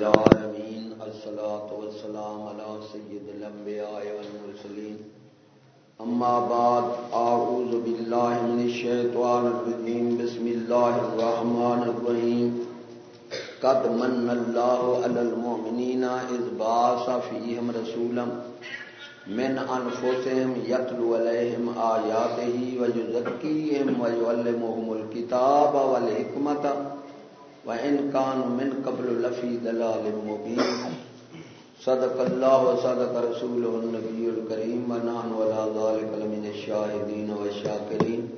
العالمين الصلاة والسلام على سيد الأنبياء والمرسلين أما بعد أعوذ بالله من الشيطان الرجيم بسم الله الرحمن الرحيم قد من الله على المؤمنين إذ بعث فيهم رسولا من أنفسهم يتلو عليهم آياته ويزكيهم ويعلمهم الكتاب والحكمة وإن كانوا من قبل لفي دلال مبين. صدق الله وصدق رسوله النبي الكريم ونحن ولا ذلك لمن الشاهدين والشاكرين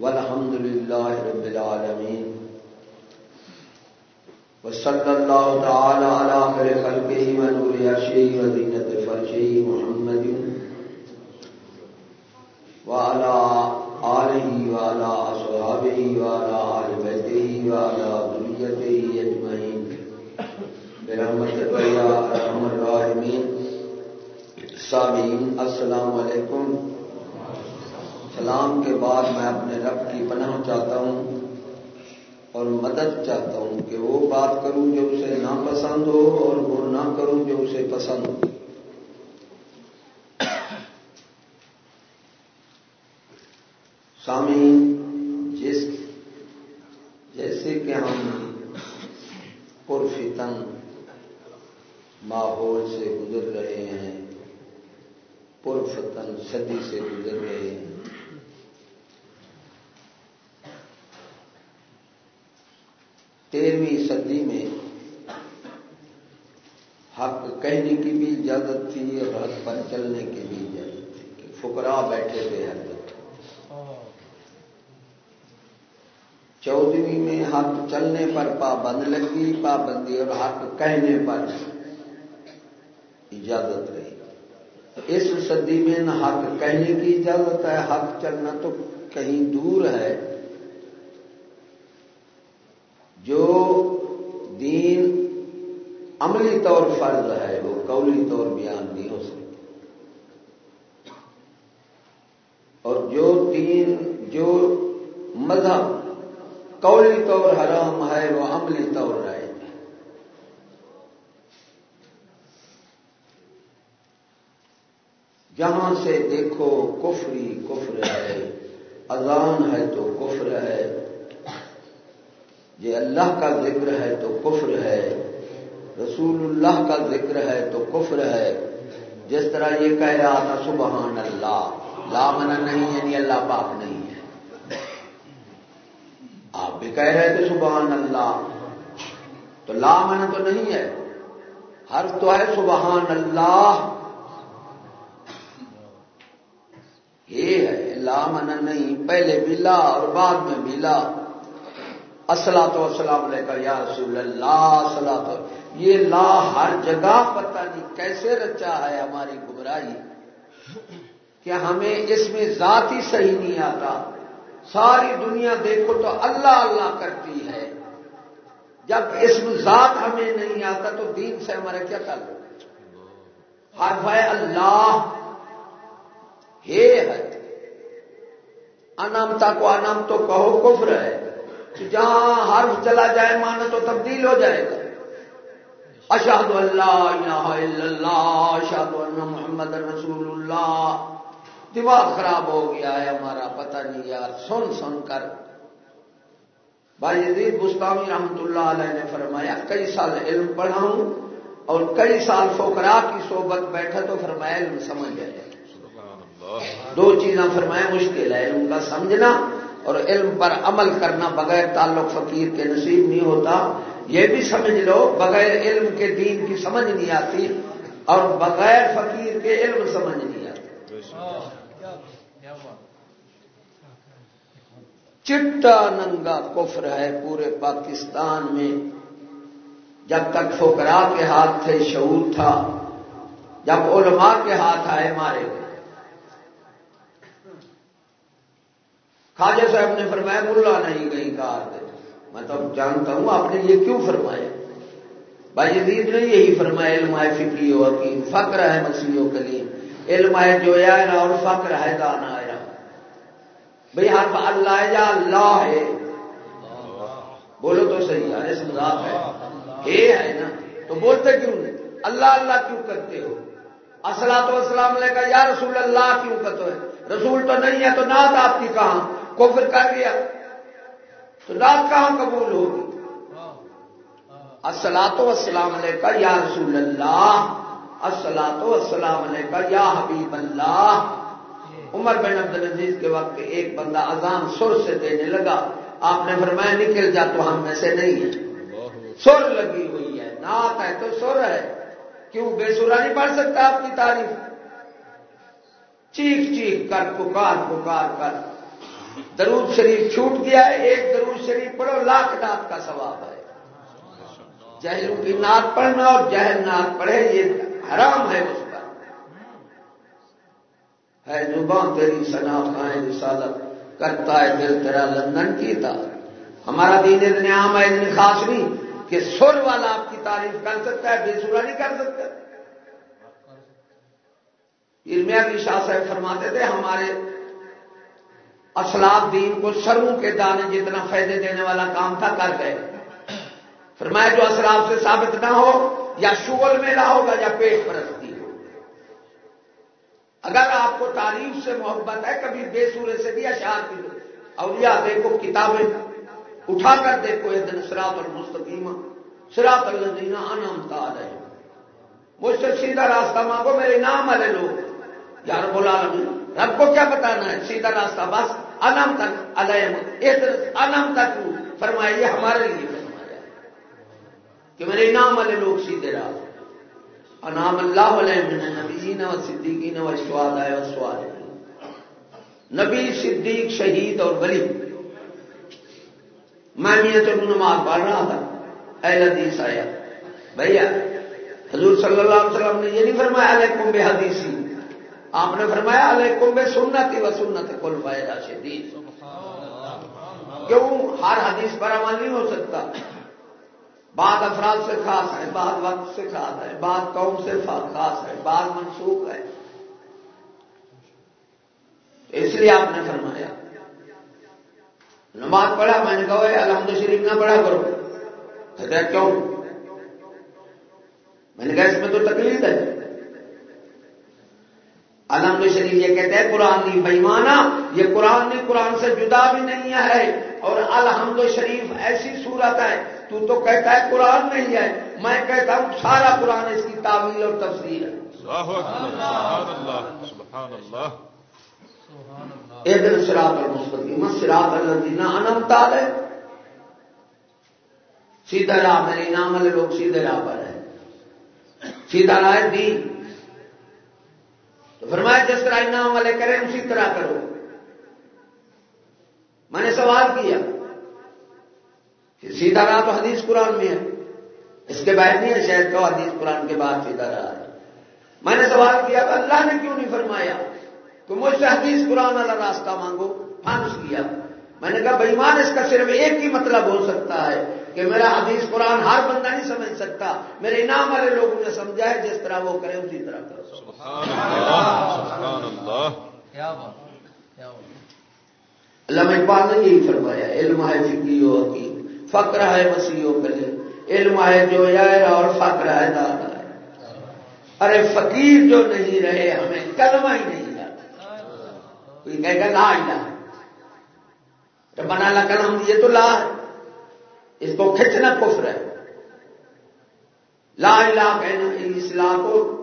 والحمد لله رب العالمين وصلى الله تعالى على خير خلقه ونور عرشه وزينة فرشه محمد. وعلى آله وعلى أصحابه وعلى آل بيته وعلى سامعین، السلام علیکم۔ سلام کے بعد میں اپنے رب کی پناہ چاہتا ہوں اور مدد چاہتا ہوں کہ وہ بات کروں جو اسے ناپسند ہو اور وہ نہ کروں جو اسے پسند ہو۔ سامعین، جس جیسے کہ ہم پرفتن ماحول سے گزر رہے ہیں پرفتن صدی سے گزر رہے ہیں۔ تیرہویں صدی میں حق کہنے کی بھی اجازت تھی اور حق پر چلنے کی بھی اجازت تھی فکرا بیٹھے تھے ہر چودہویں میں حق چلنے پر پابند لگی، پابندی اور حق کہنے پر اجازت رہی۔ اس صدی میں نہ حق کہنے کی اجازت ہے، حق چلنا تو کہیں دور ہے۔ جو دین عملی طور فرض ہے، وہ قولی طور بیان نہیں ہو سکتا۔ اور جو دین، جو مذہب قولی طور حرام ہے، وہ عملی طور رائے جہاں سے دیکھو کفری کفر ہے، اذان ہے تو کفر ہے۔ یہ اللہ کا ذکر ہے تو کفر ہے، رسول اللہ کا ذکر ہے تو کفر ہے۔ جس طرح یہ کہہ رہا تھا سبحان اللہ لامنا نہیں یعنی اللہ پاک نہیں۔ آپ بھی کہہ رہے تھے سبحان اللہ۔ تو لامنا تو نہیں ہے۔ ہر تو ہے سبحان اللہ۔ یہ ہے لامنا نہیں۔ پہلے بھی لا اور بعد میں بھی لا تو السلام لے کر یا رسول اللہ سلا تو یہ لا ہر جگہ پتہ نہیں کیسے رچا ہے ہماری گمراہی۔ کہ ہمیں اس میں ذات ہی صحیح نہیں آتا۔ ساری دنیا دیکھو تو اللہ اللہ کرتی ہے۔ جب اس ذات ہمیں نہیں آتا تو دین سے ہمارا کیا تعلق حرف ہے اللہ ہے۔ انمتا کو انم تو کہو کفر ہے۔ جہاں حرف چلا جائے مانا تو تبدیل ہو جائے گا۔ اشاد اللہ اللہ اشاد اللہ محمد رسول اللہ۔ دماغ خراب ہو گیا ہے ہمارا پتہ نہیں یار سن سن کر۔ بھائی عزیز گستاوی رحمت اللہ علیہ نے فرمایا کئی سال علم پڑھا ہوں اور کئی سال فوکرا کی صحبت بیٹھا تو فرمایا علم سمجھ جائے دو چیزاں فرمایا مشکل ہے علم کا سمجھنا اور علم پر عمل کرنا بغیر تعلق فقیر کے نصیب نہیں ہوتا۔ یہ بھی سمجھ لو بغیر علم کے دین کی سمجھ نہیں آتی اور بغیر فقیر کے علم سمجھ نہیں آتی چٹا ننگا کفر ہے پورے پاکستان میں۔ جب تک فکرا کے ہاتھ تھے، شعور تھا۔ جب علماء کے ہاتھ آئے مارے گئے۔ خواجہ صاحب نے فرمایا ملا نہیں کہیں کار دے میں تو جانتا ہوں، آپ نے یہ کیوں فرمایا؟ بھائی یزید نے یہی فرمایا، علم ہے فکری و حکیم فقر ہے مسیح و کلیم علم ہے جو اور فقر ہے دانا بھائی حرف اللہ ہے یا اللہ ہے۔ بولو تو صحیح ہے، اس ذات ہے۔ ہے نا، تو بولتے کیوں نہیں؟ اللہ اللہ کیوں کرتے ہو؟ اسلام تو اسلام لے کر یا رسول اللہ کیوں کرتے ہے رسول تو نہیں ہے، تو نعت آپ کی کہاں؟ کو پھر کر لیا تو نعت کہاں قبول ہوگی؟ تو اسلام لے کر یا رسول اللہ۔ تو اسلام لے کر یا حبیب اللہ۔ عمر بن عبد العزیز کے وقت ایک بندہ اذان سر سے دینے لگا۔ آپ نے فرمایا نکل جا، تو ہم میں سے نہیں ہے سر لگی ہوئی ہے، نعت ہے تو سر ہے۔ کیوں بے سورا نہیں پڑھ سکتا آپ کی تعریف؟ چیخ چیخ کر، پکار پکار کر۔ درود شریف چھوٹ گیا ہے، ایک درود شریف پڑھو، لاکھ نات کا ثواب ہے۔ جہلوں کی نعت پڑھنا اور جہل نعت پڑھے، یہ حرام ہے اس کا ہے زبان تیری سنا خائیں رسالت کرتا ہے دل تیرا لندن کی تھا ہمارا دین اتنے عام ہے اتنے خاص نہیں کہ سر والا آپ کی تعریف کر سکتا ہے، بے سورا نہیں کر سکتا۔ علمیا کی شاہ صاحب فرماتے تھے، ہمارے اسلاب دین کو سروں کے دانے جتنا فائدے دینے والا کام تھا، کر گئے۔ فرمایا جو اسلاب سے ثابت نہ ہو، یا شغل میں نہ ہوگا، یا پیٹ پرستی ہو اگر آپ کو تعریف سے محبت ہے، کبھی بے سورے سے بھی اشار کی اولیاء دیکھو، کتابیں۔ اٹھا کر دیکھو یہ دن سراط اور مستقیم سراط الدینہ انمتا آ رہے مجھ سے سیدھا راستہ مانگو، میرے نام والے لوگ۔ یار بولا رب کو کیا بتانا ہے؟ سیدھا راستہ بس۔ انم تک علم انم تک فرمایا یہ ہمارے لیے فرمایا۔ کہ میرے نام والے لوگ سیدھے راست انام اللہ علیہ نبی و صدیقین و سواد ہے سواد نبی صدیق شہید اور ولی. میں تو نماز پڑھ رہا تھا۔ اہل حدیث آیا۔ بھیا حضور صلی اللہ علیہ وسلم نے یہ نہیں فرمایا علیکم بے حدیثی آپ نے فرمایا علیکم بے سنتی و سنت کل پائے راشدین کیوں؟ ہر حدیث پر عمل نہیں ہو سکتا۔ بعض افراد سے خاص ہے بعض وقت سے خاص ہے بعض قوم سے خاص ہے بعض منسوخ ہے۔ اس لیے آپ نے فرمایا۔ نماز پڑھا، میں نے کہا الحمد شریف، نہ پڑھا کرو۔ کیوں؟ میں نے کہا، اس میں تو تکلیف ہے۔ الحمد شریف یہ کہتے ہیں، قرآن نہیں بےمانا، یہ قرآن نہیں، قرآن سے جدا بھی نہیں ہے۔ اور الحمد شریف ایسی صورت ہے تو تو کہتا ہے قرآن نہیں ہے۔ میں کہتا ہوں سارا قرآن اس کی تعمیل اور تفصیل ہے۔ اللہ ادھر سراط المستقیم سراط الدینہ انم تال ہے سیدھا راہ میرے نام والے لوگ سیدھے راہ پر ہے سیدھا راہ دین۔ تو فرمایا جس طرح انعام والے کریں اسی طرح کرو۔ میں نے سوال کیا۔ سیدھا راہ تو حدیث قرآن میں ہے۔ اس کے بعد نہیں ہے شاید کہ حدیث قرآن کے بعد سیدھا راہ ہے۔ میں نے سوال کیا کہ اللہ نے کیوں نہیں فرمایا تو مجھ سے حدیث قرآن والا راستہ مانگو؟ فانس کیا۔ میں نے کہا بےمان اس کا صرف ایک ہی مطلب ہو سکتا ہے کہ میرا حدیث قرآن ہر بندہ نہیں سمجھ سکتا۔ میرے انعام والے لوگوں نے سمجھا ہے جس طرح وہ کرے اسی طرح اللہ۔ اقبال نے یہی فرمایا علم ہے فکی و حقیق فقر ہے مسیح و کلے علم ہے جو یار اور فقر ہے دادا ہے۔ ارے فقیر جو نہیں رہے، ہمیں کلمہ ہی نہیں کوئی کہے گا، لا الہ۔ تو بنا لا کلام یہ تو لا۔ ہے اس کو کھچنا کفر ہے۔ لا الہ کہنا اسلام کو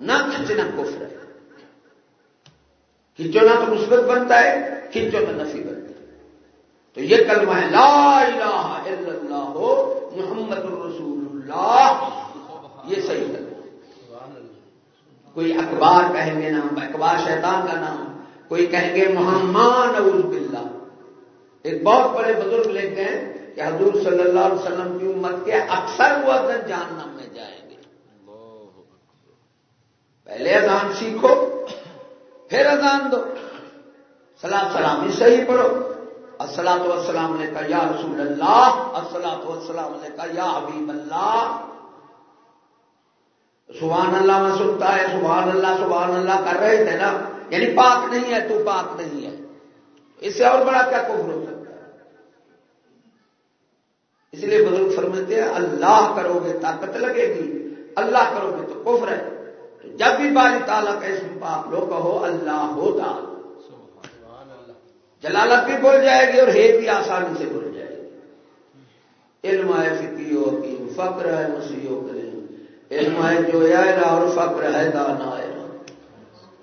نہ کھچنا کفر ہے۔ کھینچو نہ تو مثبت بنتا ہے کھینچو نہ نفی بنتا ہے۔ تو یہ کلمہ ہے، لا الہ الا اللہ ہو محمد الرسول اللہ یہ صحیح ہے۔ کوئی اخبار کہیں گے نام اخبار شیطان کا نام، کوئی کہیں گے محمد نوز باللہ۔ ایک بہت بڑے بزرگ لکھتے ہیں کہ حضور صلی اللہ علیہ وسلم کی امت کے اکثر وہ اگر جاننا میں جائیں گے۔ پہلے اذان سیکھو، پھر اذان دو۔ سلام سلام ہی صحیح پڑھو۔ السلام تو السلام نے کہا یا رسول اللہ السلام تو السلام نے کہا یا حبیب اللہ۔ سبحان اللہ، میں سنتا ہے، سبحان اللہ سبحان اللہ کر رہے تھے نا۔ یعنی پاک نہیں ہے، تو پاک نہیں ہے۔ اس سے اور بڑا کیا کفر ہو سکتا ہے؟ اس لیے بزرگ فرماتے ہیں، اللہ کرو گے طاقت لگے گی۔ اللہ کرو گے تو کفر ہے۔ تو جب بھی باری تعالیٰ کا اسم پاک لو کہو اللہ ہوتا۔ جلالت بھی بول جائے گی اور ہے بھی آسانی سے بول جائے گی۔ علم ہے فکی حکیم فقر ہے مسیح کریم علم ہے جو اور فقر ہے دانا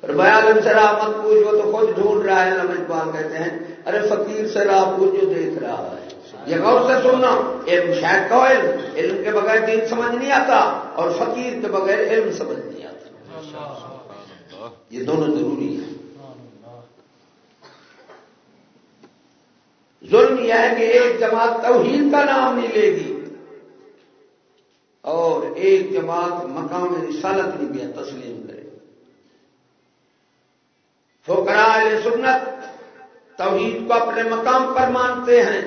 اور بیالم سے راہ مت پوچھ وہ تو خود ڈھونڈ رہا ہے۔ لمج اقبال کہتے ہیں، ارے فقیر سے راہ پوچھ جو دیکھ رہا ہے۔ یہ غور سے سننا علم شاید کا علم علم کے بغیر دین سمجھ نہیں آتا اور فقیر کے بغیر علم سمجھ نہیں آتا۔ یہ دونوں ضروری ہیں۔ ظلم یہ ہے کہ ایک جماعت توحید کا نام نہیں لے گی۔ اور ایک جماعت مقام رسالت نہیں دیا تسلیم کرے فوکرا سنت توحید کو اپنے مقام پر مانتے ہیں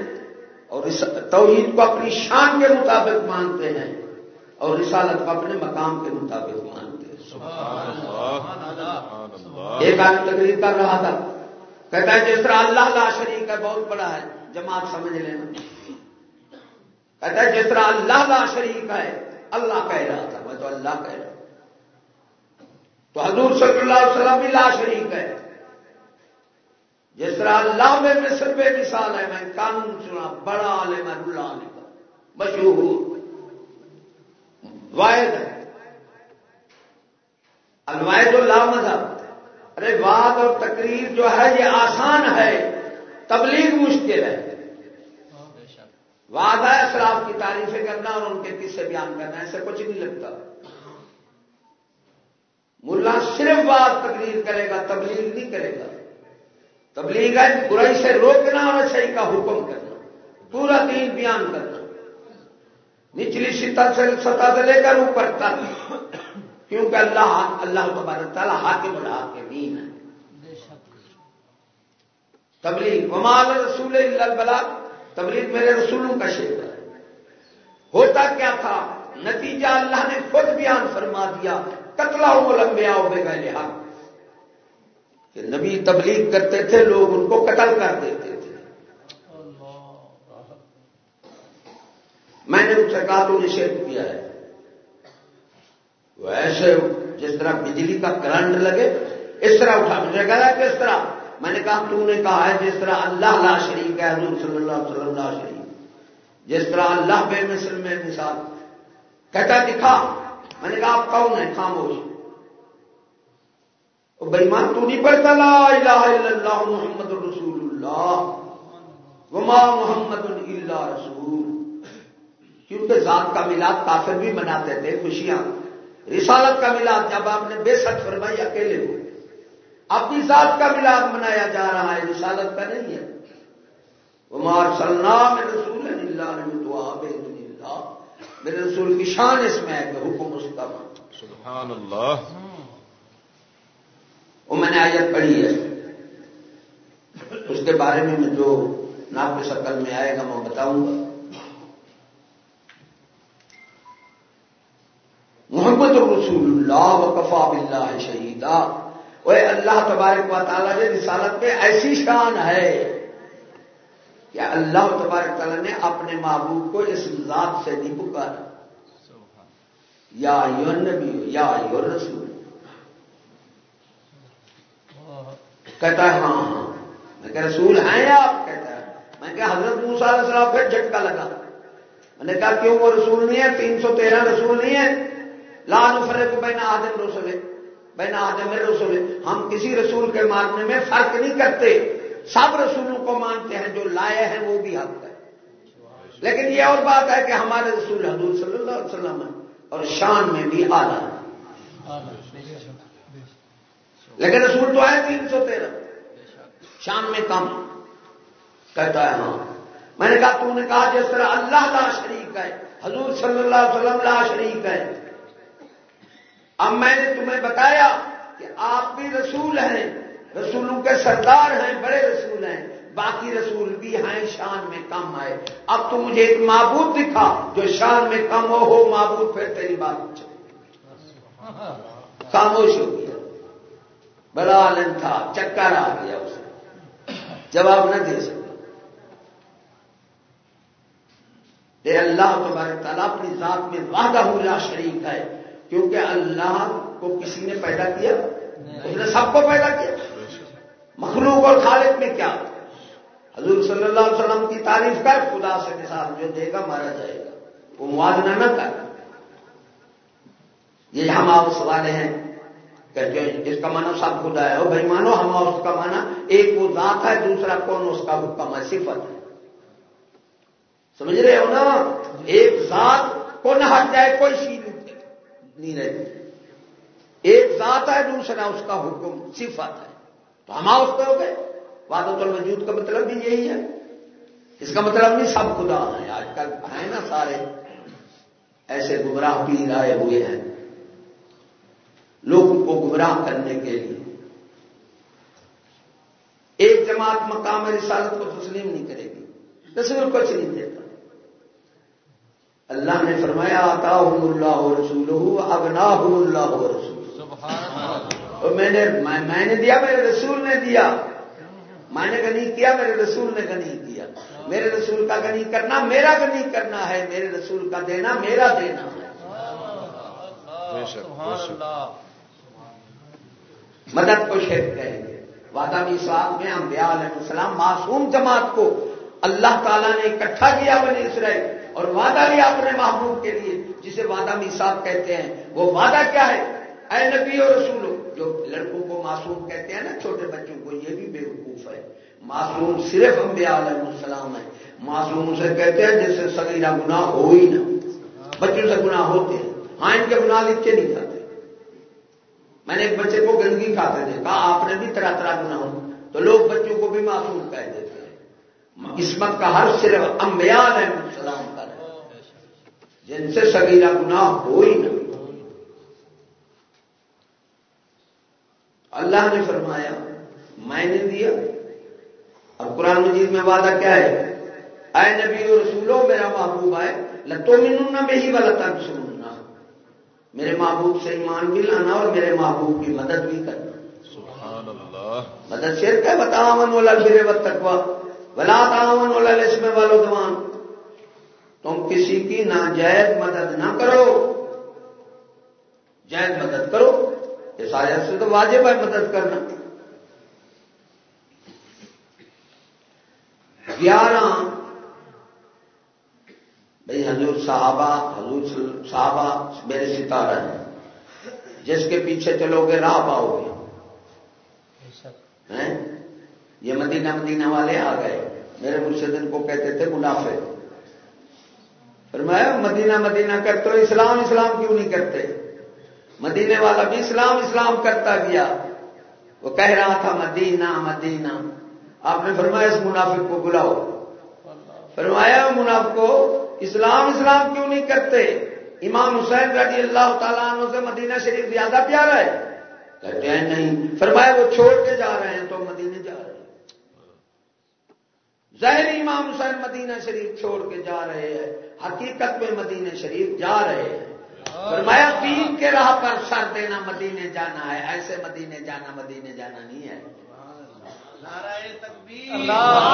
اور توحید کو اپنی شان کے مطابق مانتے ہیں اور رسالت کو اپنے مقام کے مطابق مانتے ہیں۔ ایک آدمی تقریر کر رہا تھا۔ کہتا ہے جس طرح اللہ لا شریک ہے، بہت بڑا ہے۔ جماعت سمجھ لینا کہتا ہے جس طرح اللہ لا شریک ہے، اللہ کہہ رہا تھا میں تو اللہ کہہ رہا تو حضور صلی اللہ علیہ وسلم بھی لا شریک ہے۔ جس طرح اللہ میں مصر بے مثال ہے، میں قانون سنا، بڑا عالم ہے اللہ عالم مشہور۔ واحد ہے۔ الواحد اللہ مذہب۔ ارے واد اور تقریر جو ہے یہ آسان ہے، تبلیغ مشکل ہے۔ واد ہے اسلاف کی تعریفیں کرنا اور ان کے قصے بیان کرنا ایسے کچھ نہیں لگتا۔ ملا صرف واد تقریر کرے گا، تبلیغ نہیں کرے گا۔ تبلیغ ہے، برائی سے روکنا اور صحیح کا حکم کرنا۔ پورا دین بیان کرنا۔ نچلی سطح سے سطح سے لے کر اوپر تک۔ کیونکہ اللہ اللہ تبارک تعالیٰ حاکم کے دین ہے تبلیغ ومال رسول اللہ تبلیغ میرے رسولوں کا شیر ہے۔ ہوتا کیا تھا؟ نتیجہ اللہ نے خود بیان فرما دیا کتلا ہو لمبیا ہو بے گئے حق۔ کہ نبی تبلیغ کرتے تھے لوگ ان کو قتل کر دیتے تھے۔ میں نے ان کہا تو نشید کیا ہے۔ وہ ایسے جس طرح بجلی کا کرنٹ لگے، اس طرح اٹھا۔ مجھے کہا کس طرح۔ میں نے کہا، تو نے کہا ہے جس طرح اللہ لا شریک ہے، حضور صلی اللہ علیہ وسلم لا شریف جس طرح اللہ بے مثل میں مثال۔ کہتا دکھا میں نے کہا، آپ کون ہے خاموش۔ بےمان تو نہیں پڑھتا، لا الہ الا اللہ محمد رسول اللہ۔ وما محمد اللہ رسول۔ کیونکہ ذات کا میلاد کافر بھی مناتے تھے، خوشیاں۔ رسالت کا ملاد جب آپ نے بے سچ فرمائی اکیلے ہو اپنی ذات کا ملاد منایا جا رہا ہے رسالت کا نہیں ہے۔ عمار سلام رسول اللہ میرے رسول کی شان اس میں ہے کہ حکم اس کا سبحان اللہ۔ وہ میں نے آیت پڑھی ہے۔ اس کے بارے میں جو ناپ کے شکل میں آئے گا میں بتاؤں گا۔ محمد رسول اللہ وقفا بلّہ شہیدا۔ وہ اللہ تبارک و تعالیٰ نے رسالت میں ایسی شان ہے کہ اللہ تبارک تعالیٰ نے اپنے معبود کو اس ذات سے نہیں پکارا۔ یا نبی یا رسول کہتا ہے ہاں ہاں۔ میں کہ رسول ہیں آپ؟ کہتا ہے۔ میں کہ حضرت موسا علیہ السلام پھر جھٹکا لگا۔ میں نے کہا، کیوں وہ رسول نہیں ہے؟ تین سو تیرہ رسول نہیں ہے لال فرق کو بہنا آدم رسول بہنا آدم رسول. ہم کسی رسول کے ماننے میں فرق نہیں کرتے۔ سب رسولوں کو مانتے ہیں، جو لائے ہیں وہ بھی حق ہے۔ لیکن یہ اور بات ہے کہ ہمارے رسول حضور صلی اللہ علیہ وسلم ہے اور شان میں بھی آلہ ہے لیکن رسول تو ہے تین سو تیرہ۔ شان میں کم۔ کہتا ہے ہاں۔ میں نے کہا، تو نے کہا، جس طرح اللہ لا شریک ہے، حضور صلی اللہ علیہ وسلم لا شریک ہے۔ اب میں نے تمہیں بتایا کہ آپ بھی رسول ہیں، رسولوں کے سردار ہیں، بڑے رسول ہیں، باقی رسول بھی ہیں، شان میں کم آئے۔ اب تو مجھے ایک معبود دکھا، جو شان میں کم ہو ہو معبود، پھر تیری بات خاموش ہو گیا۔ بڑا عالم تھا، چکر آ گیا اسے جواب نہ دے سکتا۔ کہ اللہ تبارک تعالیٰ، اپنی ذات میں وعدہ لا شریک ہے۔ کیونکہ اللہ کو کسی نے پیدا کیا؟ اس نے سب کو پیدا کیا۔ مخلوق اور خالق میں کیا؟ حضور صلی اللہ علیہ وسلم کی تعریف کر، خدا سے مثال جو دے گا، مارا جائے گا۔ وہ موازنہ نہ کر۔ یہ ہم آپ والے ہیں، کہتے ہیں، اس کا مانا سب خدا ہے۔ اور بھائی مانو، ہم اس کا مانا ایک وہ ذات ہے، دوسرا کون اس کا؟ حکم ہے صفت ہے۔ سمجھ رہے ہو نا؟ ایک ذات کو نہ ہٹ جائے، کوئی سی نہیں رہتی ایک ذات ہے، دوسرا اس کا حکم صفت ہے۔ تو ہم اس پہ ہو گئے وادت الوجود کا مطلب بھی یہی ہے۔ اس کا مطلب نہیں سب خدا ہے۔ آج کل ہے نا سارے۔ ایسے گمراہ پیر آئے ہوئے ہیں۔ لوگوں کو گمراہ کرنے کے لیے۔ ایک جماعت مقام رسالت کو تسلیم نہیں کرے گی۔ رسول کچھ نہیں دیتا اللہ نے فرمایا آتا ہوں اللہ رسول ابنا اللہ رسول میں نے میں نے دیا میرے رسول نے دیا. میں نے گنی کیا میرے رسول نے گنی کیا. میرے رسول کا گنی کرنا میرا گنی کرنا ہے. میرے رسول کا دینا میرا دینا ہے. مدد کو شیر کہیں گے. وعدہ بھی صاحب میں ہم علیہ السلام معصوم جماعت کو اللہ تعالیٰ نے اکٹھا کیا بنی اسرائیل. اور وعدہ لیا اپنے محبوب کے لیے، جسے وعدہ میساب کہتے ہیں۔ وہ وعدہ کیا ہے؟ اے نبی اور رسول جو لڑکوں کو معصوم کہتے ہیں نا، چھوٹے بچوں کو، یہ بھی بے وقوف ہے۔ معصوم صرف انبیاء علیہ السلام ہے معصوم سے کہتے ہیں جس سے سگیرہ گناہ ہو ہی نہ بچوں سے گناہ ہوتے ہیں۔ ہاں ان کے گناہ لکھ کے نہیں جاتے۔ میں نے ایک بچے کو گندگی کھاتے تھے کہا آپ نے بھی طرح طرح گنا ہو۔ تو لوگ بچوں کو بھی معصوم کہہ دیتے ہیں۔ قسمت کا ہر صرف امبیال ہے السلام جن سے سگیرہ گناہ ہو ہی نہ اللہ نے فرمایا میں نے دیا۔ اور قرآن مجید میں وعدہ کیا ہے؟ اے نبی اور رسولو میرا محبوب ہے لتو منہ میں ہی والا سنوں میرے محبوب سے ایمان بھی لانا اور میرے محبوب کی مدد بھی کرنا۔ سبحان اللہ۔ مدد شیر ہے بتاون والا میرے وقت تکوا بلا تعاون والا میں والو دوان تم کسی کی ناجائز مدد نہ کرو۔ جائز مدد کرو۔ اس آیت سے تو واجب ہے مدد کرنا۔ گیارہ۔ بھائی حضور صحابہ حضور صحابہ میرے ستارہ ہیں۔ جس کے پیچھے چلو گے راہ پاؤ گے۔ یہ مدینہ مدینہ والے آ گئے۔ میرے مرشدن کو کہتے تھے منافع پھر میں مدینہ مدینہ کرتے ہو، اسلام اسلام کیوں نہیں کرتے؟ مدینے والا بھی اسلام اسلام کرتا گیا۔ وہ کہہ رہا تھا، مدینہ مدینہ۔ آپ نے فرمایا، اس منافق کو بلاؤ۔ فرمایا، منافق کو اسلام اسلام کیوں نہیں کرتے؟ امام حسین رضی اللہ تعالیٰ عنہ سے مدینہ شریف زیادہ پیارا ہے۔ کہتے ہیں، نہیں۔ فرمایا، وہ چھوڑ کے جا رہے ہیں تو مدینہ جا ظاہر امام حسین مدینہ شریف چھوڑ کے جا رہے ہیں حقیقت میں مدینہ شریف جا رہے ہیں۔ فرمایا دین کے راہ پر سر دینا مدینے جانا ہے ایسے مدینے جانا مدینے جانا نہیں ہے۔ اللہ۔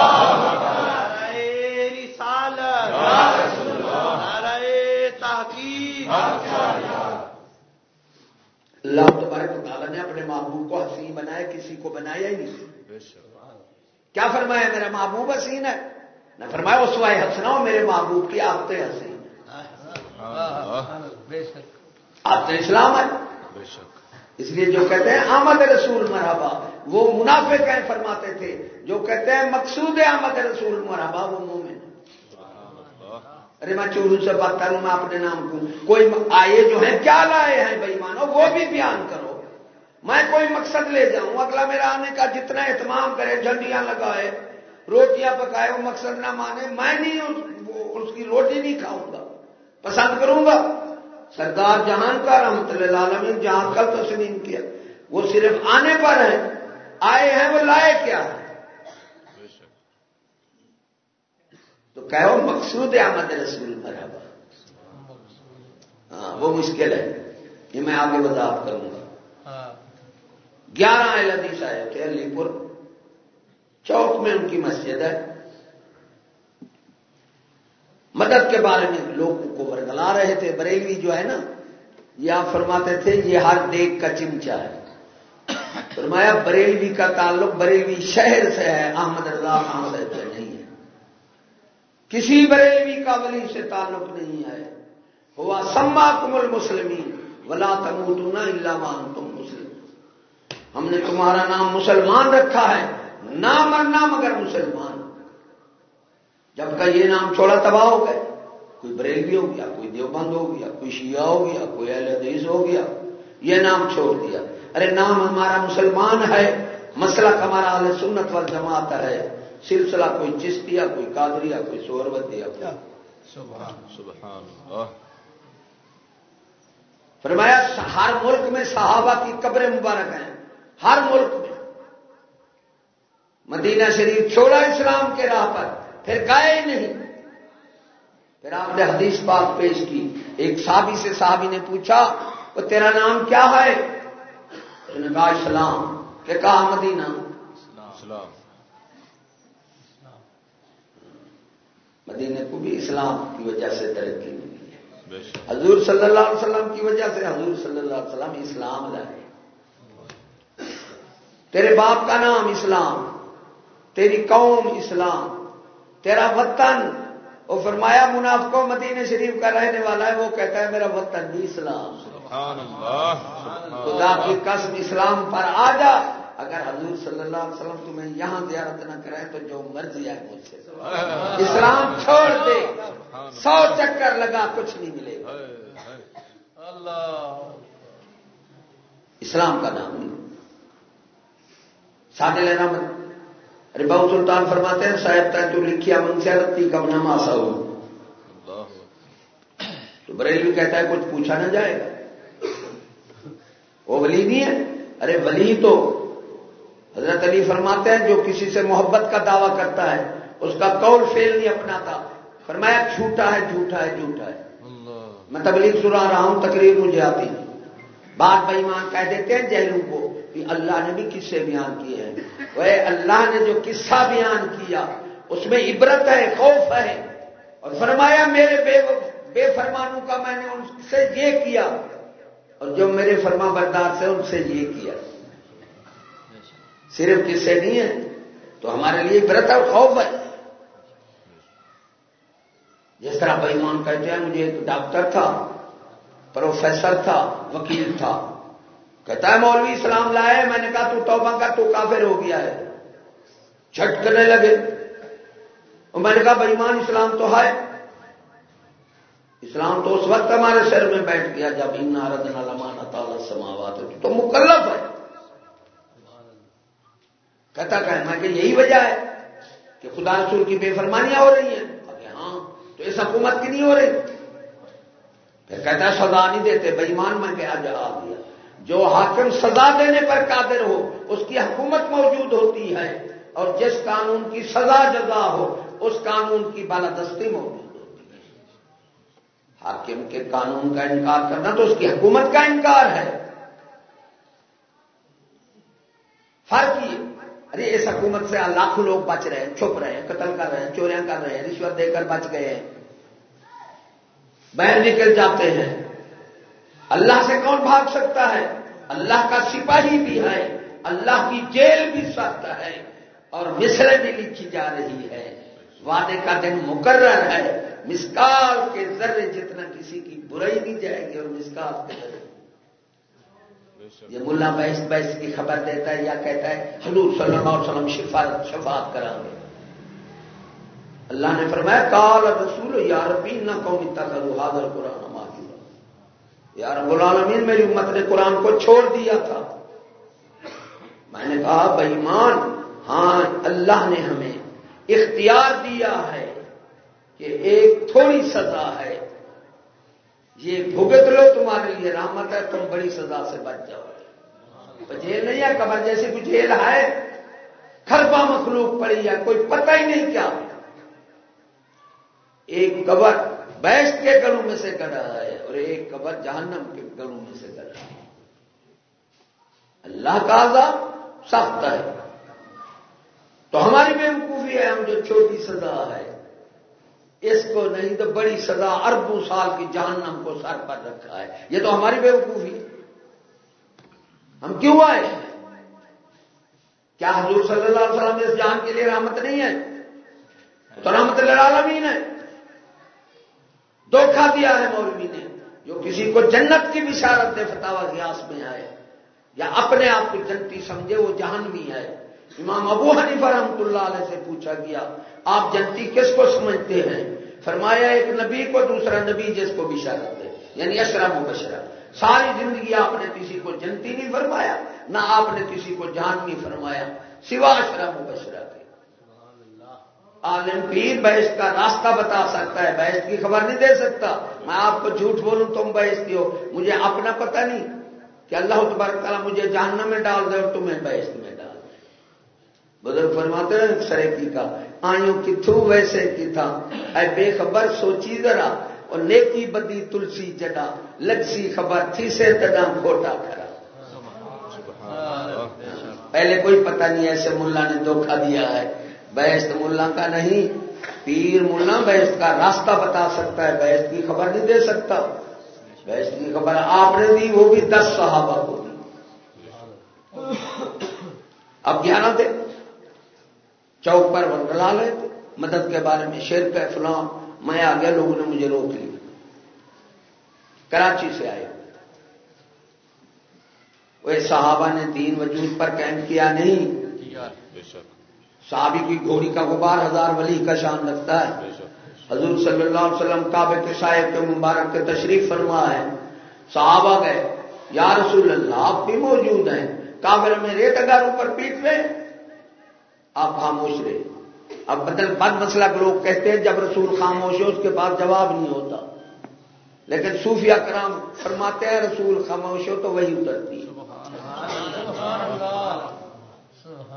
تبارک تعالیٰ نے اپنے محبوب کو حسین بنایا کسی کو بنایا ہی نہیں۔ کیا فرمایا میرا محبوب حسین ہے؟ نہ فرمایا اس وائے ہنسنا ہو میرے محبوب کی آپتے حسین آپتے اسلام ہے اس لیے جو کہتے ہیں آمد رسول مرحبا، وہ منافع کہیں فرماتے تھے۔ جو کہتے ہیں مقصود آمد رسول مرحبا، وہ مومن ارے میں چورو سے بات کروں میں اپنے نام کو۔ کوئی آئے جو ہیں، کیا لائے ہیں بھائی مانو وہ بھی بیان کرو۔ میں کوئی مقصد لے جاؤں، اگلا میرا آنے کا جتنا اہتمام کرے، جھنڈیاں لگائے، روٹیاں پکائے، وہ مقصد نہ مانے، میں نہیں اس کی روٹی نہیں کھاؤں گا۔ پسند کروں گا؟ سردار جہان کا رحمت اللہ عالمین جہاں کل تسلیم کیا۔ وہ صرف آنے پر ہیں، آئے ہیں، وہ لائے کیا ہے تو کہو مقصود احمد رسول مرحبا۔ ہاں وہ مشکل ہے، یہ میں آگے وضاحت کروں گا۔ گیارہ الدیش آئے تھے علی پور چوک میں ان کی مسجد ہے۔ مدد کے بارے میں لوگوں کو برگلا رہے تھے، بریلوی جو ہے نا، یہ آپ فرماتے تھے، یہ ہر دیگ کا چمچا ہے۔ فرمایا، بریلوی کا تعلق بریلوی شہر سے ہے، احمد رضا خان صاحب سے نہیں ہے۔ کسی بریلوی کا ولی سے تعلق نہیں ہے۔ ہوا سما کمل مسلم ولا تموتنا اللہ مان تم مسلم ہم نے تمہارا نام مسلمان رکھا ہے نہ مرنا مگر مسلمان جب کا یہ نام چھوڑا تباہ ہو گئے۔ کوئی بریلوی ہو گیا کوئی دیوبند ہو گیا کوئی شیعہ ہو گیا کوئی اہل حدیث ہو گیا۔ یہ نام چھوڑ دیا۔ ارے نام ہمارا مسلمان ہے مسئلہ ہمارا اہل سنت وال جماعت ہے۔ سلسلہ کوئی چستیا کوئی قادریا کوئی سوربتیا کیا؟ فرمایا ہر ملک میں صحابہ کی قبریں مبارک ہیں۔ ہر ملک میں۔ مدینہ شریف چھوڑا اسلام کے راہ پر پھر گائے نہیں۔ پھر آپ نے حدیث پاک پیش کی۔ ایک صحابی سے صحابی نے پوچھا وہ تیرا نام کیا ہے؟ کہا اسلام. کہ کہا مدینہ. مدینہ کو بھی اسلام کی وجہ سے ترقی ملی ہے۔ حضور صلی اللہ علیہ وسلم کی وجہ سے حضور صلی اللہ علیہ وسلم اسلام لائے۔ تیرے باپ کا نام اسلام تیری قوم اسلام تیرا وطن۔ وہ فرمایا منافقوں مدینہ شریف کا رہنے والا ہے وہ کہتا ہے میرا وطن بھی اسلام۔ خدا کی قسم اسلام پر آ جا۔ اگر حضور صلی اللہ علیہ وسلم تمہیں یہاں زیارت نہ کرے تو جو مرضی آئے مجھ سے۔ اسلام چھوڑ دے۔ سو چکر لگا کچھ نہیں ملے۔ اسلام کا نام۔ نہیں سادے لینا مت ارے بہو سلطان فرماتے ہیں صاحب تو لکھیا من سے رتی کب نام آسا ہو تو بریلوی کہتا ہے کچھ پوچھا نہ جائے۔ گا وہ ولی نہیں ہے۔ ارے ولی تو حضرت علی فرماتے ہیں جو کسی سے محبت کا دعویٰ کرتا ہے اس کا قول فیل نہیں اپناتا۔ فرمایا جھوٹا ہے جھوٹا ہے جھوٹا ہے۔ میں تبلیغ سنا رہا ہوں تقریر مجھے آتی۔ بات بےمان کہہ دیتے ہیں جہلوں کو۔ کہ اللہ نے بھی قصے بیان کیے ہیں۔ وہ اللہ نے جو قصہ بیان کیا، اس میں عبرت ہے، خوف ہے۔ اور فرمایا، میرے بے بے فرمانوں کا میں نے ان سے یہ کیا۔ اور جو میرے فرما بردار سے ان سے یہ کیا۔ صرف قصے نہیں ہے تو ہمارے لیے عبرت ہے خوف ہے۔ جس طرح بےمان کہتے ہیں، مجھے ایک ڈاکٹر تھا، پروفیسر تھا، وکیل تھا۔ کہتا ہے، مولوی اسلام لائے. میں نے کہا، تو توبہ کا تو کافر ہو گیا ہے. چھٹ کرنے لگے۔ اور میں نے کہا بےمان اسلام تو ہے۔ اسلام تو اس وقت ہمارے سر میں بیٹھ گیا جب ان ردنا لمانا تعالی سماوات تو مکلف ہے۔ کہتا کہ میں کہ یہی وجہ ہے کہ خدا رسول کی بے فرمانیاں ہو رہی ہیں۔ ہاں تو اس حکومت کی نہیں ہو رہی۔ پھر کہتا ہے، سزا نہیں دیتے۔ بےمان میں کہ آج آ گیا۔ جو حاکم سزا دینے پر قادر ہو، اس کی حکومت موجود ہوتی ہے۔ اور جس قانون کی سزا جزا ہو، اس قانون کی بالادستی موجود ہوتی ہے۔ حاکم کے قانون کا انکار کرنا تو اس کی حکومت کا انکار ہے۔ فرق یہ، ارے اس حکومت سے لاکھوں لوگ بچ رہے ہیں، چھپ رہے ہیں، قتل کر رہے ہیں، چوریاں کر رہے ہیں، رشوت دے کر بچ گئے ہیں۔ بہن نکل جاتے ہیں۔ اللہ سے کون بھاگ سکتا ہے؟ اللہ کا سپاہی بھی ہے، اللہ کی جیل بھی سخت ہے اور مصرے بھی لکھی جا رہی ہے۔ وعدے کا دن مقرر ہے۔ مسکال کے ذرے جتنا کسی کی برائی نہیں جائے گی اور مسکال کے ذرے۔ یہ ملا بحث بحث کی خبر دیتا ہے یا کہتا ہے، حضور صلی اللہ علیہ وسلم شفاعت شفاعت کرا گے۔ اللہ نے فرمایا کال رسول یا ربی نہ قومی تک حاضر قرآن یا رب العالمین، میری امت نے قرآن کو چھوڑ دیا تھا۔ میں نے کہا بےمان ہاں اللہ نے ہمیں اختیار دیا ہے کہ ایک تھوڑی سزا ہے۔ یہ بھگت لو، تمہارے لیے رحمت ہے، تم بڑی سزا سے بچ جاؤ۔ جیل نہیں ہے، قبر جیسی کوئی جیل ہے؟ خربا مخلوق پڑی ہے، کوئی پتہ ہی نہیں کیا۔ ایک قبر بیسٹ کے گڑوں میں سے گڑا ہے اور ایک قبر جہنم کے گڑوں میں سے گڑا ہے۔ اللہ کا عذاب سخت ہے۔ تو ہماری بے وقوفی ہے، ہم جو چھوٹی سزا ہے، اس کو نہیں تو بڑی سزا اربوں سال کی جہنم کو سر پر رکھا ہے۔ یہ تو ہماری بے وقوفی ہم کیوں آئے؟ کیا حضور صلی اللہ علیہ وسلم اس جان کے لیے رحمت نہیں ہے؟ تو رحمت العالمین ہے۔ دھوکھا دیا ہے مولوی نے، جو کسی کو جنت کی بشارت دے فتح گیاس میں آئے، یا اپنے آپ کو جنتی سمجھے، وہ جہنمی ہے۔ امام ابو حنیفہ رحمت اللہ علیہ سے پوچھا گیا، آپ جنتی کس کو سمجھتے ہیں؟ فرمایا، ایک نبی کو، دوسرا نبی جس کو بشارت دے یعنی اشرم و بشرا ساری زندگی آپ نے کسی کو جنتی نہیں فرمایا، نہ آپ نے کسی کو جہنمی فرمایا، سوا اشرم و بشرا کے عالم پیر بحث کا راستہ بتا سکتا ہے بحث کی خبر نہیں دے سکتا۔ میں آپ کو جھوٹ بولوں تم بحث کی ہو۔ مجھے اپنا پتہ نہیں کہ اللہ تبارک تعالیٰ مجھے جہنم میں ڈال دے اور تمہیں بحث میں ڈال دے۔ بدل فرماتے ہیں سریکی کا آئیوں کی تھو ویسے کی تھا۔ اے بے خبر سوچی ذرا اور نیکی بدی تلسی جڈا۔ لگسی خبر تھی سے تڈا کھوٹا کھڑا پہلے کوئی پتہ نہیں ایسے ملا نے دھوکہ دیا ہے۔ بیست ملا کا نہیں، پیر ملا بیست کا راستہ بتا سکتا ہے، بیست کی خبر نہیں دے سکتا۔ بیست کی خبر آپ نے دی، وہ بھی دس صحابہ کو دی۔ اب گیارہ تھے چوک پر لا گئے تھے مدد کے بارے میں شیر کا فلاں، میں آ گیا، لوگوں نے مجھے روک لیا۔ کراچی سے آئے۔ وہ صحابہ نے دین وجود پر کیمپ کیا نہیں۔ صحابی کی گھوڑی کا غبار ہزار ولی کا شان رکھتا ہے۔ حضور صلی اللہ علیہ وسلم کعبے کے صاحب کے مبارک کے تشریف فرما ہے۔ صحابہ گئے یا رسول اللہ آپ بھی موجود ہیں۔ کابر میں ریت اگر اوپر پیٹ رہے آپ خاموش رہے۔ اب بدل بد مسئلہ کے لوگ کہتے ہیں جب رسول خاموش ہے اس کے بعد جواب نہیں ہوتا۔ لیکن صوفیہ کرام فرماتے ہیں رسول خاموش ہو تو وہی اترتی ہے۔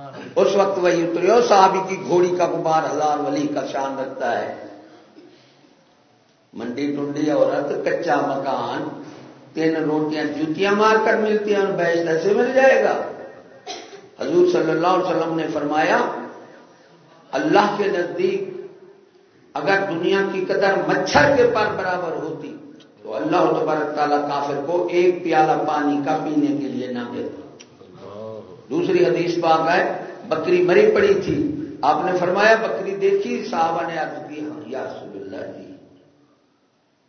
ہاں۔ اس وقت وہی اتری ہو صحابی کی گھوڑی کا غبار ہزار ولی کا شان رکھتا ہے۔ منڈی ٹنڈی عورت کچا مکان، تین روٹیاں جوتیاں مار کر ملتی ہیں بیچ ایسے مل جائے گا۔ حضور صلی اللہ علیہ وسلم نے فرمایا، اللہ کے نزدیک اگر دنیا کی قدر مچھر کے پر برابر ہوتی، تو اللہ تبارک تعالیٰ کافر کو ایک پیالہ پانی کا پینے کے لیے نہ دیتا۔ دوسری حدیث پاک ہے، بکری مری پڑی تھی۔ آپ نے فرمایا، بکری دیکھی، صحابہ نے عرض کی ہاں یا رسول اللہ جی۔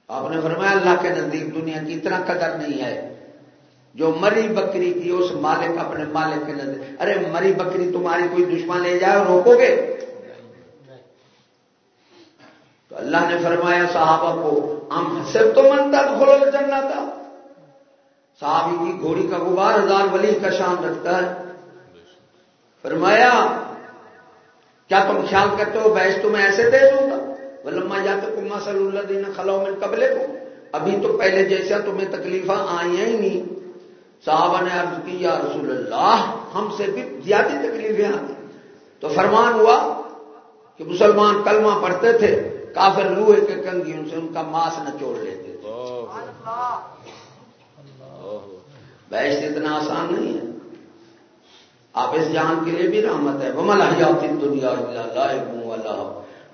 آپ نے فرمایا، اللہ کے نزدیک دنیا کی اتنا قدر نہیں ہے۔ جو مری بکری کی، اس مالک اپنے مالک کے نزدیک۔ ارے، مری بکری تمہاری کوئی دشمن لے جائے روکو گے؟ تو اللہ نے فرمایا، صحابہ کو، ہم صرف تو منتا تو کھولو چلنا تھا صحابی کی گھوڑی کا غبار، ہزار ولی کا شان رکھتا ہے۔ فرمایا کیا تم خیال کرتے ہو بیس تمہیں ایسے دے دوں گا؟ وہ لما جاتے کما صلی اللہ دین خلاؤ میں قبلے کو ابھی تو پہلے جیسا تمہیں تکلیفیں آئی ہی نہیں۔ صحابہ نے عرض کی یا رسول اللہ ہم سے بھی زیادہ تکلیفیں آتی۔ تو فرمان ہوا کہ مسلمان کلمہ پڑھتے تھے کافر لوہے کے کنگی ان سے ان کا ماس نہ چوڑ لیتے تھے۔ بحث اتنا آسان نہیں ہے۔ آپ اس جان کے لیے بھی رحمت ہے. بمل حیاتی دنیا اللہ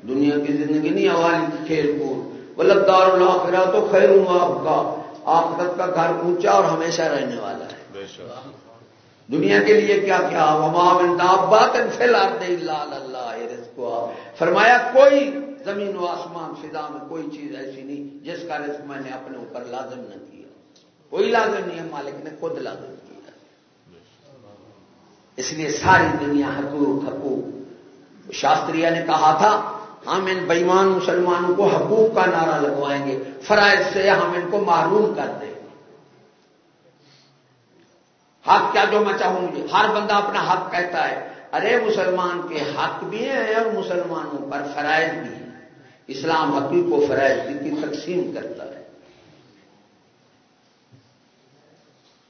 دنیا کی زندگی نہیں والی کھیل کود. ولب دار اللہ تو خیر ہوں آپ کا آخرت کا گھر اونچا اور ہمیشہ رہنے والا ہے. دنیا کے لیے کیا کیا؟ بات اللہ فرمایا کوئی زمین و آسمان فضا میں کوئی چیز ایسی نہیں جس کا رزق میں نے اپنے اوپر لازم نہ کیا. کوئی لازم نہیں ہے مالک نے خود لازم کیا. اس لیے ساری دنیا حقوق حقوق شاستری نے کہا تھا، ہم ان بےمان مسلمانوں کو حقوق کا نعرہ لگوائیں گے، فرائض سے ہم ان کو معروم کر دیں گے۔ حق کیا جو میں چاہوں گی؟ ہر بندہ اپنا حق کہتا ہے۔ ارے مسلمان کے حق بھی ہیں اور مسلمانوں پر فرائض بھی ہیں۔ اسلام حقیق کو فرائض کی تقسیم کرتا ہے۔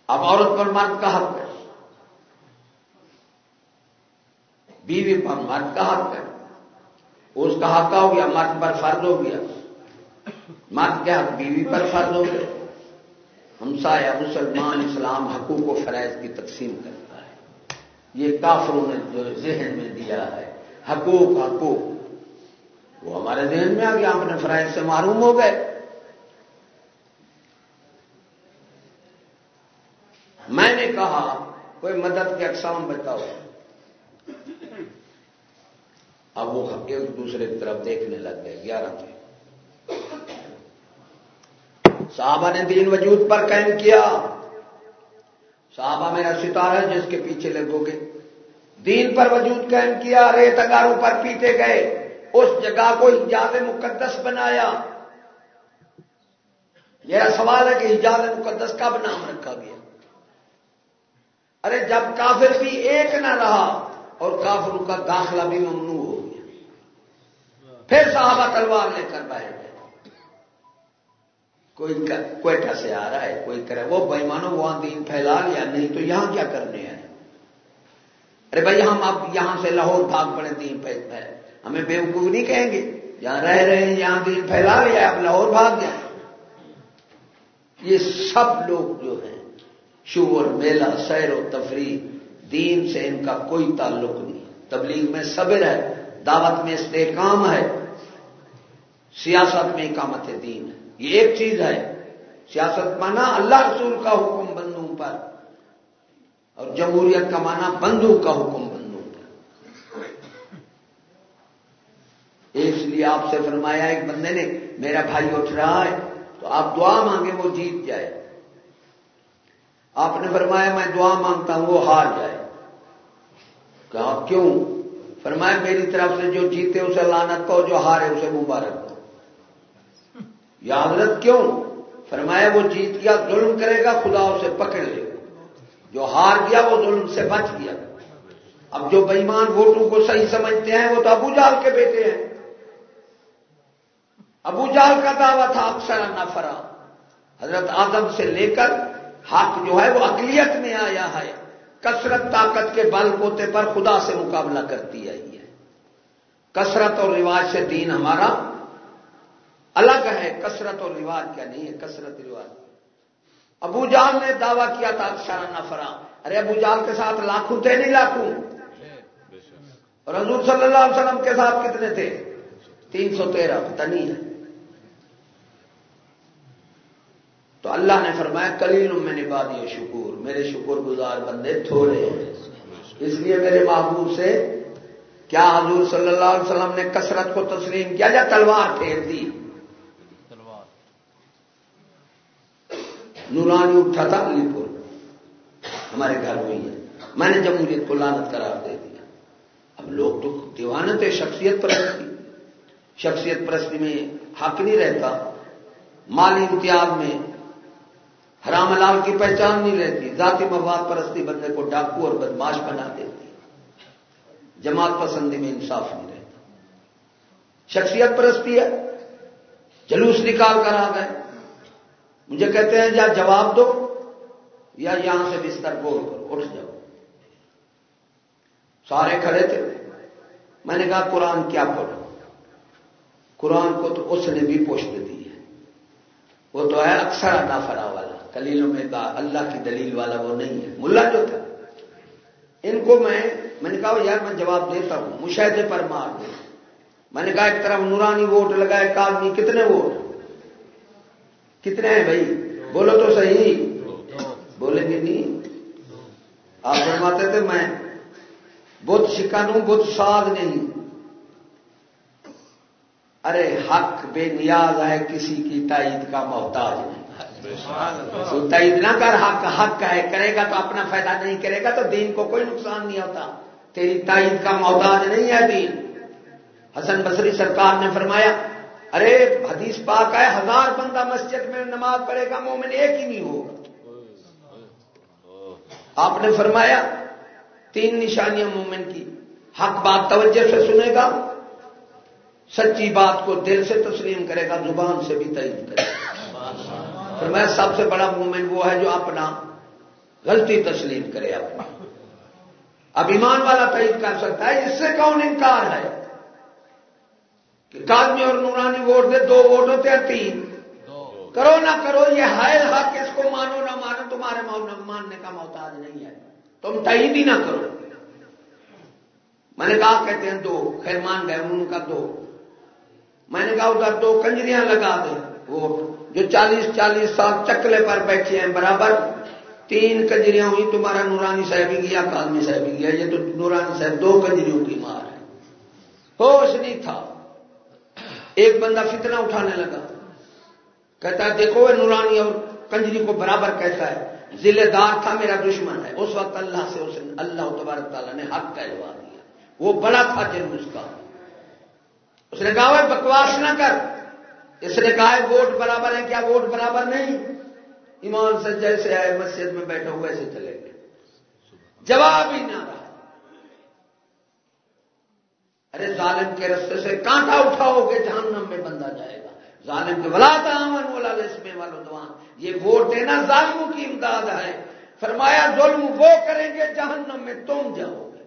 اب عورت پر مرد کا حق ہے۔ بیوی پر مرد کا حق ہے۔ اس کا حق ہو گیا، مرد پر فرض ہو گیا۔ مرد کے حق بیوی پر فرض ہو گیا۔ ہمسا یا مسلمان اسلام حقوق و فرائض کی تقسیم کرتا ہے۔ یہ کافروں نے جو ذہن میں دیا ہے، حقوق حقوق۔ وہ ہمارے ذہن میں آ گیا اپنے فرائض سے معروم ہو گئے۔ میں نے کہا، کوئی مدد کے اقسام بتاؤ۔ اب وہ ایک دوسرے کی طرف دیکھنے لگ گئے، گیارہ تھے۔ صحابہ نے دین وجود پر قائم کیا۔ صحابہ میرا ستارہ ہے، جس کے پیچھے لگو گے۔ دین پر وجود قائم کیا، ریت اگاروں پر پیٹے گئے۔ اس جگہ کو حجاز مقدس بنایا۔ میرا سوال ہے کہ حجاز مقدس کب نام رکھا گیا؟ ارے، جب کافر بھی ایک نہ رہا اور کافروں کا داخلہ بھی ممنوع ہو۔ پھر صحابہ تلوار لے کر بیٹھ گئے کوئی کوئٹہ سے آ رہا ہے، کوئی کرے وہ بےمانوں وہاں دین پھیلا لیا نہیں تو یہاں کیا کرنے ہیں؟ ارے بھائی، ہم اب یہاں سے لاہور بھاگ پڑے، دین پھیلتا ہے۔ ہمیں بیوقوف نہیں کہیں گے۔ جہاں رہ رہے ہیں، یہاں دین پھیلا لیا اب لاہور بھاگ گیا یہ سب لوگ جو ہیں، شور، میلہ، سیر و تفریح، دین سے ان کا کوئی تعلق نہیں۔ تبلیغ میں صبر ہے۔ دعوت میں استحکام ہے، سیاست میں اقامت دین ہے۔ یہ ایک چیز ہے۔ سیاست مانا اللہ رسول کا حکم بندوں پر، اور جمہوریت کا مانا بندوں کا حکم بندوں پر۔ اس لیے آپ سے فرمایا ایک بندے نے، میرا بھائی اٹھ رہا ہے، تو آپ دعا مانگے وہ جیت جائے۔ آپ نے فرمایا، میں دعا مانگتا ہوں، وہ ہار جائے۔ کہا، کیوں؟ فرمایا میری طرف سے جو جیتے اسے لانت کو جو ہارے اسے مبارک کو یا حضرت کیوں؟ فرمایا وہ جیت گیا، ظلم کرے گا، خدا اسے پکڑ لے گا۔ جو ہار گیا، وہ ظلم سے بچ گیا۔ اب جو بےمان ووٹوں کو صحیح سمجھتے ہیں، وہ تو ابو جال کے بیٹے ہیں۔ ابو جال کا دعویٰ تھا اکثر نفرا۔ حضرت آدم سے لے کر حق جو ہے، وہ اقلیت میں آیا ہے۔ کثرت طاقت کے بل پوتے پر خدا سے مقابلہ کرتی آئی ہے کثرت اور رواج سے دین ہمارا الگ ہے، کثرت اور رواج کیا نہیں ہے؟ کثرت رواج۔ ابو جال نے دعویٰ کیا تھا اکثر نفرا۔ ارے ابو جال کے ساتھ لاکھوں تھے نہیں لاکھوں؟ اور حضور صلی اللہ علیہ وسلم کے ساتھ کتنے تھے؟ تین سو تیرہ، پتہ نہیں ہے۔ تو اللہ نے فرمایا کلیل میں نے بادی شکور، میرے شکر گزار بندے تھوڑے ہیں۔ اس لیے میرے محبوب سے کیا حضور صلی اللہ علیہ وسلم نے کثرت کو تسلیم کیا؟ یا تلوار پھیر دی؟ نورانی اٹھا تھا، علی پور۔ ہمارے گھر میں ہی ہے۔ میں نے جمہوریت کو لانت قرار دے دیا۔ اب لوگ تو دیوانت ہے شخصیت پرستی۔ شخصیت پرستی میں حق نہیں رہتا۔ مالی امتیاز میں حرام حلال کی پہچان نہیں رہتی، ذاتی مفاد پرستی بندے کو ڈاکو اور بدماش بنا دیتی۔ جماعت پسندی میں انصاف نہیں رہتا۔ شخصیت پرستی ہے، جلوس نکال کر آ گئے۔ مجھے کہتے ہیں یا جواب دو، یا یہاں سے بستر بول کرو اٹھ جاؤ۔ سارے کھڑے تھے۔ میں نے کہا، قرآن کیا پڑھو؟ قرآن کو تو اس نے بھی پوچھ دی ہے۔ وہ تو ہے اکثر ادا فرا والا۔ کلیلوں میں کہا، اللہ کی دلیل والا وہ نہیں ہے۔ ملا جو تھا۔ ان کو میں میں نے کہا، یار میں جواب دیتا ہوں۔ مشاہدے پر مار دے۔ میں نے کہا، ایک طرف نورانی ووٹ لگا، ایک آدمی، کتنے ووٹ؟ کتنے ہیں بھائی؟ بولو تو صحیح۔ بولیں گے نہیں۔ آپ فرماتے تھے، میں بدھ شکن ہوں بدھ ساد نہیں۔ ارے، حق بے نیاز ہے کسی کی تائید کا محتاج نہیں۔ تائید نہ کر حق حق ہے، کرے گا تو اپنا فائدہ نہیں، کرے گا تو دین کو کوئی نقصان نہیں ہوتا۔ تیری تائید کا محتاج نہیں ہے دین۔ حسن بصری سرکار نے فرمایا، ارے حدیث پاک ہے، ہزار بندہ مسجد میں نماز پڑھے گا، مومن ایک ہی نہیں ہوگا۔ آپ نے فرمایا، تین نشانیاں مومن کی۔ حق بات توجہ سے سنے گا، سچی بات کو دل سے تسلیم کرے گا، زبان سے بھی تعین کرے گا۔ فرمایا سب سے بڑا مومن وہ ہے جو اپنا غلطی تسلیم کرے اپنا۔ اب ایمان والا تعید کر سکتا ہے، اس سے کون انکار ہے؟ کہ کادمی اور نورانی ووٹ دے، دو ووٹ ہوتے ہیں، تین۔ کرو نہ کرو، یہ ہے حق، اس کو مانو نہ مانو، تمہارے ماننے کا محتاج نہیں ہے۔ تم تعید ہی نہ کرو۔ میں نے کہا، کہتے ہیں دو خیر مان گئے ان کا دو۔ میں نے کہا، ادھر دو کنجریاں لگا دیں۔ وہ جو چالیس چالیس سال چکلے پر بیٹھے ہیں، برابر تین کنجریاں ہوئی تمہارا نورانی صاحب گیا کالمی صاحب گیا، یہ تو نورانی صاحب دو کنجریوں کی مار ہے۔ ہوش نہیں تھا۔ ایک بندہ فتنہ اٹھانے لگا۔ کہتا ہے، دیکھو نورانی، اور کنجری کو برابر کہتا ہے۔ ضلع دار تھا، میرا دشمن ہے۔ اس وقت اللہ سے اس اللہ تبارک تعالیٰ نے حق کہلوا دیا۔ وہ بڑا تھا جلوس کا۔ اس نے کہا بکواس نہ کر۔ اس نے کہا ہے ووٹ برابر ہے، کیا ووٹ برابر نہیں؟ ایمان سے جیسے آئے مسجد میں بیٹھے ہوئے سے چلے گئے۔ جواب ہی نہ رہا۔ ارے ظالم کے رستے سے کانٹا اٹھاؤ گے، جہنم میں بندہ جائے گا۔ ظالم کے بلا تعمن والا میں والوں دوان یہ ووٹ ہے نا ظالموں کی امداد ہے۔ فرمایا، ظلم وہ کریں گے جہنم میں تم جاؤ گے۔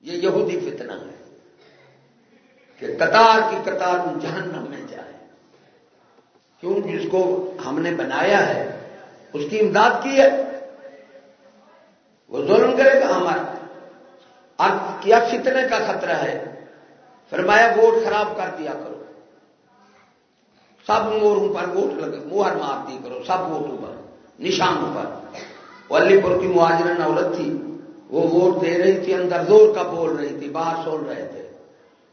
یہ یہودی فتنہ ہے۔ کہ قطار کی قطار جہنم میں جائے۔ کیوں جس کو ہم نے بنایا ہے، اس کی امداد کی ہے۔ وہ ظلم کرے گا ہمارا۔ اب کیا فتنے کا خطرہ ہے۔ فرمایا، ووٹ خراب کر دیا کرو۔ سب موروں پر ووٹ لگے موہر مار دی کرو، سب ووٹوں پر، نشانوں پر۔ ولی پور کی مہاجرن عورت تھی، وہ ووٹ دے رہی تھی، اندر زور کا بول رہی تھی، باہر سول رہے تھے۔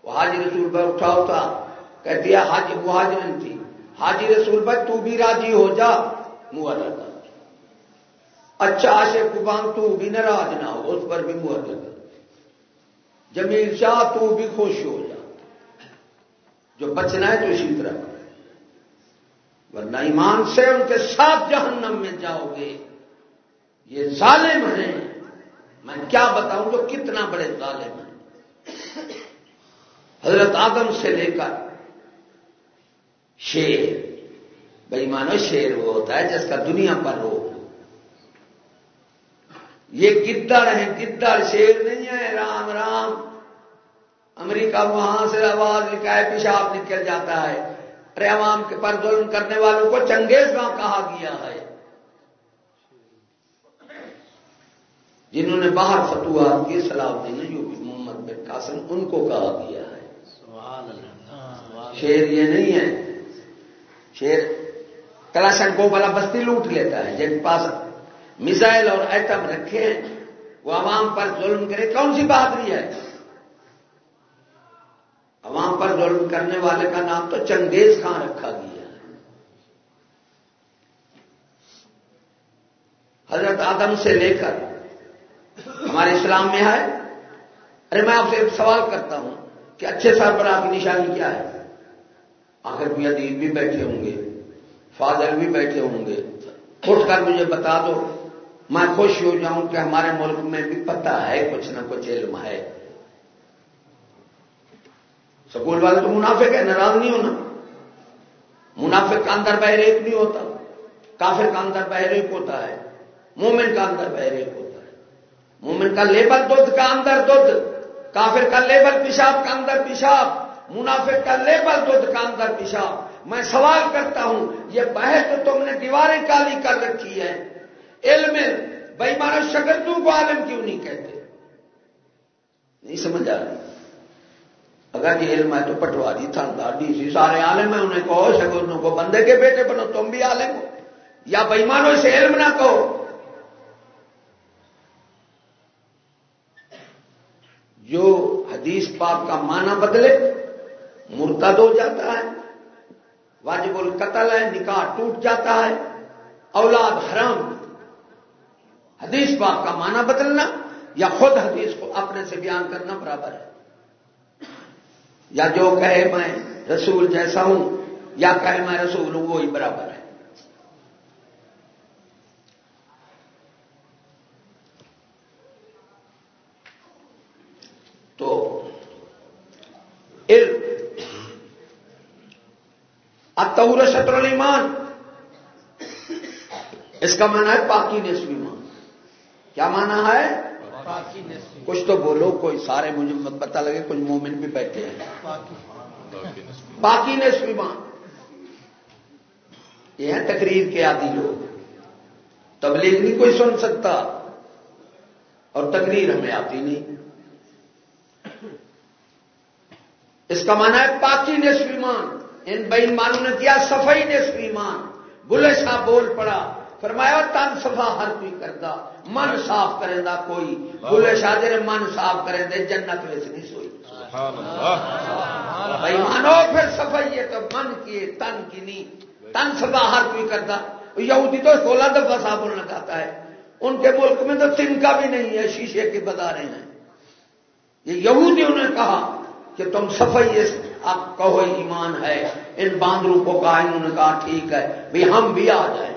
وہ حاجی رسول پر اٹھا ہوتا کہتی ہے حاجی مہاجرن تھی۔ حاجی رسول بھائی تو بھی راضی ہو جا موہر لگا اچھا آشے کبان تو بھی ناراض نہ ہو، اس پر بھی موہر لگا جمیل شاہ، تو بھی خوش ہو جا۔ جو بچنا ہے تو اسی طرح۔ ورنہ ایمان سے ان کے ساتھ جہنم میں جاؤ گے۔ یہ ظالم ہیں۔ میں کیا بتاؤں جو کتنا بڑے ظالم ہیں۔ حضرت آدم سے لے کر شیر بھائی مانو شیر وہ ہوتا ہے، جس کا دنیا پر رو یہ گدڑ ہے گدڑ شیر نہیں ہے، رام رام۔ امریکہ وہاں سے آواز لکھا ہے پیشاب نکل جاتا ہے۔ ارے عوام کے پر ظلم کرنے والوں کو چنگیز گاؤں کہا گیا ہے۔ جنہوں نے باہر فتوا کی، سلام دی جو محمد بن قاسم ان کو کہا گیا۔ ہے شیر یہ نہیں ہے۔ شیر کلاشن کو بلا بستی لوٹ لیتا ہے، جن پاس میزائل اور ایٹم رکھے ہیں، وہ عوام پر ظلم کرے، کون سی بہادری ہے؟ عوام پر ظلم کرنے والے کا نام تو چنگیز خان رکھا گیا ہے۔ حضرت آدم سے لے کر ہمارے اسلام میں ہے۔ ارے، میں آپ سے ایک سوال کرتا ہوں کہ اچھے سربراہ کی نشانی کیا ہے؟ آخر بھی ادیب بھی بیٹھے ہوں گے فادر بھی بیٹھے ہوں گے۔ اٹھ کر مجھے بتا دو، میں خوش ہو جاؤں کہ ہمارے ملک میں بھی پتہ ہے، کچھ نہ کچھ علم ہے۔ سکول والے تو منافع ہے ناراض نہیں ہونا۔ منافع کا اندر بحریک نہیں ہوتا، کافر کا اندر بحریک ہوتا ہے، مومن کا اندر بحریک ہوتا ہے۔ مومن کا لیبل دودھ کا اندر دودھ، کافر کا لیبل پیشاب کا اندر پیشاب۔ منافع کا لیبل دودھ کا اندر پیشاب میں سوال کرتا ہوں، یہ بحث تو تم نے دیواریں کالی کر رکھی ہے علم بھائی مارا شگردو کو عالم کیوں نہیں کہتے؟ نہیں سمجھ آ رہی۔ اگر یہ علم ہے تو پٹواری تھا داڑھی سی سارے عالم ہیں، انہیں کہو، شگردوں کو بندے کے بیٹے بنو، تم بھی عالم ہو۔ یا بےمانوں سے علم نہ کہو۔ جو حدیث پاک کا معنی بدلے مرتد ہو جاتا ہے۔ واجب القتل ہے، نکاح ٹوٹ جاتا ہے، اولاد حرام۔ حدیث باپ کا معنی بدلنا یا خود حدیث کو اپنے سے بیان کرنا برابر ہے؟ یا جو کہے میں رسول جیسا ہوں، یا کہے میں رسول ہوں وہی برابر ہے تو علم اتور شطر المان اس کا معنی ہے پاکی نسبی مان کیا مانا ہے؟ کچھ تو بولو کوئی سارے مجھے پتا لگے کچھ مومن بھی بیٹھے ہیں۔ باقی نے سیمان یہ ہے تقریر کے آدھی لوگ۔ تبلیغ نہیں کوئی سن سکتا۔ اور تقریر ہمیں آتی نہیں۔ اس کا مانا ہے پاکی نصف ایمان۔ ان بےمانوں نے کیا صفائی نصف ایمان۔ بلے شاہ بول پڑا۔ فرمایا تن صفا ہر کوئی کرتا من صاف کرے دا کوئی۔ بلے شاہ دے من صاف کرے دے جنت وچ نہیں سوئی۔ بھائی مانو پھر صفائی ہے تو من کی تن کی نہیں۔ تن صفا ہر کوئی کرتا یہودی تو سولہ دفعہ صابن لگاتا ہے۔ ان کے ملک میں تو تن کا بھی نہیں ہے شیشے کے بتا رہے ہیں۔ یہ یہودیوں نے کہا کہ تم صفائی آپ کہو ایمان ہے۔ ان باندروں کو کہا انہوں نے کہا ٹھیک ہے بھائی ہم بھی آ جائیں۔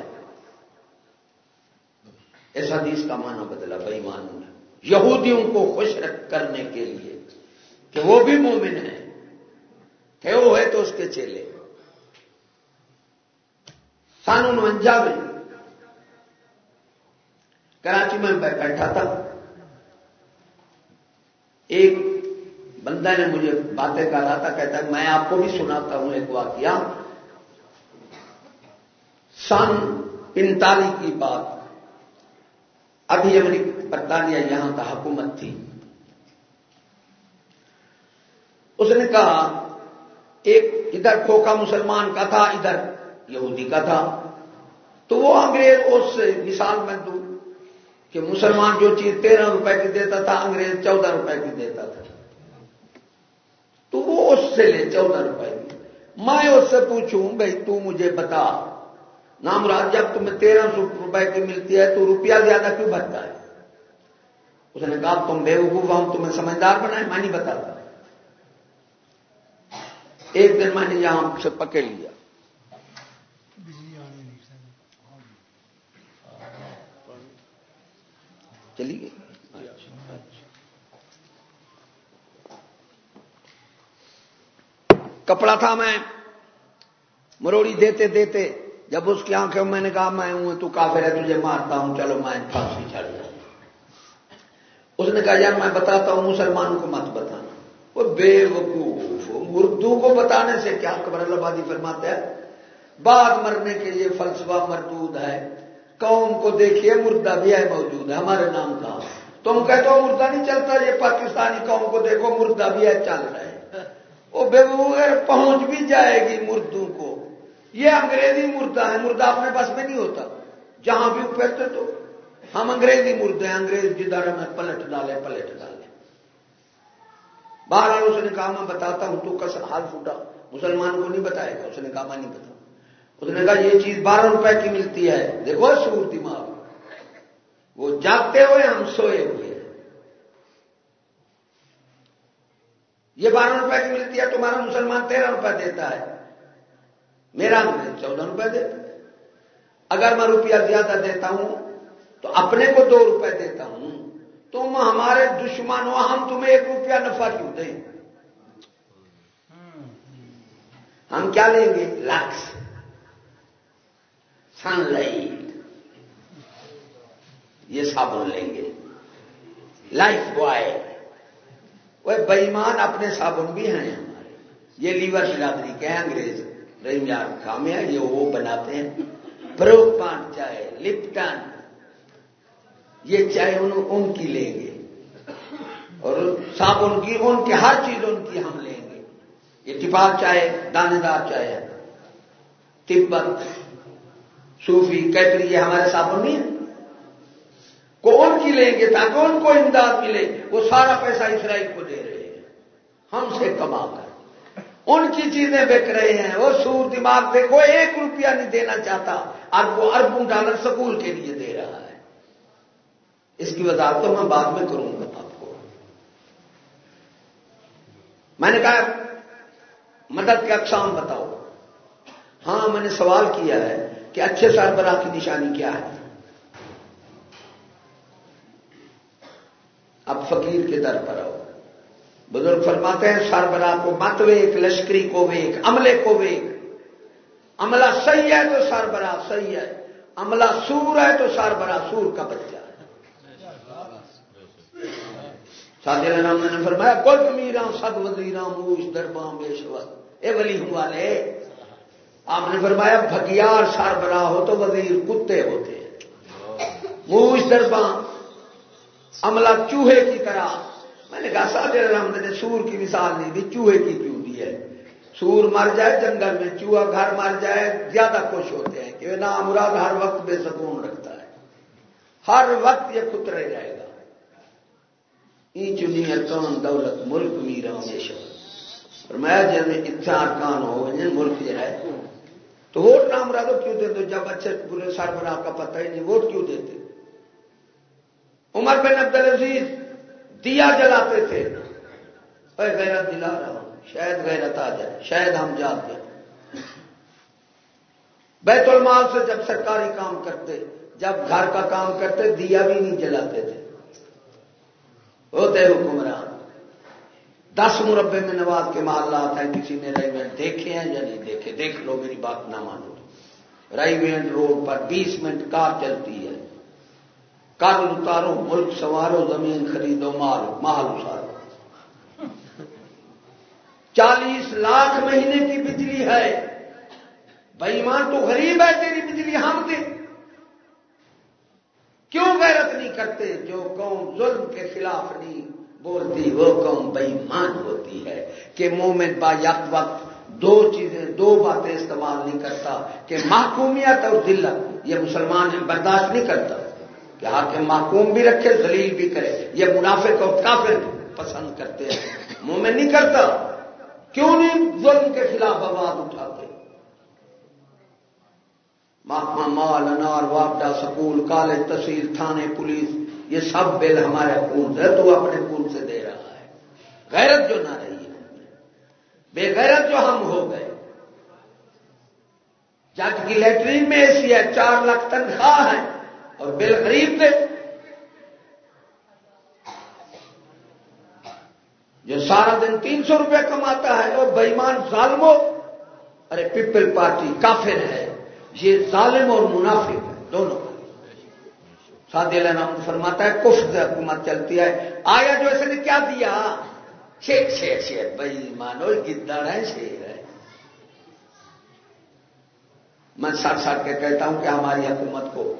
اس حدیث کا معنی بدلا بھائی مان یہودیوں کو خوش رکھ کرنے کے لیے کہ وہ بھی مومن ہیں۔ کہ وہ ہے تو اس کے چیلے۔ سن انجا میں کراچی میں بیٹھا تھا۔ ایک بندہ نے مجھے باتیں کر رہا تھا، کہتا ہے، میں آپ کو بھی سناتا ہوں ایک واقعہ۔ سن پینتالیس کی بات۔ ابھی امریکہ برطانیہ یہاں کا حکومت تھی۔ اس نے کہا، ایک ادھر کھوکا مسلمان کا تھا، ادھر یہودی کا تھا۔ تو وہ انگریز، اس مثال میں دوں کہ مسلمان جو چیز تیرہ روپے کی دیتا تھا، انگریز چودہ روپے کی دیتا تھا۔ تو وہ اس سے لے چودہ روپے۔ کی میں اس سے پوچھوں، بھائی تو مجھے بتا۔ نام راج، جب تمہیں تیرہ سو روپئے کی ملتی ہے تو روپیہ زیادہ کیوں بھرتا ہے؟ اس نے کہا تم بے وقوف ہم تمہیں سمجھدار بنائے میں نہیں بتاتا۔ ایک دن میں نے یہاں سے پکڑ لیا۔ چلی گئی کپڑا تھا میں، مروڑی دیتے دیتے، جب اس کی آنکھوں میں نے کہا، میں ہوں تو کافر ہے، تجھے مارتا ہوں، چلو میں پھانسی چڑھ جاؤں۔ اس نے کہا، یار، میں بتاتا ہوں، مسلمانوں کو مت بتانا۔ وہ بے وقوف اردو کو بتانے سے کیا قبر آبادی فرماتے ہیں بعد مرنے کے لیے فلسفہ مردود ہے۔ قوم کو دیکھیے، مردہ بھی ہے، موجود ہے۔ ہمارے نام کا تم کہتے ہو، مردہ نہیں چلتا، یہ پاکستانی قوم کو دیکھو، مردہ بھی ہے، چل رہے وہ بے پہنچ بھی جائے گی مردوں کو۔ یہ انگریزی مردہ ہے مردہ اپنے پاس میں نہیں ہوتا۔ جہاں بھی پھرتے تو ہم انگریزی مردے ہیں، انگریز جدھر میں پلٹ ڈالے پلٹ ڈالے باہر اس نے کہا، میں بتاتا ہوں، تو کس حال پھوٹا؟ مسلمان کو نہیں بتائے گا، اس نے کہا، میں نہیں بتا اس نے کہا، یہ چیز بارہ روپے کی ملتی ہے۔ دیکھو سور دماغ وہ جاگتے ہوئے ہم سوئے ہوئے۔ یہ بارہ روپے کی ملتی ہے، تمہارا مسلمان تیرہ روپے دیتا ہے۔ میرا چودہ روپے دیتا ہے۔ اگر میں روپیہ زیادہ دیتا ہوں، تو اپنے کو دو روپے دیتا ہوں۔ تم ہمارے دشمن ہو، ہم تمہیں ایک روپیہ نفع کیوں دیں؟ ہم کیا لیں گے؟ لکس۔ Sunlight. یہ صابن لیں گے۔ Lifebuoy. وہ بےمان اپنے صابن بھی ہیں۔ ہمارے یہ لیور برادری کے ہیں انگریز؟ رحیم یار کامیا یہ وہ بناتے ہیں۔ بروک پان چائے، لپٹن۔ یہ چائے ان کی لیں گے۔ اور صابن کی، ان کی ہر چیز ان کی ہم لیں گے۔ یہ ٹپال چائے دانے دار چائے ہے۔ تبت، صوفی کیٹری یہ ہمارے صابن نہیں ہے کو ان کی لیں گے؟ تاکہ ان کو امداد ملے۔ وہ سارا پیسہ اسرائیل کو دے رہے ہیں۔ ہم سے کما کر۔ ان کی چیزیں بک رہے ہیں۔ وہ سور دماغ دیکھو، ایک روپیہ نہیں دینا چاہتا۔ اب وہ اربوں ڈالر سکول کے لیے دے رہا ہے۔ اس کی وضاحت تو میں بعد میں کروں گا آپ کو۔ میں نے کہا، مدد کے اقسام بتاؤ۔ ہاں میں نے سوال کیا ہے کہ اچھے سربراہ کی نشانی کیا ہے؟ اب فقیر کے در پر آؤ۔ بزرگ فرماتے ہیں، سربراہ کو مت ویک، لشکری کو ویک، عملے کو ویک۔ عملہ صحیح ہے تو سربراہ صحیح ہے، عملہ سور ہے تو سربراہ سور کا بچہ ہے۔ سادر رام نے فرمایا کل میرا سب وزیرام موش دربام بیشور اے ولی ہوں والے آپ نے فرمایا، بھگیار سربراہ ہو تو وزیر کتے ہوتے ہیں۔ موش دربام عملہ چوہے کی طرح۔ میں نے کہا سادر رحمد نے سور کی مثال نہیں دی، چوہے کی کیوں دی ہے؟ سور مر جائے جنگل میں، چوہا گھر مر جائے، زیادہ خوش ہوتے ہیں کہ نا مراد ہر وقت بے سکون رکھتا ہے۔ ہر وقت یہ خطرے رہے گا۔ ای چنی کون دولت، ملک میرا جی، ہمیشہ اور میں جب اتنا ارکان ہو ملک جو ہے، تو ووٹ نام رہا تو کیوں دیتے جب اچھے برے سربراہ کا پتہ ہی نہیں، ووٹ کیوں دیتے؟ عمر بن عبد العزیز دیا جلاتے تھے۔ غیرت دلا رہا ہوں، شاید غیرت آ جائے، شاید ہم جاتے بیت المال سے جب سرکاری کام کرتے، جب گھر کا کام کرتے، دیا بھی نہیں جلاتے تھے۔ ہوتے حکمران دس مربے میں نواز کے محلات ہیں کسی نے ریوینٹ دیکھے ہیں یا نہیں دیکھے؟ دیکھ لو، میری بات نہ مانو۔ ریوینٹ روڈ پر بیس منٹ کار چلتی ہے۔ کار اتارو ملک سوارو زمین خریدو مال مال اتارو چالیس لاکھ مہینے کی بجلی ہے۔ بےمان تو غریب ہے تیری بجلی ہم دے کیوں غیرت نہیں کرتے جو قوم ظلم کے خلاف نہیں بولتی؟ وہ قوم بےمان ہوتی ہے کہ مومن با یک وقت دو چیزیں، دو باتیں استعمال نہیں کرتا کہ محکومیت اور دلت یہ مسلمان برداشت نہیں کرتا۔ کہ حاکم محکوم بھی رکھے، ذلیل بھی کرے۔ یہ منافق اور کافر پسند کرتے ہیں۔ مومن نہیں کرتا۔ کیوں نہیں ظلم کے خلاف آواز اٹھاتے؟ محکمہ مال، انار واپڈا سکول، کالج، تحصیل، تھانے، پولیس، یہ سب بل ہمارے خون سے، تو اپنے خون سے دے رہا ہے۔ غیرت جو نہ رہی ہے۔ بے غیرت جو ہم ہو گئے۔ جج کی لیٹرین میں ایسی ہے، چار لاکھ تنخواہ ہے۔ اور بل خرید دے جو سارا دن تین سو روپے کماتا ہے وہ بےمان ظالمو ارے، پیپل پارٹی کافر ہے۔ یہ ظالم اور منافق ہے، دونوں۔ سادی نام فرماتا ہے کف سے حکومت چلتی ہے۔ آیا جو اس نے کیا دیا؟ شیر شیر شیر۔ بھائی مانو گدڑ ہے شیر ہے میں ساتھ ساتھ کے کہتا ہوں کہ ہماری حکومت کو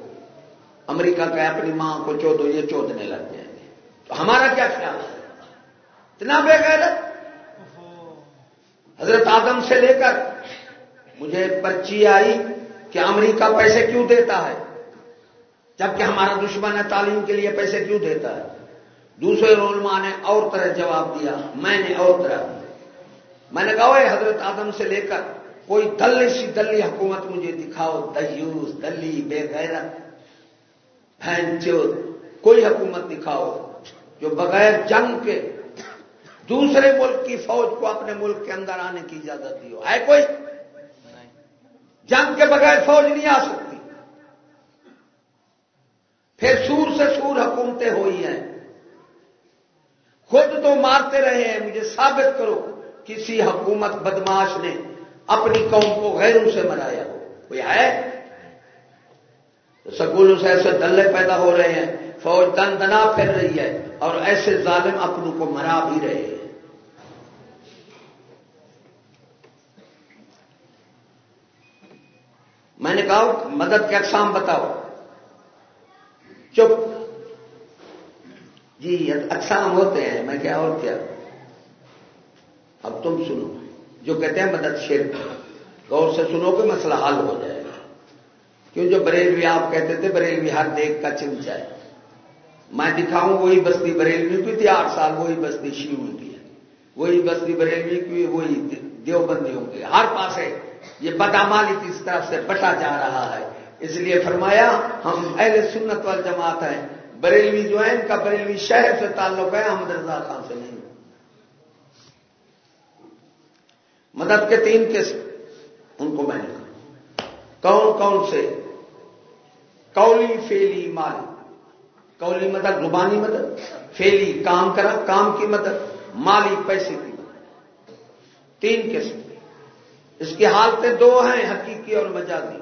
امریکہ کا اپنی ماں کو چودو یہ چودنے لگ جائیں گے۔ تو ہمارا کیا خیال ہے؟ اتنا بے غیرت؟ حضرت آدم سے لے کر مجھے پرچی آئی کہ امریکہ پیسے کیوں دیتا ہے؟ جبکہ ہمارا دشمن ہے، تعلیم کے لیے پیسے کیوں دیتا ہے؟ دوسرے علماء نے اور طرح جواب دیا، میں نے اور طرح۔ میں نے کہا حضرت آدم سے لے کر کوئی دلی سی دلی حکومت مجھے دکھاؤ دیوس دلی بے غیرت۔ چود کوئی حکومت دکھاؤ جو بغیر جنگ کے دوسرے ملک کی فوج کو اپنے ملک کے اندر آنے کی اجازت دی ہو ہے کوئی؟ جنگ کے بغیر فوج نہیں آ سکتی۔ پھر سور سے سور حکومتیں ہوئی ہیں۔ خود تو مارتے رہے ہیں۔ مجھے ثابت کرو، کسی حکومت بدماش نے اپنی قوم کو غیروں سے مرایا۔ ہو کوئی ہے؟ سکولوں سے ایسے دلے پیدا ہو رہے ہیں، فوج دن دنا پھر رہی ہے اور ایسے ظالم اپنوں کو مرا بھی رہے ہیں۔ میں نے کہا، مدد کے اقسام بتاؤ۔ چپ۔ جی اقسام ہوتے ہیں۔ میں کیا اور کیا؟ اب تم سنو۔ جو کہتے ہیں مدد شرک، غور سے سنو کہ مسئلہ حل ہو جائے۔ کیوں جو بریلوی آپ کہتے تھے، بریلوی ہر دیکھ کا چمچا ہے۔ میں دکھاؤں وہی بستی بریلوی کی تھی، آٹھ سال وہی بستی شیو کی ہے۔ وہی بستی بریلوی کی، وہی دیوبندیوں کی۔ ہر پاس ہے یہ بدامالی کس طرف سے بٹا جا رہا ہے۔ اس لیے فرمایا، ہم اہل سنت وال جماعت ہیں۔ بریلوی جو ہے ان کا بریلوی شہر سے تعلق ہے، احمد رضا خان سے نہیں۔ مدد کے تین قسم، ان کو میں نے کہا۔ کون کون سے؟ کولی فیلی مالی کولی مدد، زبانی مدد۔ فیلی کام کرا، کام کی مدد، مالی پیسے کی مدد۔ تین قسم۔ اس کی حالتیں دو ہیں، حقیقی اور مجازی۔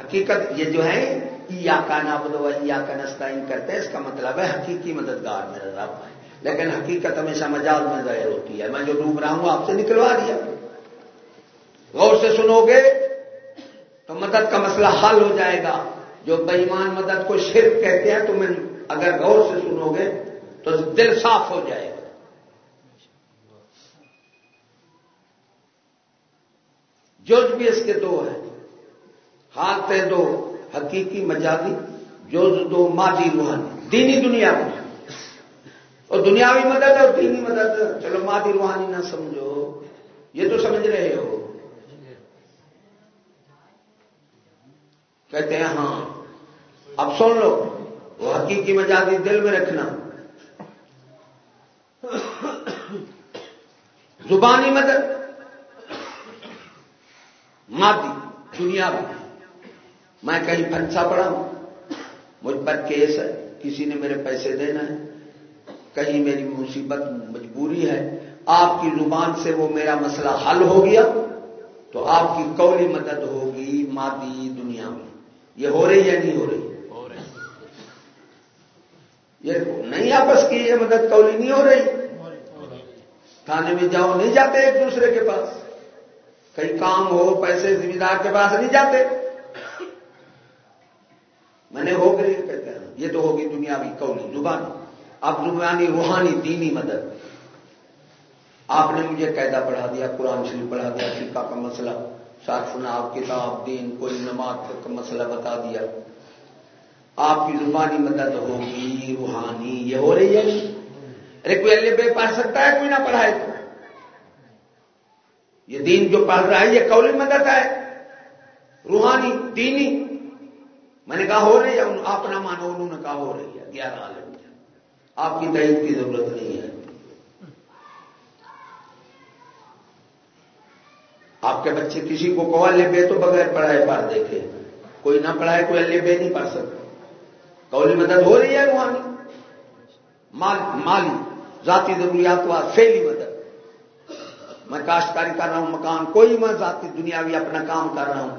حقیقت یہ جو ہے یا کا نابدو یا کا نستعین کرتے ہیں۔ اس کا مطلب ہے حقیقی مددگار میرا رب ہے لیکن حقیقت ہمیشہ مجاز میں ظاہر ہوتی ہے۔ میں جو ڈوب رہا ہوں، آپ سے نکلوا دیا۔ غور سے سنو گے تو مدد کا مسئلہ حل ہو جائے گا۔ جو بےمان مدد کو شرک کہتے ہیں تمہیں اگر غور سے سنو گے تو دل صاف ہو جائے گا۔ جوز بھی اس کے دو ہیں ہاتھ دو، حقیقی مجازی جوز دو مادی روحانی دینی دنیا میں۔ اور دنیاوی مدد اور دینی مدد۔ چلو مادی روحانی نہ سمجھو۔ یہ تو سمجھ رہے ہو۔ کہتے ہیں ہاں۔ اب سن لو، وہ حقیقی مجازی دل میں رکھنا۔ زبانی مدد، مادی، دنیا میں میں کہیں پنسا پڑا ہوں مجھ پر کیس ہے، کسی نے میرے پیسے دینا ہے، کہیں میری مصیبت مجبوری ہے، آپ کی زبان سے وہ میرا مسئلہ حل ہو گیا، تو آپ کی قولی مدد ہوگی، مادی یہ ہو رہی یا نہیں ہو رہی؟ یہ نہیں آپس کی یہ مدد قولی نہیں ہو رہی۔ تھانے میں جاؤ، نہیں جاتے ایک دوسرے کے پاس۔ کئی کام ہو، پیسے ذمہ دار کے پاس نہیں جاتے۔ میں نے ہو گئی کہتے ہیں، یہ تو ہوگی دنیاوی قولی زبانی۔ اب زبانی، روحانی، دینی مدد۔ آپ نے مجھے قیدا پڑھا دیا، قرآن شریف پڑھا دیا، فقہ کا مسئلہ۔ ساتھ آپ کتاب، دین، کوئی نماز کا مسئلہ بتا دیا۔ آپ کی زبانی مدد ہوگی، روحانی، یہ ہو رہی ہے؟ ارے کوئی اللہ بے پڑھ سکتا ہے، کوئی نہ پڑھائے تو؟ یہ دین جو پڑھ رہا ہے، یہ قولی مدد ہے۔ روحانی، دینی۔ میں نے کہا ہو رہی ہے، آپ نہ مانو انہوں نے کہا ہو رہی ہے، گیارہ عالم آپ کی دہی کی ضرورت نہیں ہے۔ آپ کے بچے کسی کو کو اللہ بے تو بغیر پڑھائے پڑھ دیکھے۔ کوئی نہ پڑھائے، کوئی اللہ بے نہیں پڑھ سکتا۔ قولی مدد ہو رہی ہے روحانی۔ مال، مالی، ذاتی ضروریات وا فیلی مدد۔ میں کاشتکاری کر رہا ہوں، مکان، کوئی میں ذاتی دنیاوی اپنا کام کر رہا ہوں۔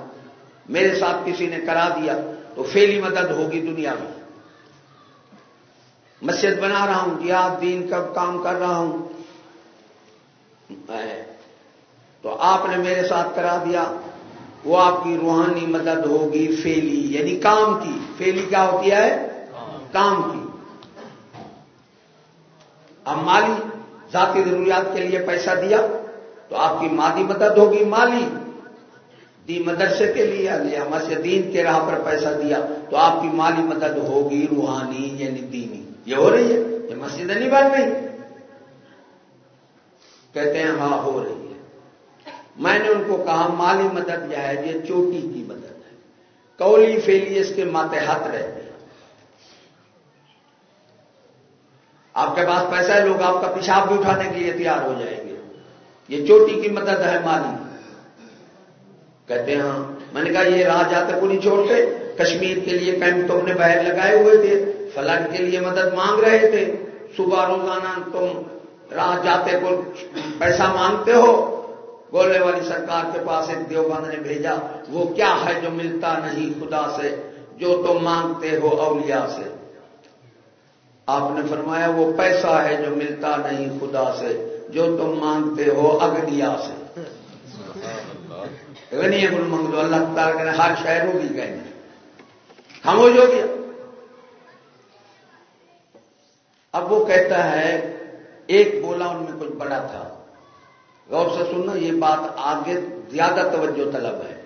میرے ساتھ کسی نے کرا دیا تو فیلی مدد ہوگی دنیا میں مسجد بنا رہا ہوں، جہاد، دین کا کام کر رہا ہوں۔ تو آپ نے میرے ساتھ کرا دیا۔ وہ آپ کی روحانی مدد ہوگی، فیلی یعنی کام کی۔ فیلی کیا ہوتی ہے؟ کام کی۔ اب مالی ذاتی ضروریات کے لیے پیسہ دیا تو آپ کی مادی مدد ہوگی، مالی۔ دی مدرسے کے لیے یعنی لیا مسجد دین کے راہ پر پیسہ دیا تو آپ کی مالی مدد ہوگی، روحانی یعنی دینی۔ یہ ہو رہی ہے، یہ مسجد نہیں بن رہی کہتے ہیں ہاں ہو رہی ہے۔ میں نے ان کو کہا مالی مدد یہ ہے، یہ چوٹی کی مدد ہے۔ کولی فیلی اس کے ماتحت رہتے ہیں آپ کے پاس پیسہ ہے، لوگ آپ کا پیشاب بھی اٹھانے کے لیے تیار ہو جائیں گے۔ یہ چوٹی کی مدد ہے مالی۔ کہتے ہیں ہاں۔ میں نے کہا، یہ راہ جاتے کو نہیں چھوڑتے۔ کشمیر کے لیے کیمپ تم نے باہر لگائے ہوئے تھے۔ فلڈ کے لیے مدد مانگ رہے تھے۔ صبح روزانہ تم راہ جاتے کو پیسہ مانگتے ہو۔ گولے والی سرکار کے پاس ایک دیوبند نے بھیجا، وہ کیا ہے جو ملتا نہیں خدا سے؟ جو تم مانگتے ہو اولیاء سے۔ آپ نے فرمایا، وہ پیسہ ہے جو ملتا نہیں خدا سے، جو تم مانگتے ہو اگنیا سے۔ غنی گل منگ دو اللہ تعالیٰ نے ہر شہروں بھی کہیں خاموش ہو گیا اب وہ کہتا ہے، ایک بولا ان میں کچھ بڑا تھا۔ غور سے سننا، یہ بات آگے زیادہ توجہ طلب ہے۔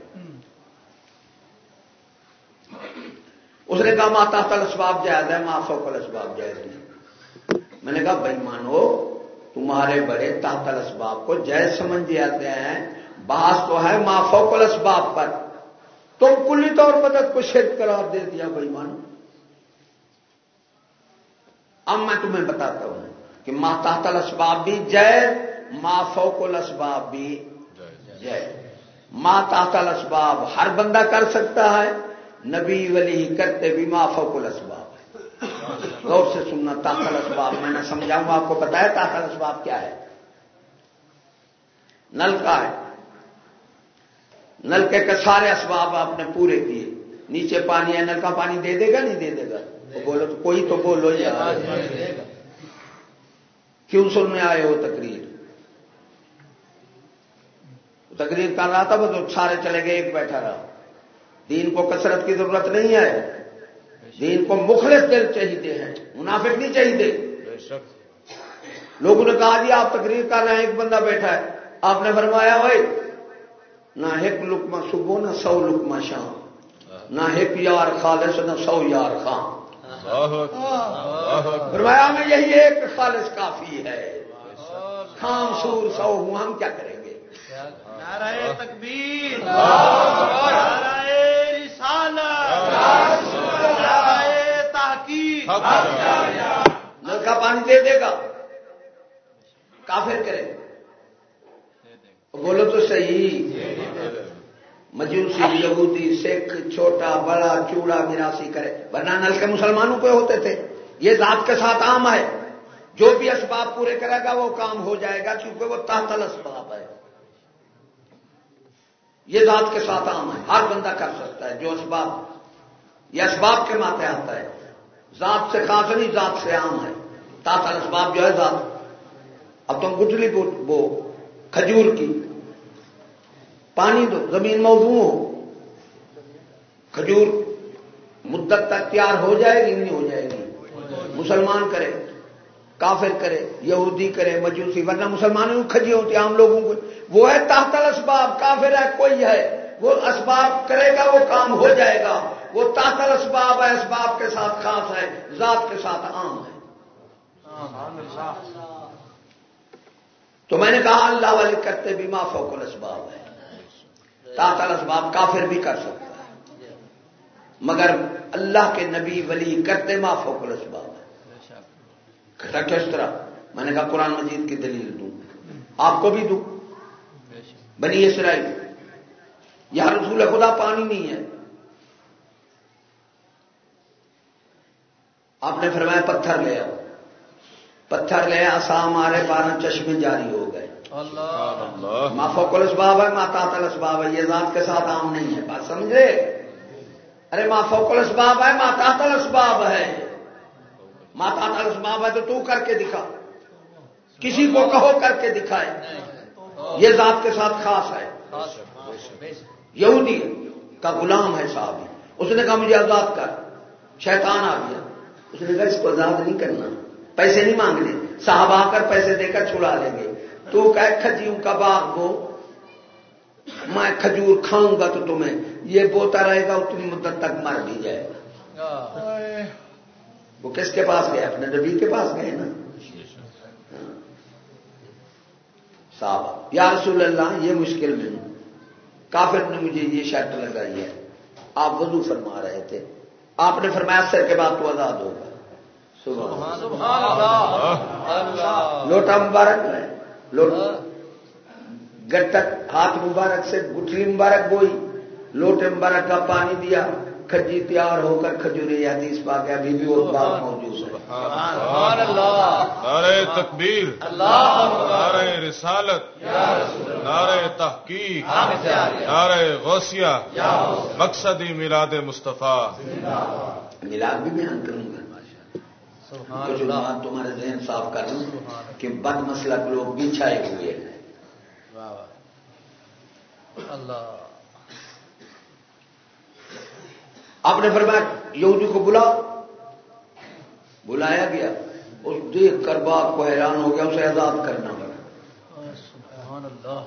اس نے کہا، ماتا کل اسباب جائز ہے معافو کل اسباب جائز نہیں۔ میں نے کہا، بھائی مانو، تمہارے بڑے تاطل اسباب کو جائز سمجھ جاتے ہیں۔ باس تو ہے معافو کل اسباب پر۔ تم کلی طور مدد کو شرک قرار دے دیا، بھائی مانو۔ اب میں تمہیں بتاتا ہوں کہ ماں تحت اسباب بھی جے ماں فوق الاسباب بھی جے ماں تحت اسباب ہر بندہ کر سکتا ہے نبی ولی کرتے بھی ماں فوق الاسباب غور سے سننا تاخل اسباب میں نے سمجھاؤں گا آپ کو پتا ہے تاخل اسباب کیا ہے۔ نل کا ہے۔ نل کے سارے اسباب آپ نے پورے کیے۔ نیچے پانی ہے نل کا پانی دے دے گا نہیں دے دے گا؟ بولو تو کوئی تو بولو یار کیوں سننے آئے ہو تقریر۔ تقریر کر رہا تھا وہ تو سارے چلے گئے ایک بیٹھا رہا دین کو کثرت کی ضرورت نہیں ہے۔ دین کو مخلص دل چاہیے ہیں منافق نہیں چاہیے لوگوں نے کہا جی آپ تقریر کر رہے ہیں ایک بندہ بیٹھا ہے۔ آپ نے فرمایا بھائی نہ ایک لکما صبح نہ سو لکما شام۔ نہ ایک یار خالص نہ سو یار خان فرمایا میں یہی ایک خالص کافی ہے۔ خام سور سو ہوں ہم کیا کریں؟ تکبیر تحقیق نل کا پانی دے دے گا کافر کرے بولو تو صحیح مجوسی یہودی سکھ چھوٹا بڑا چوڑا میراسی کرے ورنہ نل کے مسلمانوں پہ ہوتے تھے یہ ذات کے ساتھ عام ہے جو بھی اسباب پورے کرے گا وہ کام ہو جائے گا کیونکہ وہ تحتل اسباب ہے یہ ذات کے ساتھ عام ہے۔ ہر بندہ کر سکتا ہے، جو اسباب یہ اسباب کے ماتے آتا ہے۔ ذات سے خاص نہیں، ذات سے عام ہے۔ تاطل اسباب جو ہے ذات۔ اب تم گٹلی بو کھجور کی پانی دو، زمین موضوع ہو۔ کھجور مدت تک تیار ہو جائے گی، نہیں ہو جائے گی۔ مسلمان کرے۔ کافر کرے، یہودی کرے، مجوسی، ورنہ مسلمانوں کھجی ہوتی عام لوگوں کو وہ ہے تحت اسباب کافر ہے، کوئی ہے۔ وہ اسباب کرے گا، وہ کام ہو جائے گا۔ وہ تحت اسباب ہے، اسباب کے ساتھ خاص ہے، ذات کے ساتھ عام ہے۔ تو میں نے کہا، اللہ والے کرتے بھی فوق الاسباب ہے۔ تاطل اسباب کافر بھی کر سکتا ہے۔ مگر اللہ کے نبی ولی کرتے ما فوق الاسباب۔ کس طرح میں نے کہا قرآن مجید کی دلیل دوں۔ آپ کو بھی دوں؟ بنی اسرائیل۔ یہاں رسول خدا پانی نہیں ہے۔ آپ نے فرمایا پتھر لے آؤ۔ پتھر لے آسا ہمارے بارہ چشمے جاری ہو گئے۔ فوق الاسباب ہے ماتا الاسباب ہے۔ یہ ذات کے ساتھ عام نہیں ہے۔ بات سمجھے؟ ارے فوق الاسباب ہے ماتا الاسباب ہے۔ ماتا الاسباب ہے تو تو کر کے دکھا۔ کسی کو کہو کر کے دکھائے۔ یہ ذات کے ساتھ خاص ہے۔ یہودی کا غلام ہے صاحب۔ اس نے کہا مجھے آزاد کر۔ شیطان آ گیا۔ اس نے کہا اس کو آزاد نہیں کرنا۔ پیسے نہیں مانگنے۔ صاحب آ کر پیسے دے کر چھڑا لیں گے۔ تو کہ کھجیوں کا باغ ہو۔ میں کھجور کھاؤں گا تو تمہیں یہ بوتا رہے گا اتنی مدت تک مر بھی جائے۔ گا وہ کس کے پاس گئے؟ اپنے نبی کے پاس گئے نا؟ صاحب یا رسول اللہ یہ مشکل میں ہوں کافر نے مجھے یہ شرط لگائی ہے۔ آپ وضو فرما رہے تھے۔ آپ نے فرمایا سر کے بعد تو آزاد ہوگا۔ لوٹا مبارک ہے گٹک ہاتھ مبارک سے گٹھلی مبارک بوئی۔ لوٹے مبارک کا پانی دیا۔ کھجی تیار ہو کر کھجورے حدیث پا کے ابھی بھی وہ بات موجود ہے۔ نعرہ تکبیر نعرہ رسالت نعرہ تحقیق نعرہ غوثیہ مقصدی میلاد مصطفیٰ۔ میلاد بھی بیان کروں گا کچھ بات تمہارے ذہن صاف کر لوں کہ بد مسلک لوگ بھی چھائے ہوئے ہیں۔ اللہ۔ آپ نے فرمایا یہودی کو بلا بلایا گیا. اس دیکھ کر باپ کو حیران ہو گیا اسے آزاد کرنا اللہ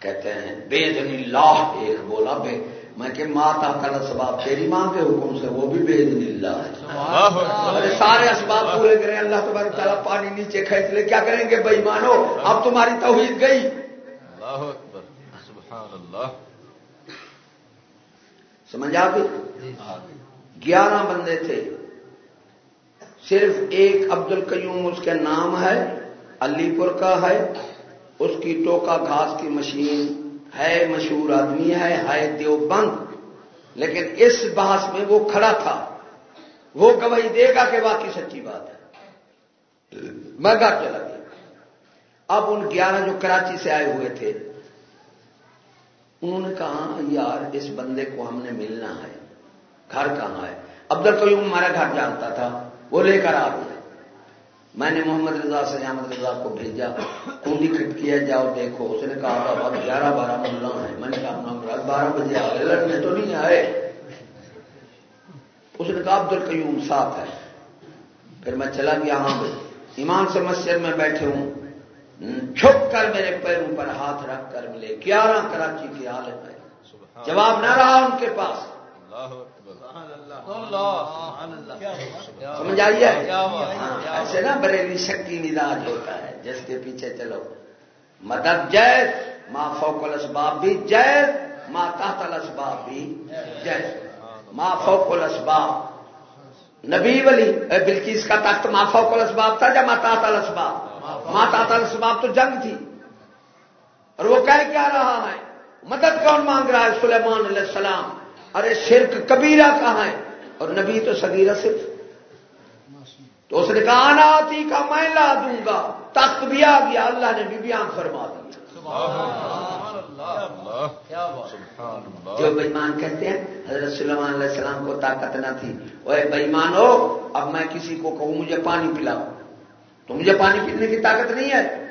کہتے ہیں بے دن اللہ ایک بولا بے میں کہ ماتا کا اسباب تیری ماں کے حکم سے وہ بھی بے دن اللہ ہے. سارے اسباب پورے کریں اللہ تمہاری تعالیٰ پانی نیچے کھینچ لے کیا کریں گے بھائی مانو اب تمہاری توحید گئی. اللہ اکبر. سبحان اللہ سمجھ آ گئی؟ گیارہ بندے تھے۔ صرف ایک عبد القیوم اس کے نام ہے، علی پور کا ہے۔ اس کی ٹوکا گھاس کی مشین ہے، مشہور آدمی ہے ہے دیوبند۔ لیکن اس بحث میں وہ کھڑا تھا۔ وہ گواہی دے گا کہ واقعی سچی بات ہے۔ میں گھر چلا گیا اب ان گیارہ جو کراچی سے آئے ہوئے تھے انہوں نے کہا یار اس بندے کو ہم نے ملنا ہے، گھر کہاں ہے؟ عبد القیوم ہمارا گھر جانتا تھا، وہ لے کر آ گیا میں نے محمد رضا سے احمد رضا کو بھیجا کنڈی کھٹ کیا جاؤ دیکھو۔ اس نے کہا تھا گیارہ بارہ ملا ہے۔ میں نے کہا بارہ بجے آ گئے، لڑنے تو نہیں آئے۔ اس نے کہا عبد القیوم ساتھ ہے۔ پھر میں چلا گیا ہاں۔ ایمان سے مسجد میں بیٹھے ہوں۔ چھپ کر میرے پیروں پر ہاتھ رکھ کر ملے۔ گیارہ کراچی کی حالت ہے جواب نہ رہا ان کے پاس۔ سمجھ آئیے ایسے نا بریلی شکتی نداج ہوتا ہے۔ جس کے پیچھے چلو۔ مدد جیز ماں فوق الاسباب بھی جیز ماں تحت الاسباب بھی جیز ماں فوق الاسباب۔ نبی ولی بلکیس کا تخت ماں فوق الاسباب تھا یا ماں تحت الاسباب؟ ماں تحت الاسباب تو جنگ تھی۔ اور وہ کہہ کیا رہا ہے؟ مدد کون مانگ رہا ہے سلیمان علیہ السلام؟ ارے شرک کبیرہ کہاں ہے؟ اور نبی تو سگیرہ صرف۔ تو اس نے کہا آنا آتی کا میں لا دوں گا۔ تخت بھی آ گیا اللہ نے بھی بیان فرما دیا۔ جو بےمان کہتے ہیں حضرت سلمان علیہ السلام کو طاقت نہ تھی۔ وہ بےمان ہو اب میں کسی کو کہوں مجھے پانی پلاؤ۔ تو مجھے پانی پینے کی طاقت نہیں ہے۔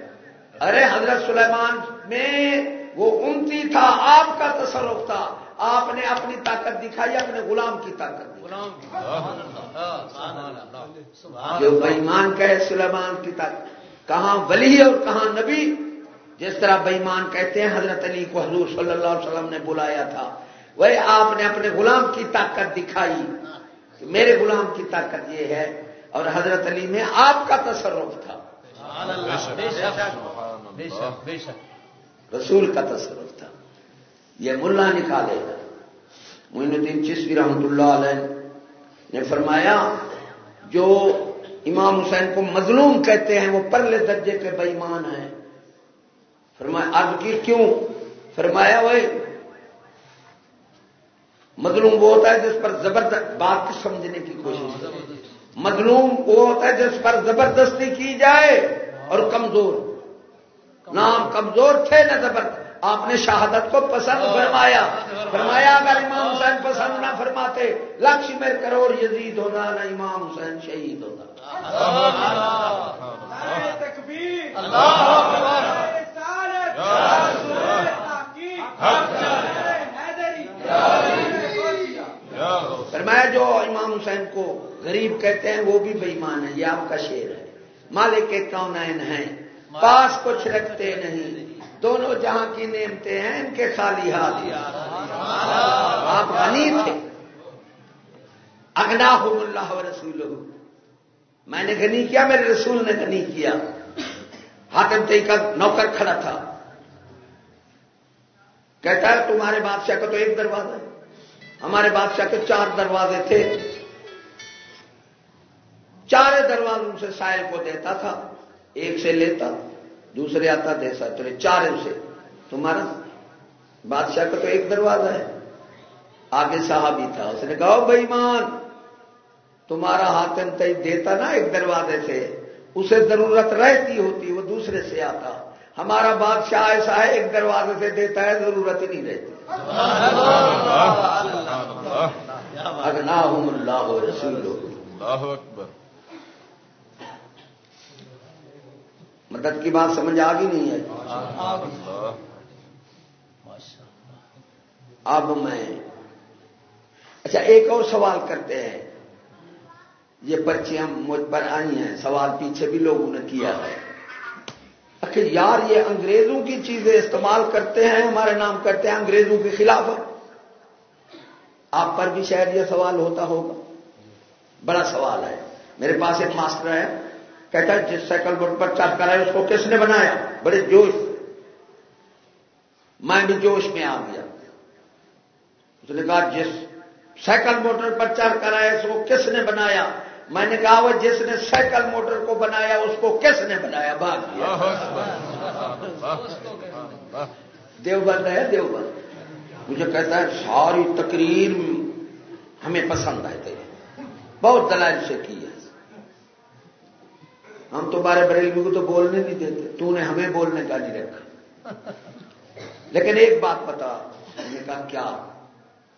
ارے حضرت سلیمان میں وہ امتی تھا آپ کا تصرف تھا۔ آپ نے اپنی طاقت دکھائی اپنے غلام کی طاقت جو بےمان کہے سلیمان کی طاقت۔ کہاں ولی اور کہاں نبی؟ جس طرح بےمان کہتے ہیں حضرت علی کو حضور صلی اللہ علیہ وسلم نے بلایا تھا۔ وہ آپ نے اپنے غلام کی طاقت دکھائی۔ میرے غلام کی طاقت یہ ہے اور حضرت علی میں آپ کا تصرف تھا۔ رسول کا تصرف تھا۔ یہ ملا نکالے۔ گا معین الدین چشوی رحمت اللہ علیہ نے فرمایا، جو امام حسین کو مظلوم کہتے ہیں، وہ پرلے درجے کے بےمان ہیں۔ فرمایا اب کی کیوں؟ فرمایا وہ مظلوم وہ ہوتا ہے جس پر زبردست بات سمجھنے کی کوشش مظلوم وہ ہوتا ہے جس پر زبردستی کی جائے اور کمزور نام کمزور تھے نہ زبردست آپ نے شہادت کو پسند فرمایا فرمایا اگر امام حسین پسند نہ فرماتے لکش میں کروڑ یزید ہوتا نہ امام حسین شہید ہوتا فرمایا جو امام حسین کو غریب کہتے ہیں وہ بھی بےمان ہے یہ آپ کا شعر ہے۔ مالک کے کون ہیں۔ پاس کچھ رکھتے نہیں۔ دونوں جہاں کی نعمتیں ہیں ان کے خالی ہاتھ آپ غنی تھے۔ اگنا اللہ رسول میں نے غنی کیا میرے رسول نے غنی کیا۔ حاکم تی کا نوکر کھڑا تھا۔ کہتا ہے تمہارے بادشاہ کا تو ایک دروازہ ہے۔ ہمارے بادشاہ کے چار دروازے تھے۔ چار دروازوں سے سائل کو دیتا تھا ایک سے لیتا دوسرے آتا دیسا چلے چار سے۔ تمہارا بادشاہ کا تو ایک دروازہ ہے۔ آگے صاحب ہی تھا اس نے کہا بھائی مان تمہارا ہاتھ تی دیتا نا ایک دروازے سے اسے ضرورت رہتی ہوتی وہ دوسرے سے آتا۔ ہمارا بادشاہ ایسا ہے ایک دروازے سے دیتا ہے ضرورت ہی نہیں رہتی۔ اگر نہ اللہ رسول اکبر۔ مدد کی بات سمجھ آ گئی نہیں ہے۔ اب میں اچھا ایک اور سوال کرتے ہیں۔ یہ پرچیاں مجھ پر آئی ہیں۔ سوال پیچھے بھی لوگوں نے کیا ہے۔ آخر یار، یہ انگریزوں کی چیزیں استعمال کرتے ہیں، ہمارے نام کرتے ہیں انگریزوں کے خلاف آپ پر بھی شاید یہ سوال ہوتا ہوگا۔ بڑا سوال ہے۔ میرے پاس ایک ماسٹر ہے۔ کہتا ہے جس سائیکل بورڈ پر چڑھ کر آئے اس کو کس نے بنایا؟ بڑے جوش میں بھی جوش میں آ گیا۔ اس نے کہا جس سائیکل موٹر پر چڑھ کر آئے اس کو کس نے بنایا؟ میں نے کہا وہ جس نے سائیکل موٹر کو بنایا اس کو کس نے بنایا؟ بھاگ دیوبند ہے دیوبند۔ مجھے کہتا ہے ساری تقریر ہمیں پسند آئے تھے۔ بہت دلائل سے کی ہے۔ ہم تمہارے بریلوی کو تو بولنے نہیں دیتے، تو نے ہمیں بولنے کا نہیں رکھا۔ لیکن ایک بات پتا بتا نے کہا، کیا؟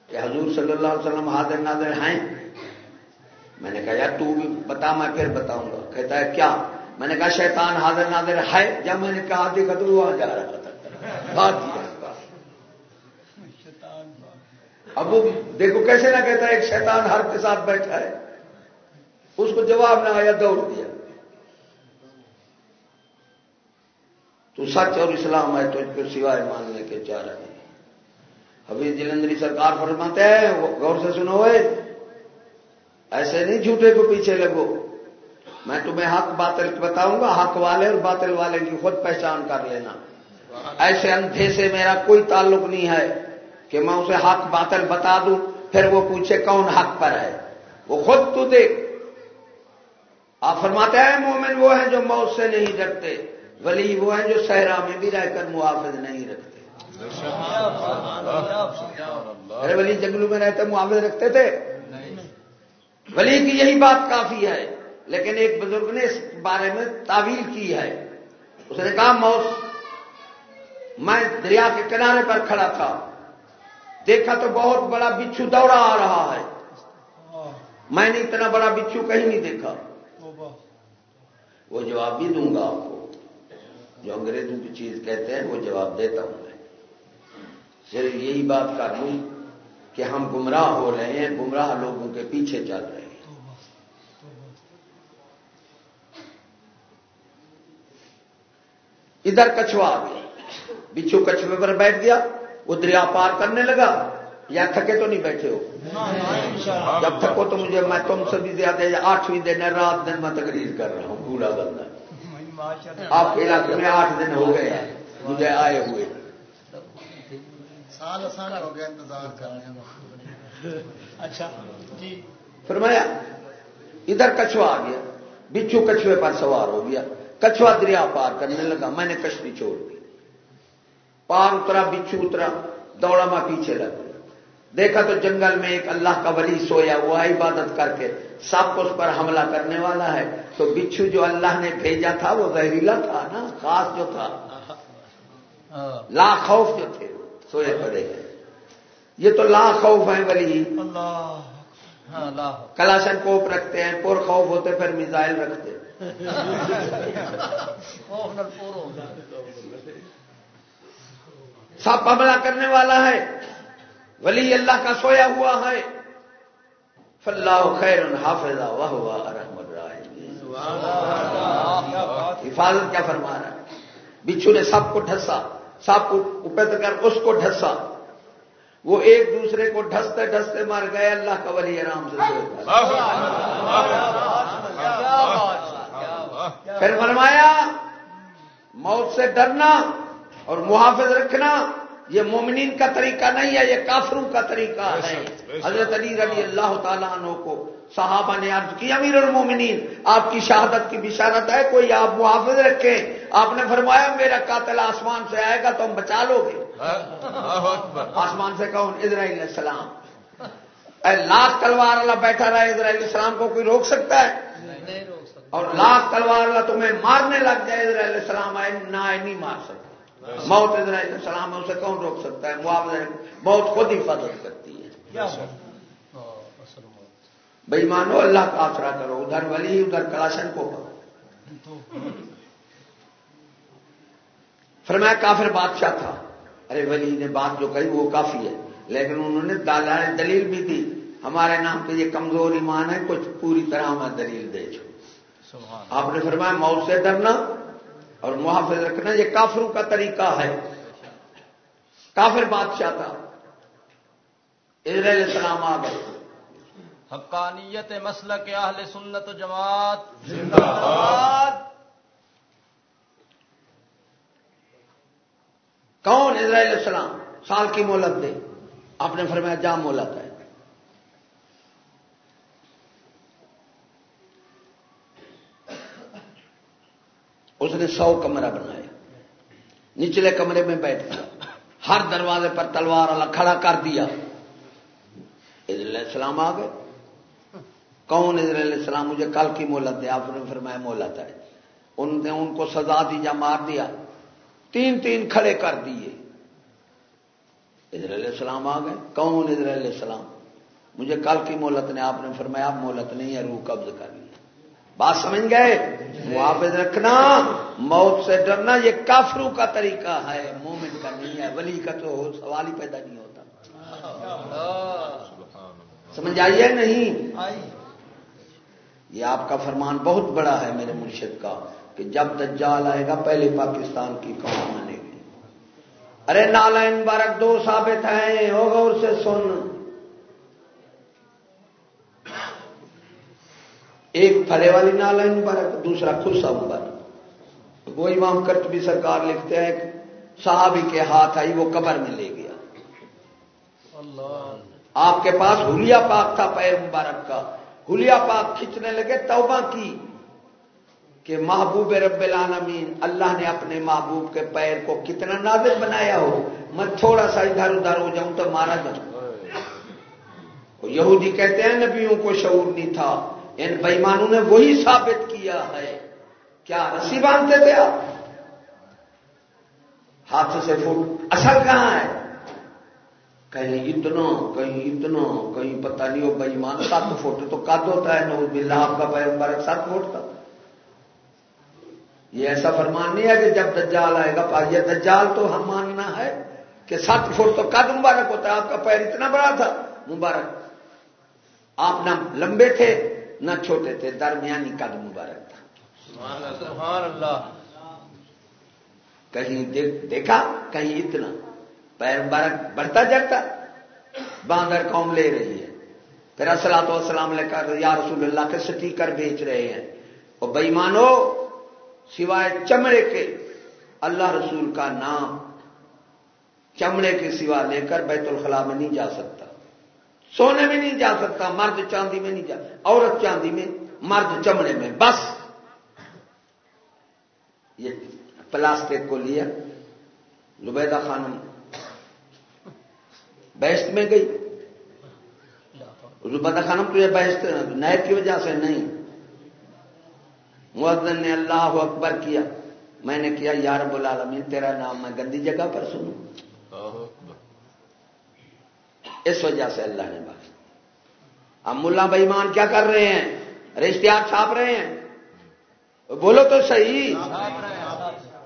کہ حضور صلی اللہ علیہ وسلم حاضر ناظر ہیں؟ میں نے کہا، یار، تو بھی بتا، میں پھر بتاؤں گا۔ کہتا ہے، کیا؟ میں نے کہا، شیطان حاضر ناظر ہے؟ جب میں نے کہا، دیکھا تو وہاں جا رہا تھا۔ بات اب وہ دیکھو کیسے نہ کہتا ہے، ایک شیطان ہر کے ساتھ بیٹھا ہے، اس کو جواب نہ آیا، دوڑ دیا۔ تو سچ اور اسلام ہے تو اس کو سوائے ماننے کے چاہ رہے ہیں۔ ابھی جلندری سرکار فرماتے ہیں غور سے سنو ایسے نہیں جھوٹے کو پیچھے لگو۔ میں تمہیں حق باطل بتاؤں گا، حق والے اور باطل والے کی خود پہچان کر لینا۔ ایسے اندھے سے میرا کوئی تعلق نہیں ہے کہ میں اسے حق باطل بتا دوں، پھر وہ پوچھے کون حق پر ہے۔ وہ خود تو دیکھ۔ آپ فرماتے ہیں مومن وہ ہیں جو موت سے نہیں ڈرتے۔ ولی وہ ہیں جو صحرا میں بھی رہ کر محافظ نہیں رکھتے۔ ارے ولی جنگلوں میں رہتے محافظ رکھتے تھے؟ ولی کی یہی بات کافی ہے، لیکن ایک بزرگ نے اس بارے میں تعویل کی ہے۔ اس نے کہا موت میں دریا کے کنارے پر کھڑا تھا۔ دیکھا تو بہت بڑا بچھو دوڑا آ رہا ہے۔ میں نے اتنا بڑا بچھو کہیں نہیں دیکھا۔ وہ جواب بھی دوں گا۔ آپ کو جو انگریزوں کی چیز کہتے ہیں، وہ جواب دیتا ہوں میں۔ صرف یہی بات کر لوں کہ ہم گمراہ ہو رہے ہیں، گمراہ لوگوں کے پیچھے چل رہے ہیں۔ ادھر کچھوا آ گیا بچھو کچھوے پر بیٹھ گیا، وہ دریا پار کرنے لگا۔ یا تھکے تو نہیں بیٹھے ہو؟ جب تھکو تو مجھے، میں تم سے بھی زیادہ آٹھویں دن رات دن میں تقریر کر رہا ہوں پورا بندہ۔ آپ کے علاقے میں آٹھ دن ہو گئے ہیں مجھے آئے ہوئے۔ سال آسان ہو گیا انتظار کرنے اچھا۔ جی۔ فرمایا ادھر کچھوا آ گیا بچھو کچھوے پر سوار ہو گیا۔ کچھوا دریا پار کرنے لگا میں نے کشتی چھوڑ دی۔ پار اترا بچھو اترا دوڑا میں پیچھے لگ گیا۔ دیکھا تو جنگل میں ایک اللہ کا ولی سویا ہوا عبادت کر کے۔ سب کو اس پر حملہ کرنے والا ہے۔ تو بچھو جو اللہ نے بھیجا تھا، وہ زہریلا تھا نا، خاص جو تھا۔ لا خوف جو تھے، سوئے پڑے۔ ہیں یہ تو لا خوف ہیں ولی۔ کلاشن کوپ رکھتے ہیں، پور خوف ہوتے، پھر میزائل رکھتے۔ سب حملہ کرنے والا ہے۔ ولی اللہ کا سویا ہوا ہے۔ فلاح خیر حافظ واہ واہ رحمت رائے حفاظت کیا فرما رہا ہے۔ بچھو نے سب کو ڈھسا سب کو اپت کر اس کو ڈھسا وہ ایک دوسرے کو ڈھستے ڈھستے مر گئے۔ اللہ کا ولی آرام سے پھر فرمایا موت سے ڈرنا اور محافظ رکھنا۔ یہ مومنین کا طریقہ نہیں ہے یہ کافروں کا طریقہ ہے۔ حضرت علی رضی اللہ تعالیٰ عنہ کو صحابہ نے عرض کی امیر المومنین آپ کی شہادت کی بشارت ہے کوئی آپ محافظ رکھیں۔ آپ نے فرمایا میرا قاتل آسمان سے آئے گا تو ہم بچا لو گے۔ آسمان سے کون اسرائیل السلام۔ اے لاکھ تلوار اللہ بیٹھا رہا ہے اسرائیل السلام کو کوئی روک سکتا ہے؟ اور لاکھ تلوار اللہ تمہیں مارنے لگ جائے اسرائیل السلام آئے نہ نہیں مار سکتا۔ موت اسرائیل السلام ہے اسے کون روک سکتا ہے؟ معاوضہ موت خود حفاظت کرتی ہے۔ بھائی مانو اللہ کا آسرا کرو۔ ادھر ولی ادھر کلاشن کو کرو فرمایا کافر بادشاہ تھا۔ ارے ولی نے بات جو کہی وہ کافی ہے۔ لیکن انہوں نے دالان دلیل بھی دی۔ ہمارے نام پہ یہ کمزور ایمان ہے کچھ پوری طرح ہمیں دلیل دے چھو۔ آپ نے فرمایا موت سے ڈرنا اور محافظ رکھنا یہ کافروں کا طریقہ ہے۔ کافر بادشاہ تھا۔ اسرائیل السلام آ گئے۔ حقانیت مسل کے اہل سنت جماعت۔ زندہ کون اسرائیل السلام سال کی مہلت دے۔ آپ نے فرمایا جا مہلت ہے۔ اس نے سو کمرہ بنایا نچلے کمرے میں بیٹھ گیا۔ ہر دروازے پر تلوار والا کھڑا کر دیا۔ علیہ السلام آ گئے۔ کون علیہ السلام؟ مجھے کل کی مہلت دے۔ آپ نے فرمایا مہلت ہے۔ ان نے ان کو سزا دی جا مار دیا۔ تین تین کھڑے کر دیے۔ علیہ السلام آ گئے۔ کون علیہ السلام؟ مجھے کل کی مہلت نے، آپ نے فرمایا اب مہلت نہیں ہے، روح قبض کر لی۔ بات سمجھ گئے؟ محافظ رکھنا، موت سے ڈرنا، یہ کافروں کا طریقہ ہے، مومن کا نہیں ہے، ولی کا تو سوال ہی پیدا نہیں ہوتا۔ سمجھ آئیے نہیں؟ یہ آپ کا فرمان بہت بڑا ہے میرے مرشد کا، کہ جب دجال آئے گا، پہلے پاکستان کی قوم مانے گی۔ ارے نالائن مبارک دو ثابت ہیں، ہو غور سے سن۔ ایک پھلے والی نالائن مبارک دوسرا خسا مبارک۔ وہ امام کرتبی سرکار لکھتے ہیں صحابی کے ہاتھ آئی وہ قبر میں لے گیا۔ آپ کے پاس ہولیا پاک تھا پیر مبارک کا۔ ہولیا پاک کھینچنے لگے توبہ کی کہ محبوب رب العالمین اللہ نے اپنے محبوب کے پیر کو کتنا نازک بنایا ہو۔ میں تھوڑا سا ادھر ادھر ہو جاؤں تو مارا جاؤں۔ یہودی کہتے ہیں نبیوں کو شعور نہیں تھا۔ ان بےمانوں نے وہی ثابت کیا ہے۔ کیا رسی باندھتے تھے آپ؟ ہاتھ سے فوٹ اصل کہاں ہے؟ کہیں اتنا کہیں اتنا، کہیں پتہ نہیں ہو بےمان سات فٹ تو کد ہوتا ہے؟ نو بلا آپ کا پیر بارک سات فٹ تھا یہ ایسا فرمان نہیں ہے کہ جب دجال آئے گا یہ دجال تو ہم ماننا ہے کہ سات فٹ تو قد مبارک ہوتا ہے؟ آپ کا پیر اتنا بڑا تھا، مبارک۔ آپ نہ لمبے تھے نہ چھوٹے تھے درمیانی قد مبارک تھا۔ سبحان اللہ کہیں دیکھا؟ کہیں اتنا۔ پیر مبارک بڑھتا جاتا باندر قوم لے رہی ہے۔ پھر السلام تو السلام لے کر یا رسول اللہ کے سٹیکر بیچ رہے ہیں۔ اور بےمانو سوائے چمڑے کے اللہ رسول کا نام چمڑے کے سوا لے کر بیت الخلاء میں نہیں جا سکتا۔ سونے میں نہیں جا سکتا، مرد چاندی میں نہیں جا عورت چاندی میں، مرد چمڑے میں، بس۔ یہ پلاسٹک کو لیا لبیدہ خانم بحث میں گئی۔ لبیدہ خانم تو یہ بحث نہر کی وجہ سے نہیں۔ مؤذن نے اللہ اکبر کیا، میں نے کیا، یا رب العالمین، تیرا نام میں گندی جگہ پر سنوں۔ اس وجہ سے اللہ نے بات اب ملا بےمان کیا کر رہے ہیں؟ رشتہار چھاپ رہے ہیں؟ بولو تو صحیح۔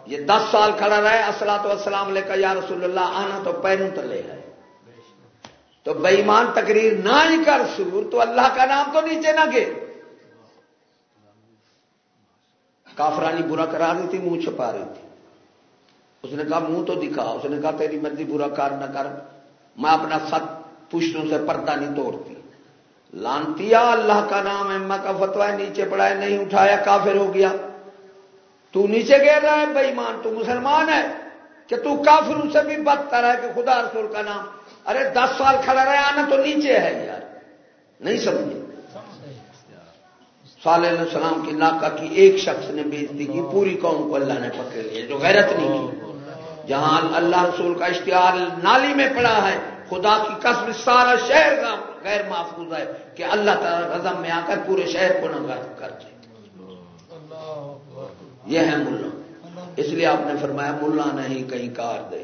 یہ دس سال کھڑا رہے اسلات وسلام لے کر یا رسول اللہ، آنا تو پیروں تلے ہے۔ تو بےمان تقریر نہ ہی کر سور تو اللہ کا نام تو نیچے نہ گر کافرانی برا کرا رہی تھی، منہ چھپا رہی تھی۔ اس نے کہا، منہ تو دکھا۔ اس نے کہا، تیری مرضی برا کار نہ کر۔ میں اپنا ست پشتوں سے پردہ نہیں توڑتی۔ لانتیا، اللہ کا نام اما کا فتوا ہے نیچے پڑا ہے، نہیں اٹھایا، کافر ہو گیا۔ تو نیچے گیر رہا ہے بےمان تو مسلمان ہے۔ کہ تو کافروں سے بھی بدتر ہے کہ خدا رسول کا نام۔ ارے، دس سال کھڑا رہے آنا تو نیچے ہے یار۔ نہیں سمجھے؟ صالح علیہ السلام کی ناکا کی ایک شخص نے بےزتی کی پوری قوم کو اللہ نے پکڑ لیا، جو غیرت نہیں کی۔ جہاں اللہ رسول کا اشتہار نالی میں پڑا ہے خدا کی قسم سارا شہر کا غیر محفوظ ہے کہ اللہ تعالی رضم میں آ کر پورے شہر کو نہ کر دے۔ یہ ہے ملا۔ اس لیے آپ نے فرمایا ملا نہیں کہیں کار دے۔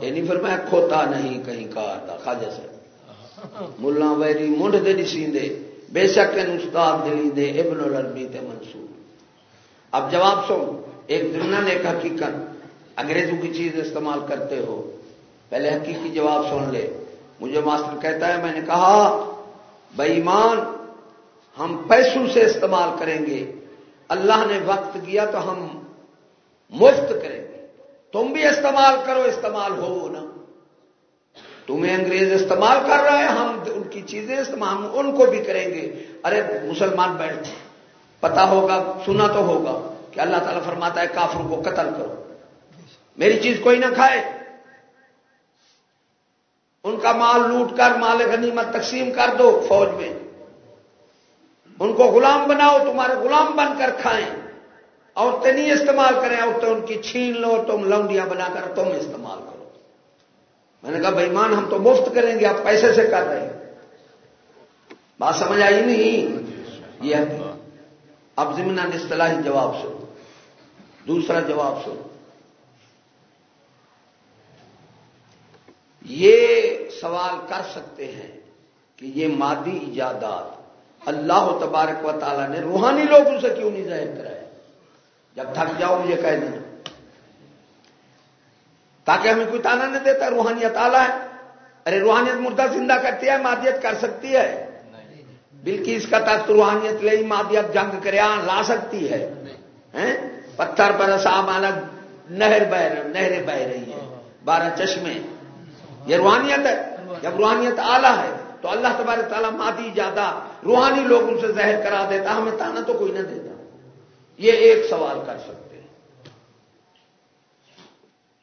یہ نہیں فرمایا کھوتا نہیں کہیں کار دا۔ خاجہ سے ملا ویری منڈ دے سیندے۔ بے شک ان استاد دلی دے ابن الربی تے منصور۔ اب جواب سو ایک دنیا نے ایک حقیقت انگریزوں کی چیز استعمال کرتے ہو۔ پہلے حقیقی جواب سن لے؟ مجھے ماسٹر کہتا ہے، میں نے کہا، بے ایمان، ہم پیسوں سے استعمال کریں گے۔ اللہ نے وقت کیا تو ہم مفت کریں گے۔ تم بھی استعمال کرو، استعمال ہو نا۔ تمہیں انگریز استعمال کر رہا ہے، ہم ان کی چیزیں استعمال ان کو بھی کریں گے۔ ارے، مسلمان بیٹھ پتا ہوگا سنا تو ہوگا کہ اللہ تعالیٰ فرماتا ہے، کافروں کو قتل کرو۔ میری چیز کوئی نہ کھائے۔ ان کا مال لوٹ کر مال غنیمت تقسیم کر دو فوج میں۔ ان کو غلام بناؤ، تمہارے غلام بن کر کھائیں۔ عورتیں نہیں استعمال کریں، عورتیں ان کی چھین لو، تم لونڈیاں بنا کر تم استعمال کرو۔ میں نے کہا بھائیمان ہم تو مفت کریں گے، آپ پیسے سے کر رہے ہیں۔ بات سمجھ آئی نہیں؟ یہ اب ضمن اصطلاحی جواب سو دوسرا جواب سو یہ سوال کر سکتے ہیں کہ یہ مادی ایجادات اللہ تبارک و تعالیٰ نے روحانی لوگوں سے کیوں نہیں ظاہر کرائے؟ جب تھک جاؤ مجھے کہہ دینا۔ تاکہ ہمیں کوئی تانا نہیں دیتا، روحانیت آلہ ہے۔ ارے، روحانیت مردہ زندہ کرتی ہے، مادیت کر سکتی ہے۔ بلکہ اس کا تخت روحانیت لے مادیت جنگ کرے لا سکتی ہے۔ پتھر پر سامانا نہر بہ نہریں بہ رہی ہیں۔ بارہ چشمے۔ یہ روحانیت ہے۔ جب روحانیت آلہ ہے تو اللہ تبارک تعالیٰ مادی، زیادہ روحانی لوگ ان سے زہر کرا دیتا، ہمیں تانا تو کوئی نہ دیتا۔ یہ ایک سوال کر سکتے ہیں۔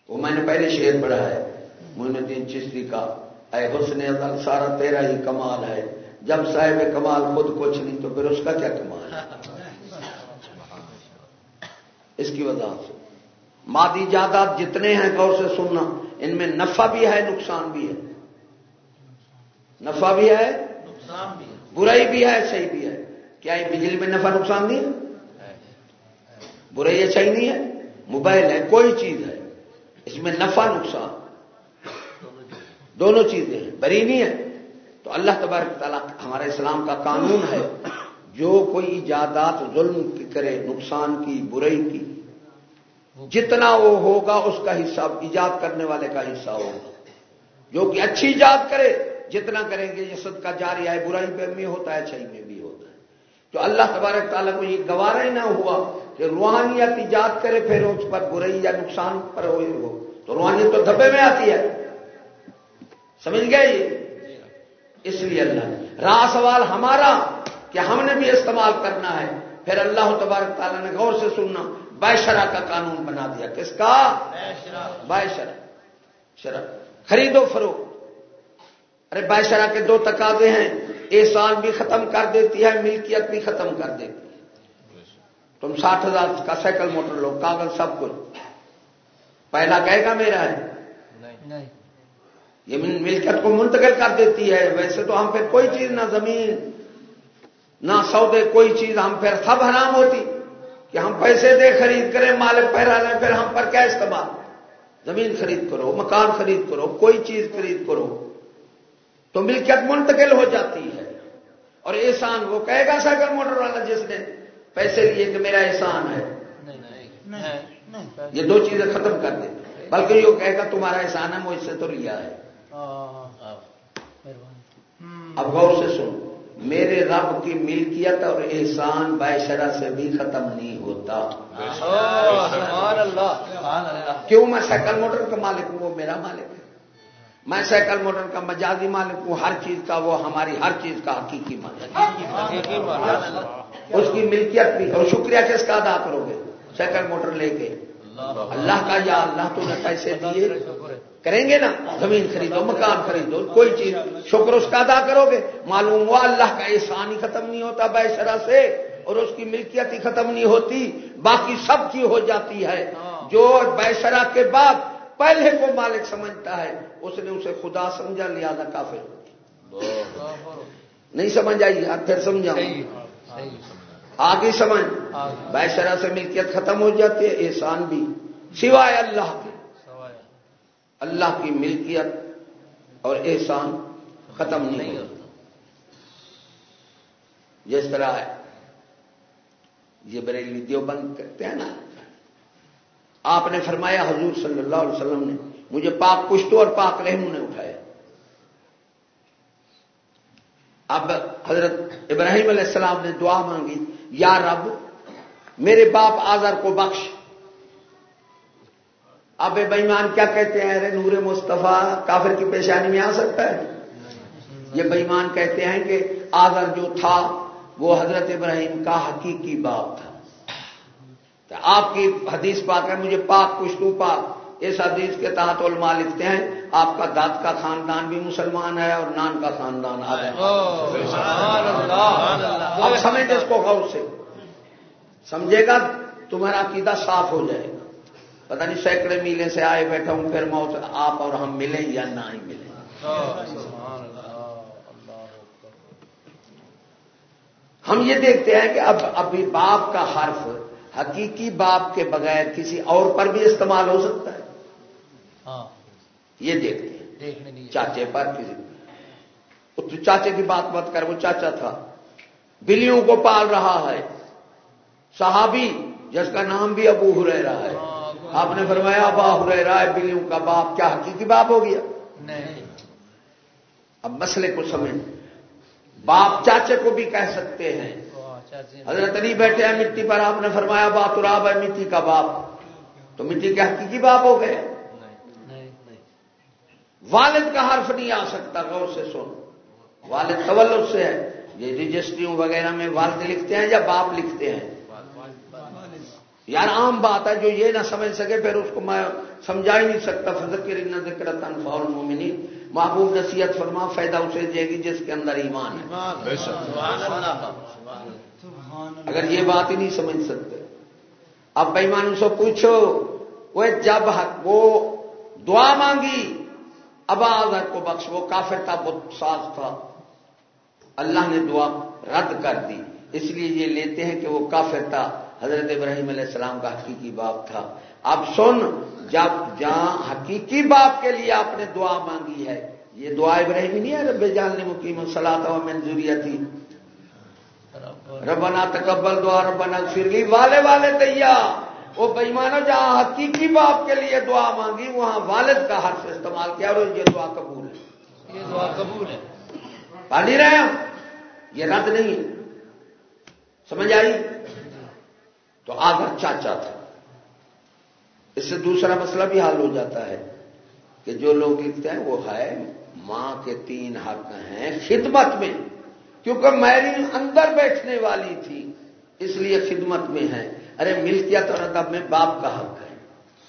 وہ میں نے پہلے شعر پڑھا ہے معین الدین چشتی کا، اے حسن ازل سارا تیرا ہی کمال ہے۔ جب صاحب کمال خود کچھ نہیں تو پھر اس کا کیا کمال ہے؟ اس کی وجہ سے مادی جائیداد جتنے ہیں غور سے سننا۔ ان میں نفع بھی ہے نقصان بھی ہے. نفع بھی ہے برائی بھی ہے صحیح بھی ہے. کیا یہ بجلی میں نفع نقصان نہیں ہے؟ برائی اچھا ہی نہیں ہے؟ موبائل ہے کوئی چیز ہے. اس میں نفع نقصان. دونوں چیزیں ہیں. بری نہیں ہے. تو اللہ تبارک تعالیٰ ہمارے اسلام کا قانون ہے جو کوئی ایجادات ظلم کی کرے نقصان کی برائی کی جتنا وہ ہوگا اس کا حصہ ایجاد کرنے والے کا حصہ ہوگا۔ جو کہ اچھی ایجاد کرے، جتنا کریں گے، یہ صدقہ جاری آئے برائی پہ بھی ہوتا ہے اچھائی میں بھی ہوتا ہے۔ تو اللہ تبارک تعالیٰ کو یہ گوارا ہی نہ ہوا کہ روحانیت ایجاد کرے، پھر اس پر برائی یا نقصان پر ہوئی ہو تو روحانیت تو دھبے میں آتی ہے۔ سمجھ گئے یہ؟ اس لیے اللہ راہ سوال ہمارا کہ ہم نے بھی استعمال کرنا ہے۔ پھر اللہ تبارک تعالیٰ نے غور سے سننا۔ بائشرا کا قانون بنا دیا۔ کس کا؟ بائشرا شرح۔ خریدو فروخت۔ ارے بائشرا کے دو تقاضے ہیں۔ احسان بھی ختم کر دیتی ہے ملکیت بھی ختم کر دیتی ہے۔ تم ساٹھ ہزار کا سائیکل موٹر لو کاغذ سب کچھ۔ پہلا کہے گا میرا ہے۔ یہ ملکیت کو منتقل کر دیتی ہے۔ ویسے تو ہم پھر کوئی چیز نہ زمین نہ سودے کوئی چیز ہم پھر سب حرام ہوتی۔ کہ ہم پیسے دے خرید کریں مالک پہرا لیں پھر ہم پر کیا استعمال؟ زمین خرید کرو مکان خرید کرو کوئی چیز خرید کرو تو ملکیت منتقل ہو جاتی ہے۔ اور احسان وہ کہے گا سائیکل موٹر والا جس نے پیسے لیے کہ میرا احسان ہے۔ یہ دو چیزیں ختم کر دیں بلکہ یہ کہے گا تمہارا احسان ہے مجھ سے تو لیا ہے۔ اب غور سے سن میرے رب کی ملکیت اور احسان بائشرا سے بھی ختم نہیں ہوتا۔ کیوں میں سائیکل موٹر کا مالک ہوں؟ وہ میرا مالک ہے۔ میں سائیکل موٹر کا مجازی مالک ہوں۔ ہر چیز کا وہ ہماری ہر چیز کا حقیقی مالک اس کی ملکیت بھی اور شکریہ کس کا ادا کرو گے۔ سائیکل موٹر لے کے۔ اللہ کا یا اللہ تو نے پیسے دیے۔ کریں گے نا؟ زمین خریدو مکان خریدو کوئی چیز۔ شکر اس کا ادا کرو گے۔ معلوم ہوا اللہ کا احسان ہی ختم نہیں ہوتا بے سے اور اس کی ملکیت ہی ختم نہیں ہوتی باقی سب چیز ہو جاتی ہے۔ جو بیشرا کے بعد پہلے کو مالک سمجھتا ہے اس نے اسے خدا سمجھا لہذا کافر۔ نہیں سمجھ آئی؟ آپ پھر سمجھا آگے سمجھ۔ بیشرا سے ملکیت ختم ہو جاتی ہے احسان بھی۔ سوائے اللہ کے۔ اللہ کی ملکیت اور احسان ختم نہیں ہوتا۔ جس طرح یہ بریلی دیوبند کرتے ہیں نا، آپ نے فرمایا حضور صلی اللہ علیہ وسلم نے، مجھے پاک پشتو اور پاک رحمو نے اٹھایا۔ اب حضرت ابراہیم علیہ السلام نے دعا مانگی، یا رب، میرے باپ آزر کو بخش۔ اب بےمان کیا کہتے ہیں؟ ارے نور مصطفیٰ کافر کی پیشانی میں آ سکتا ہے؟ یہ بےمان کہتے ہیں کہ آزر جو تھا وہ حضرت ابراہیم کا حقیقی باپ تھا۔ آپ کی حدیث پاک ہے مجھے پاک پشتو پاک۔ اس حدیث کے تحت علماء لکھتے ہیں آپ کا داد کا خاندان بھی مسلمان ہے اور نان کا خاندان آ اب سمجھ اس کو غور سے۔ سمجھے گا تمہارا عقیدہ صاف ہو جائے گا۔ پتہ نہیں سینکڑے میلے سے آئے بیٹھا ہوں پھر موت آپ اور ہم ملیں یا نہ ہی ملیں؟ ہم یہ دیکھتے ہیں کہ اب ابھی باپ کا حرف حقیقی باپ کے بغیر کسی اور پر بھی استعمال ہو سکتا ہے۔ ہاں۔ یہ دیکھتے ہیں۔ چاچے پر کسی تو چاچے کی بات مت کر وہ چاچا تھا۔ بلیوں کو پال رہا ہے۔ صحابی جس کا نام بھی ابو ہو رہا ہے آپ نے فرمایا باہ رہ رہا ہے بلیوں کا باپ کیا حقیقی باپ ہو گیا؟ نہیں۔ اب مسئلے کو سمجھ باپ چاچے کو بھی کہہ سکتے ہیں۔ حضرت علی بیٹھے ہیں مٹی پر آپ نے فرمایا بات راب ہے مٹی کا باپ۔ تو مٹی کے حقیقی باپ ہو گئے۔ والد کا حرف نہیں آ سکتا غور سے سن والد تولد سے ہے۔ یہ رجسٹریوں وغیرہ میں والد لکھتے ہیں یا باپ لکھتے ہیں؟ یار عام بات ہے جو یہ نہ سمجھ سکے پھر اس کو میں سمجھا ہی نہیں سکتا۔ فضر ذکر تنفاول مومنی محبوب نصیحت فرما فائدہ اسے دے گی جس کے اندر ایمان ہے۔ اگر یہ بات ہی نہیں سمجھ سکتے۔ اب بےمان سے پوچھو وہ جب وہ دعا مانگی اب حق کو بخش وہ کافر تھا بہت ساز تھا۔ اللہ نے دعا رد کر دی۔ اس لیے یہ لیتے ہیں کہ وہ کافر تھا۔ حضرت ابراہیم علیہ السلام کا حقیقی باپ تھا۔ اب سن جب جہاں حقیقی باپ کے لیے آپ نے دعا مانگی ہے یہ دعا ابراہیم نہیں ہے رب جان نے مقیم صلاح منظوریہ تھی ربنا تقبل دعا ربنا فرلی والے والے دیا وہ بےمانو جہاں حقیقی باپ کے لیے دعا مانگی وہاں والد کا حرف استعمال کیا اور یہ دعا قبول ہے۔ یہ دعا قبول ہے۔ پانی رہے ہم۔ یہ رد نہیں سمجھ آئی؟ تو آگر چاچا تھا اس سے دوسرا مسئلہ بھی حل ہو جاتا ہے کہ جو لوگ لکھتے ہیں وہ ہے، ماں کے تین حق ہیں خدمت میں، کیونکہ میری اندر بیٹھنے والی تھی، اس لیے خدمت میں ہے ارے ملکیت اور ادب میں باپ کا حق ہے۔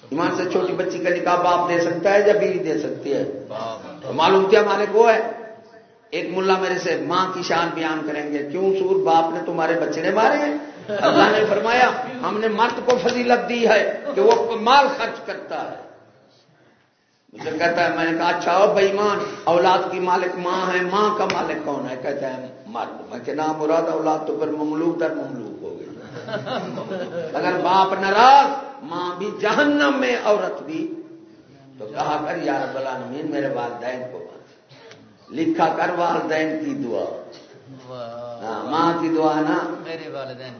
ایمان سے چھوٹی بچی کا نکاح باپ دے سکتا ہے یا بیوی دے سکتی ہے؟ تو معلوم کیا مالک وہ ہے؟ ایک ملا میرے سے، ماں کی شان بیان کریں گے، کیوں سور باپ نے تمہارے بچے نے مارے ہیں؟ اللہ نے فرمایا ہم نے مرد کو فضیلت دی ہے کہ وہ مال خرچ کرتا ہے۔ مجھے کہتا ہے میں نے کہا اچھا ہو بےمان اولاد کی مالک ماں ہے ماں کا مالک کون ہے؟ کہتا ہے مرد۔ میں کہ نام مراد اولاد تو پھر مملوک در مملوک ہو گئی۔ اگر باپ ناراض ماں بھی جہنم میں عورت بھی۔ تو کہا کر یار بلا نمین میرے والدین کو لکھا کر والدین کی دعا۔ ہاں ماں کی دعا نا۔ میرے والدین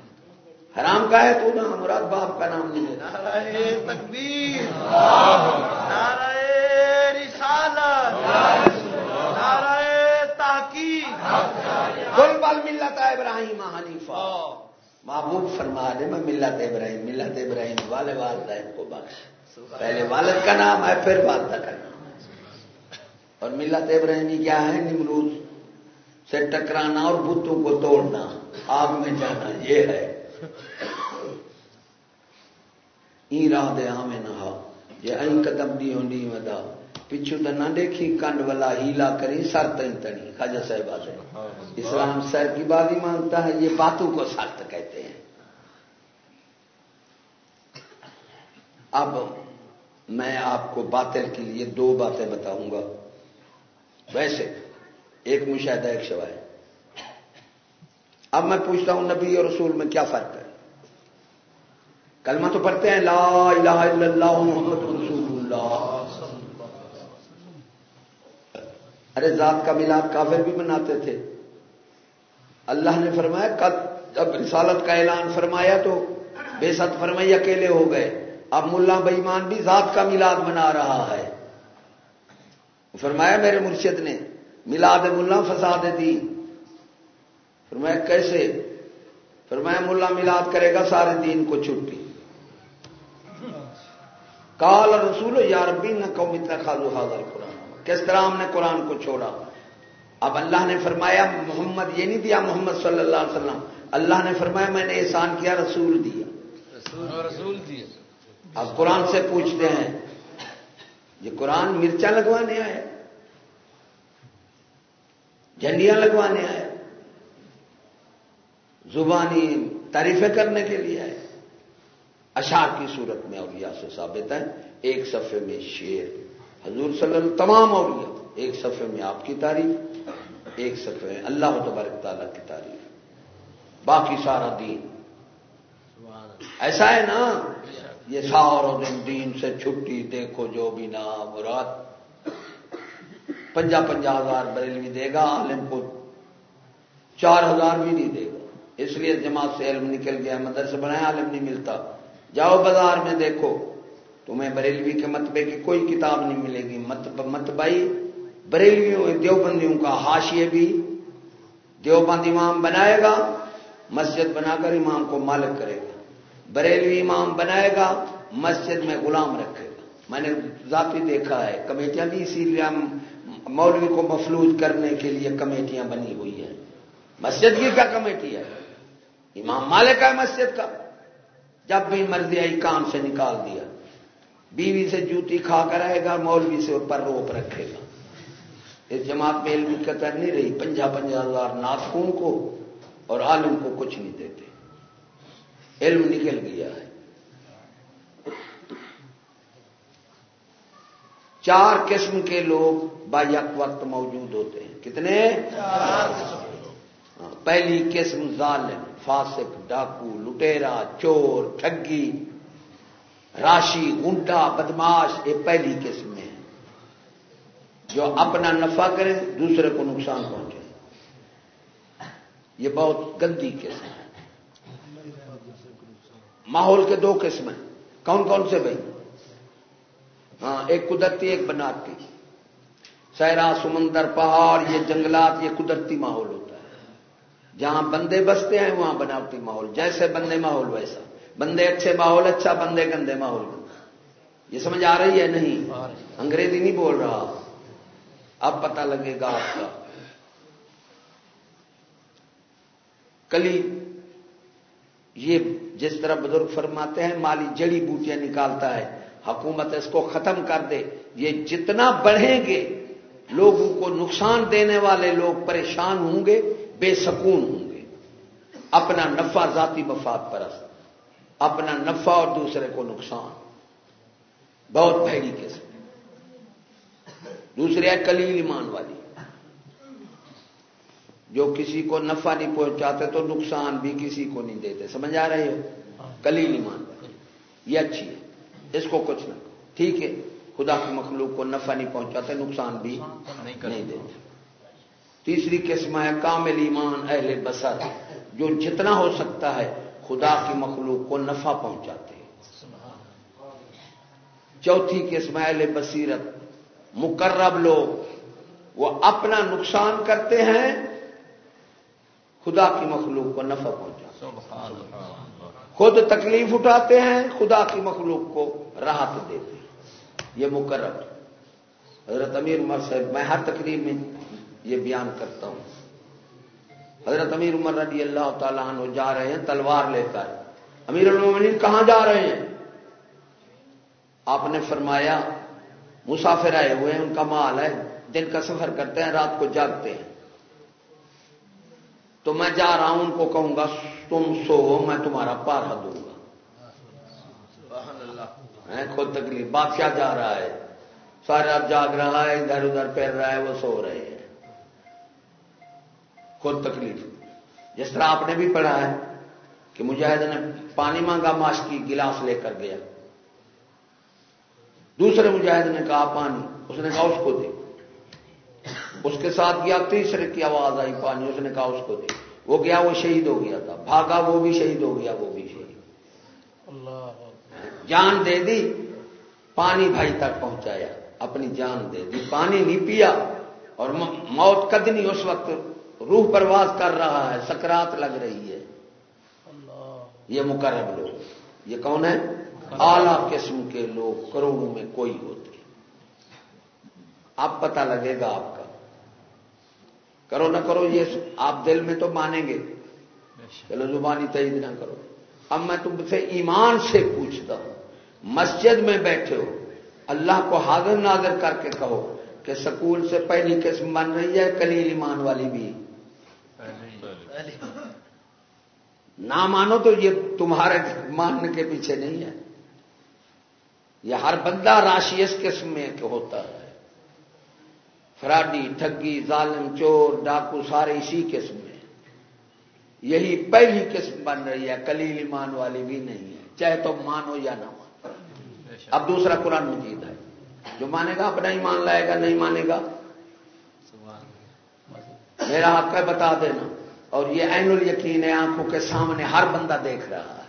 حرام کا ہے تو نا مراد باپ کا نام نہیں نعرہ تکبیر۔ نعرہ رسالت۔ نعرہ تحقیق کل بال ملت ابراہیم حنیفہ۔ محبوب فرما دے میں ملت ابراہیم ملت ابراہیم والے والدین کو بخش۔ پہلے والد کا نام ہے پھر والدہ کا نام۔ اور ملت ابراہیمی کیا ہے؟ نمرود سے ٹکرانا اور بتوں کو توڑنا۔ آگ میں جانا یہ ہے۔ راہ دے ہمیں نہا یہ این قدم دی ہونی ودا پچھو تو نہ دیکھی کنڈ والا ہیلا کری سر تئی تنی خاجا صاحب آتے اسلام سر کی بازی مانگتا ہے یہ باتوں کو سخت کہتے ہیں۔ اب میں آپ کو باطل کے لیے دو باتیں بتاؤں گا۔ ویسے ایک مشاہدہ ایک سوائے اب میں پوچھتا ہوں نبی اور رسول میں کیا فرق ہے؟ کلمہ تو پڑھتے ہیں، لا الہ الا اللہ محمد رسول اللہ۔ ارے ذات کا ملاد کافر بھی مناتے تھے۔ اللہ نے فرمایا جب رسالت کا اعلان فرمایا تو بے ست فرمائی اکیلے ہو گئے۔ اب ملا بئیمان بھی ذات کا ملاد منا رہا ہے۔ فرمایا میرے مرشد نے، ملاد ملا فساد دی فرمایا کیسے؟ فرمایا ملا ملاد کرے گا سارے دین کو چھٹی. کال رسول یا ربی نہ قوم اتنا خالو حاضر قرآن کس طرح ہم نے قرآن کو چھوڑا؟ اب اللہ نے فرمایا محمد یہ نہیں دیا محمد صلی اللہ علیہ وسلم. اللہ نے فرمایا میں نے احسان کیا رسول دیا. رسول دیا۔ اب قرآن سے پوچھتے ہیں یہ قرآن مرچا لگوانے آئے جھنڈیاں لگوانے آئے زبانی تعریفیں کرنے کے لیے آئے۔ اشار کی صورت میں اولیاء سے ثابت ہے، ایک صفحے میں شیر حضور صلی اللہ تمام اولیاء، ایک صفحے میں آپ کی تعریف، ایک صفحے میں اللہ تبارک تعالیٰ کی تعریف۔ باقی سارا دین۔ ایسا ہے نا؟ یہ سارا دن دین سے چھٹی، دیکھو جو بھی نا مراد۔ پنجا پنجا ہزار بریلوی دے گا، عالم کو چار ہزار بھی نہیں دے گا۔ اس لیے جماعت سے علم نکل گیا، مدرسے بنایا عالم نہیں ملتا۔ جاؤ بازار میں دیکھو، تمہیں بریلوی کے متبے کی کوئی کتاب نہیں ملے گی۔ مت بائی بریلویوں، دیوبندیوں کا حاشیے بھی دیوبند امام بنائے گا، مسجد بنا کر امام کو مالک کرے گا۔ بریلوی امام بنائے گا، مسجد میں غلام رکھے گا۔ میں نے ذاتی دیکھا ہے، کمیٹیاں بھی اسی لیے مولوی کو مفلوج کرنے کے لیے کمیٹیاں بنی ہوئی ہیں۔ مسجد کی کیا کمیٹی ہے؟ امام مالک ہے مسجد کا۔ جب بھی مرضی آئی کام سے نکال دیا۔ بیوی سے جوتی کھا کر رہے گا مولوی سے اوپر روپ رکھے گا۔ اس جماعت میں علم قطر نہیں رہی۔ پنجا پنجا ہزار ناخون کو اور عالم کو کچھ نہیں دیتے۔ علم نکل گیا ہے۔ چار قسم کے لوگ با یک وقت موجود ہوتے ہیں۔ کتنے؟ ہاں، پہلی قسم ظالم۔ فاسق، ڈاکو، لٹیرا، چور، ٹھگی، راشی گنڈا بدماش، یہ پہلی قسم ہے جو اپنا نفع کرے، دوسرے کو نقصان پہنچے۔ یہ بہت گندی قسم ہے۔ ماحول کے دو قسم ہیں۔ کون کون سے بھائی؟ ہاں ایک قدرتی، ایک بناتی۔ سہرا سمندر، پہاڑ، یہ جنگلات، یہ قدرتی ماحول ہوتا جہاں بندے بستے ہیں، وہاں بناوٹی ماحول۔ جیسے بندے ماحول، ویسا۔ بندے اچھے ماحول اچھا بندے گندے ماحول۔ یہ سمجھ آ رہی ہے نہیں؟ انگریزی نہیں بول رہا۔ اب پتہ لگے گا آپ کا۔ کلی، یہ جس طرح بزرگ فرماتے ہیں، مالی جڑی بوٹیاں نکالتا ہے۔ حکومت اس کو ختم کر دے۔ یہ جتنا بڑھیں گے، لوگوں کو نقصان دینے والے لوگ پریشان ہوں گے۔ بے سکون ہوں گے۔ اپنا نفع ذاتی مفاد پرست اپنا نفع اور دوسرے کو نقصان۔ بہت بھڑی قسم۔ دوسری ہے کلیل ایمان والی۔ جو کسی کو نفع نہیں پہنچاتے تو نقصان بھی کسی کو نہیں دیتے۔ سمجھ آ رہے ہو؟ کلیل ایمان والی۔ یہ اچھی ہے۔ اس کو کچھ نہ۔ ٹھیک ہے۔ خدا کی مخلوق کو نفع نہیں پہنچاتے نقصان بھی نہیں دیتے۔ تیسری قسم ہے کامل ایمان، اہل بسر جو جتنا ہو سکتا ہے خدا کی مخلوق کو نفع پہنچاتے چوتھی قسم اہل بصیرت، مقرب لوگ، وہ اپنا نقصان کرتے ہیں، خدا کی مخلوق کو نفع پہنچاتے خود تکلیف اٹھاتے ہیں، خدا کی مخلوق کو راحت دیتے ہیں۔ یہ مقرر حضرت امیر عمر صاحب میں ہر تقریب میں یہ بیان کرتا ہوں۔ حضرت امیر عمر رضی اللہ تعالیٰ عنہ جا رہے ہیں، تلوار لے کر۔ امیر المومنین کہاں جا رہے ہیں؟ آپ نے فرمایا، مسافر آئے ہوئے ہیں، ان کا مال ہے، دن کا سفر کرتے ہیں، رات کو جاگتے ہیں۔ تو میں جا رہا ہوں، ان کو کہوں گا، تم سو، میں تمہارا پارا دوں گا۔ خود تکلیف، بادشاہ جا رہا ہے۔ سارے اب جاگ رہا ہے، ادھر ادھر پھر رہا ہے، وہ سو رہے ہیں۔ خود تکلیف جس طرح آپ نے بھی پڑھا ہے کہ مجاہد نے پانی مانگا ماش کی گلاس لے کر گیا۔ دوسرے مجاہد نے کہا پانی۔ اس نے کہا اس کو دے۔ اس کے ساتھ گیا تیسرے کی آواز آئی پانی۔ اس نے کہا اس کو دے۔ وہ گیا وہ شہید ہو گیا تھا۔ بھاگا وہ بھی شہید ہو گیا وہ بھی شہید۔ جان دے دی پانی بھائی تک پہنچایا اپنی جان دے دی۔ پانی نہیں پیا اور موت کدنی اس وقت روح پرواز کر رہا ہے سکرات لگ رہی ہے۔ یہ مقرب لوگ۔ یہ کون ہے اعلی قسم کے لوگ کروڑوں میں کوئی ہوتے۔ اب پتہ لگے گا آپ کا۔ کرو نہ کرو یہ آپ دل میں تو مانیں گے۔ چلو زبانی تعید نہ کرو۔ اب میں تم سے ایمان سے پوچھتا ہوں۔ مسجد میں بیٹھے ہو اللہ کو حاضر ناظر کر کے کہو کہ سکول سے پہلی قسم بن رہی ہے کلیل ایمان والی بھی۔ نہ مانو تو یہ تمہارے ماننے کے پیچھے نہیں ہے۔ یہ ہر بندہ راشی اس قسم میں ہوتا ہے۔ فراڈی، ٹھگی، ظالم، چور، ڈاکو، سارے اسی قسم میں۔ یہی پہلی قسم بن رہی ہے کلیل ایمان والی بھی نہیں ہے۔ چاہے تو مانو یا نہ مانو۔ اب دوسرا قرآن مجید ہے۔ جو مانے گا اپنا ایمان لائے گا، نہیں مانے گا۔ میرا حق ہے بتا دینا۔ اور یہ عین الیقین ہے آنکھوں کے سامنے ہر بندہ دیکھ رہا ہے۔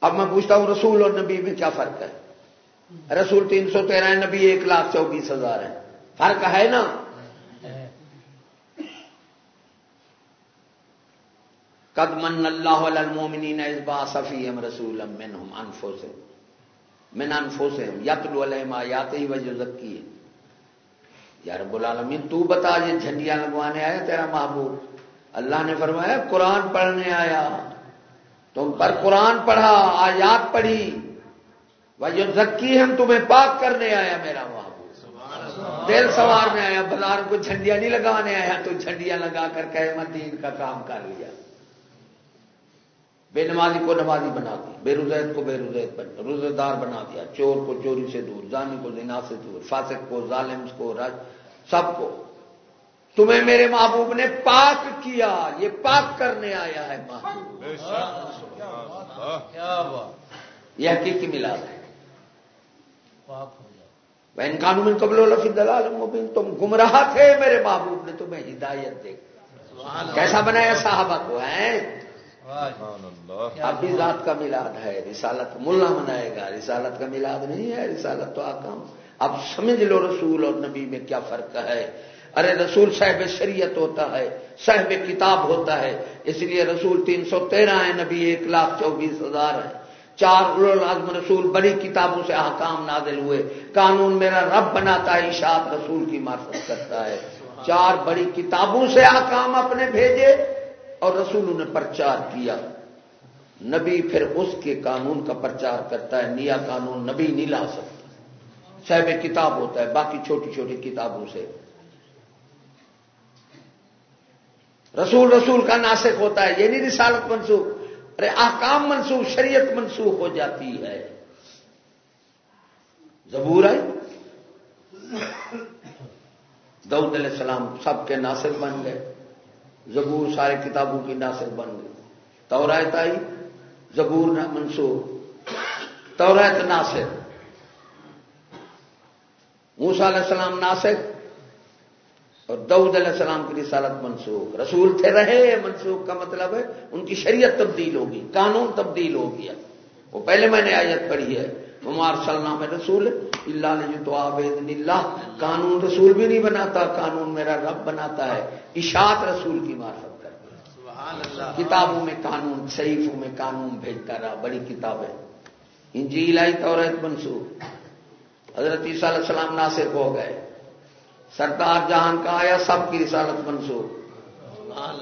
اب میں پوچھتا ہوں رسول اور نبی میں کیا فرق ہے؟ رسول تین سو تیرہ نبی ایک لاکھ چوبیس ہزار ہے فرق ہے نا؟ قد من اللہ المومنین ازبا صفیم رسول منہم انفسهم من انفسهم یتلو علیہم آیات ہی وجہ زکی ہے یا رب العالمین، تو بتا یہ جھنڈیاں لگوانے آیا تیرا محبوب۔ اللہ نے فرمایا، قرآن پڑھنے آیا۔ تم پر قرآن پڑھا، آیات پڑھی۔ وجہ زکی ہم تمہیں پاک کرنے آیا میرا محبوب۔ دل سوار میں آیا، بازار کو جھنڈیاں نہیں لگانے آیا، تو جھنڈیاں لگا کر کہ دین کا کام کر لیا۔ بے نمازی کو نمازی بنا دیا بے روزیت کو بے روزیت روزے دار بنا دیا چور کو چوری سے دور زانی کو زنا سے دور فاسق کو ظالم کو راج سب کو۔ تمہیں میرے محبوب نے پاک کیا یہ پاک کرنے آیا ہے محبوب۔ یہ حقیقی ملاد ہے۔ ان قانون قبل الفی دلال مبین تم گمراہ تھے میرے محبوب نے تمہیں ہدایت دے۔ کیسا بنایا صحابہ کو ہے ابھی ذات کا میلاد ہے، رسالت ملا منائے گا۔ رسالت کا میلاد نہیں ہے، رسالت تو آکام اب سمجھ لو رسول اور نبی میں کیا فرق ہے۔ ارے رسول صاحب شریعت ہوتا ہے، صاحب کتاب ہوتا ہے۔ اس لیے رسول تین سو تیرہ ہے نبی ایک لاکھ چوبیس ہزار ہے چار العظم رسول، بڑی کتابوں سے احکام نازل ہوئے۔ قانون میرا رب بناتا ہے، اشاعت رسول کی معرفت کرتا ہے۔ چار بڑی کتابوں سے احکام اپنے بھیجے۔ اور رسول نے پرچار کیا۔ نبی پھر اس کے قانون کا پرچار کرتا ہے، نیا قانون نبی نہیں لا سکتا۔ صاحب کتاب ہوتا ہے، باقی چھوٹی چھوٹی کتابوں سے۔ رسول رسول کا ناسک ہوتا ہے، یہ نہیں رسالت منسوخ۔ ارے آکام منسوخ، شریعت منسوخ ہو جاتی ہے۔ زبور ہے۔ دعود علیہ السلام سب کے ناصر بن گئے۔ زبور سارے کتابوں کی ناصر بن گئی۔ تورایت آئی زبور نہ منسوخ تورایت ناصر۔ موسا علیہ السلام ناسک اور دعود علیہ السلام کی رسالت منسوخ رسول تھے رہے منسوخ کا مطلب ہے ان کی شریعت تبدیل ہوگی، قانون تبدیل ہو گیا۔ وہ پہلے میں نے آیت پڑھی ہے۔ عمار سلام رسول اللہ نے تو آبید اللہ قانون رسول بھی نہیں بناتا قانون میرا رب بناتا ہے۔ اشاعت رسول کی معرفت کر۔ کتابوں میں قانون شریفوں میں قانون بھیجتا رہا بڑی کتابیں۔ انجیل آئی تو منسوخ۔ حضرت عیسیٰ علیہ السلام ناصر ہو گئے۔ سرکار جہان کا آیا سب کی رسالت منسوخ۔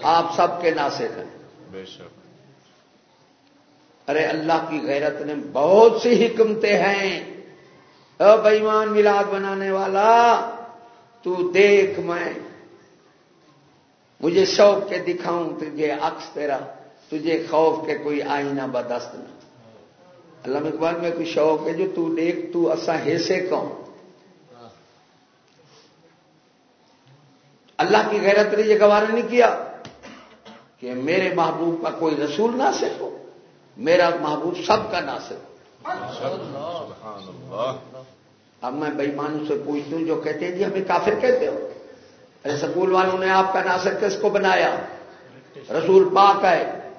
آپ سب کے ناصر ہیں۔ بے شک۔ ارے اللہ کی غیرت نے بہت سی حکمتیں ہیں۔ بےمان ملاد بنانے والا، تو دیکھ میں، مجھے شوق کے دکھاؤں تجھے عکس تیرا، تجھے خوف کے کوئی آئینہ بدست نہ۔ اللہ اقبال میں کوئی شوق ہے جو تو دیکھ، تو اصا ہیسے کہوں اللہ کی غیرت نے یہ گوارا نہیں کیا کہ میرے محبوب کا کوئی رسول نہ ہو۔ میرا محبوب سب کا ناصر اب میں بےمانوں سے پوچھتا ہوں جو کہتے ہیں جی ہمیں کافر کہتے ہو۔ ارے سکول والوں نے آپ کا ناصر کس کو بنایا؟ رسول پاک ہے۔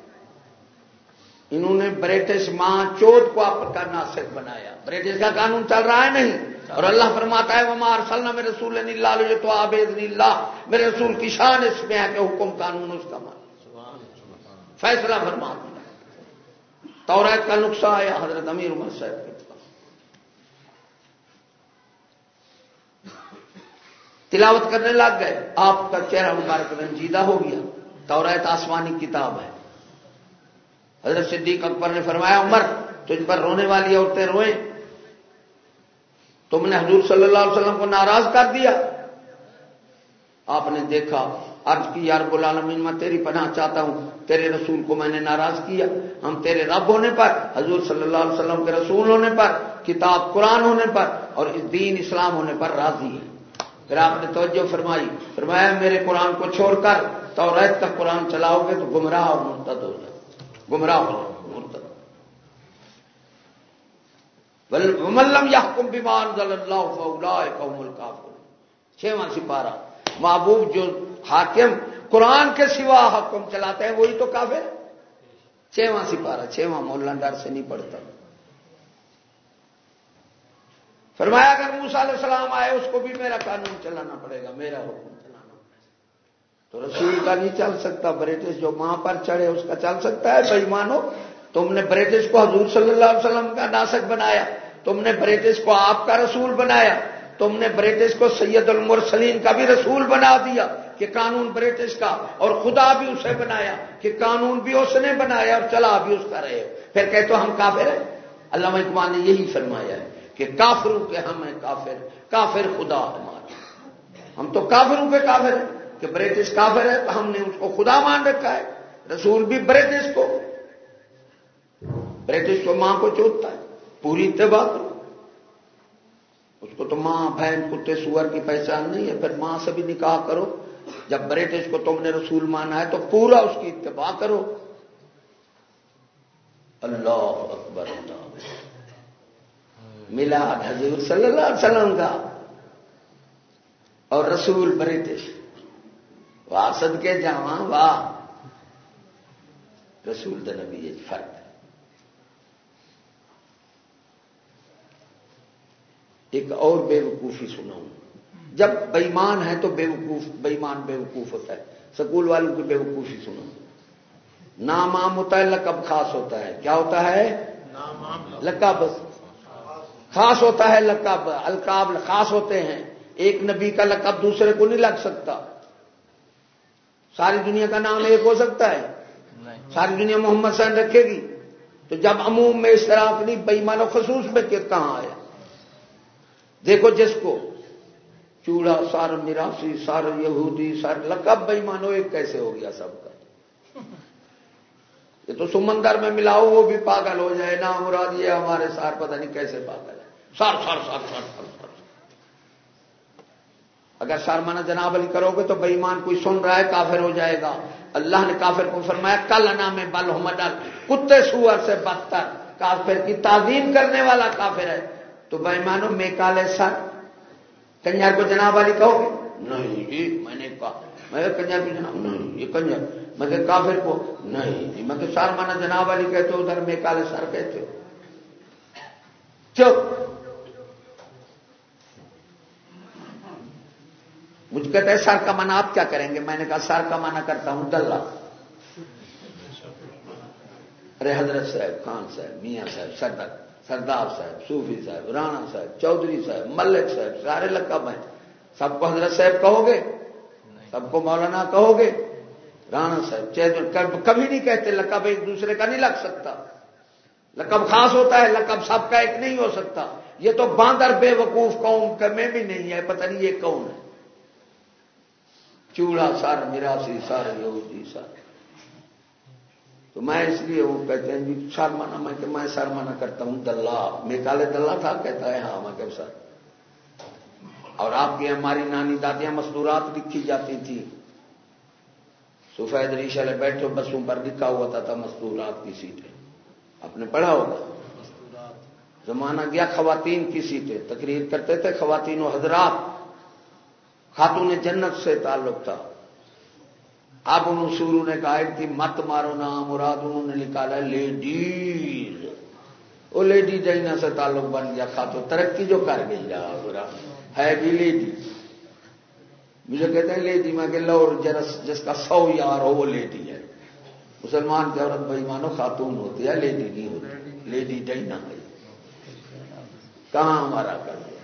انہوں نے برٹش ماں چوٹ کو آپ کا ناصر بنایا۔ برٹش کا قانون چل رہا ہے نہیں۔ اور اللہ فرماتا ہے وہ مار سلنا میرے رسول اللہ تو آبید اللہ میرے رسول کی شان اس میں ہے کہ حکم قانون اس کا مان فیصلہ فرماتا توریت کا نقصہ آیا حضرت امیر عمر صاحب کے تلاوت کرنے لگ گئے، آپ کا چہرہ مبارک رنجیدہ ہو گیا۔ توریت آسمانی کتاب ہے۔ حضرت صدیق اکبر نے فرمایا، عمر، تجھ پر رونے والی عورتیں روئیں۔ تم نے حضور صلی اللہ علیہ وسلم کو ناراض کر دیا۔ آپ نے دیکھا عرض کی یار العالمین، میں تیری پناہ چاہتا ہوں، تیرے رسول کو میں نے ناراض کیا۔ ہم تیرے رب ہونے پر، حضور صلی اللہ علیہ وسلم کے رسول ہونے پر، کتاب قرآن ہونے پر اور دین اسلام ہونے پر راضی ہیں۔ پھر آپ نے توجہ فرمائی، فرمایا، میرے قرآن کو چھوڑ کر تو ریت کا قرآن چلاؤ گے تو گمراہ اور مرتد ہو جائے گمراہ ہو جائے مرتد۔ ملم یا حکم بیمان اللہ قوم الکافر چھواں سپارہ، محبوب جو حاکم، قرآن کے سوا حکم چلاتے ہیں، وہی تو کافر چھواں سپارہ چھواں مولا ڈر سے نہیں پڑتا۔ فرمایا، اگر موسا علیہ السلام آئے، اس کو بھی میرا قانون چلانا پڑے گا، میرا حکم چلانا پڑے گا۔ تو رسول کا نہیں چل سکتا برٹش جو ماں پر چڑھے، اس کا چل سکتا ہے۔ بھائی، مانو، تم نے برٹش کو حضور صلی اللہ علیہ وسلم کا ناسک بنایا، تم نے برٹش کو آپ کا رسول بنایا۔ تم نے برٹش کو سید المرسلین کا بھی رسول بنا دیا کہ قانون برٹش کا، اور خدا بھی اسے بنایا کہ قانون بھی اس نے بنایا اور چلا بھی اس کا رہے۔ پھر کہ تو ہم کافر ہیں؟ علامہ اقبال نے یہی فرمایا ہے کہ کافروں کے ہم ہیں کافر کافر خدا ہمارا ہم تو کافروں کے کافر ہیں کہ برٹش کافر ہے تو ہم نے اس کو خدا مان رکھا ہے، رسول بھی برٹش کو۔ برٹش کو ماں کو چوتتا ہے، پوری اتباع کرو۔ اس کو تو ماں بہن کتے سور کی پہچان نہیں ہے، پھر ماں سے بھی نکاح کرو۔ جب برٹش کو تم نے رسول مانا ہے تو پورا اس کی اتباع کرو۔ اللہ اکبر ملا حضور صلی اللہ علیہ وسلم کا۔ اور رسول برٹش۔ واہ سد کے جاواں، واہ۔ رسول نبی، فرق۔ ایک اور بے وقوفی سناؤں جب بےمان ہے تو بے وقوف بےمان بے وقوف ہوتا ہے۔ سکول والوں کی بے وقوفی سنو نام عام ہوتا ہے لقب خاص ہوتا ہے۔ کیا ہوتا ہے؟ لقب۔ خاص ہوتا ہے لقب۔ القاب خاص ہوتے ہیں۔ ایک نبی کا لقب دوسرے کو نہیں لگ سکتا۔ ساری دنیا کا نام ایک ہو سکتا ہے۔ ساری دنیا محمد سین رکھے گی۔ تو جب عموم میں اس طرح اپنی بےمان و خصوص میں کہاں آیا؟ دیکھو جس کو چوڑا، سار میراسی سار یہودی، سار لقب بھائی مانو ایک کیسے ہو گیا سب کا؟ یہ تو سمندر میں ملاؤ، وہ بھی پاگل ہو جائے نا مراد یہ ہمارے سار، پتہ نہیں کیسے پاگل ہے۔ سار سار سار سار سار سار۔ اگر سارمانہ جناب علی کرو گے تو بےمان کوئی سن رہا ہے، کافر ہو جائے گا۔ اللہ نے کافر کو فرمایا، کل نام بل ہو کتے سور سے بدتر، کافر کی تعظیم کرنے والا کافر ہے۔ تو بھائی مانو میں کالے سر، کنجر کو جناب والی کہو گے؟ نہیں جی میں نے کہا، میں کنجر کو جناب، نہیں، یہ کنجر، میں کہ کافر کو، نہیں جی میں کہ سار مانا جناب والی کہتے ہو، ادھر میں کالے سر کہتے ہو۔ چپ۔ مجھ کہتے ہیں سر کا مانا آپ کیا کریں گے؟ میں نے کہا سر کا مانا کرتا ہوں، دلہ۔ ارے حضرت صاحب، خان صاحب، میاں صاحب سردر سردار صاحب، صوفی صاحب، رانا صاحب، چودھری صاحب، ملک صاحب، سارے لقب ہیں۔ سب کو حضرت صاحب کہو گے؟ سب کو مولانا کہو گے؟ رانا صاحب کبھی نہیں کہتے لقب ایک دوسرے کا نہیں لگ سکتا۔ لقب خاص ہوتا ہے، لقب سب کا ایک نہیں ہو سکتا۔ یہ تو باندر بے وقوف قوم میں بھی نہیں ہے، پتہ نہیں یہ کون ہے۔ چوڑا سار میراسی سارے یہودی سارے تو میں اس لیے وہ کہتے ہیں جی شرمانا میں کہ میں شرمانا کرتا ہوں دلہ میں کالے دلہ تھا کہتا ہے ہاں میں کہ سر۔ اور آپ کی ہماری نانی دادیاں مزدورات لکھی جاتی تھی سفید ریشلے بیٹھے بسوں پر لکھا ہوا تھا تھا مزدورات کی سیٹیں۔ آپ نے پڑھا ہوگا؟ زمانہ گیا خواتین کی سیٹیں۔ تقریر کرتے تھے خواتین و حضرات۔ خاتون جنت سے تعلق تھا۔ اب انہوں سورو نے کہا کہ مت مارو نام، مراد انہوں نے نکالا لیڈیز۔ وہ لیڈی جائنا سے تعلق بن گیا خاتو ترقی جو کر گئی۔ برا، ہے بھی لیڈی۔ مجھے کہتے ہیں لیڈی، میں کہ لو جرس، جس کا سو یار ہو، وہ لیڈی ہے۔ مسلمان کی عورت بھائی مانو، خاتون ہوتی ہے، لیڈی نہیں ہوتی۔ لیڈی ڈینا ہے کہاں ہمارا کر دیا؟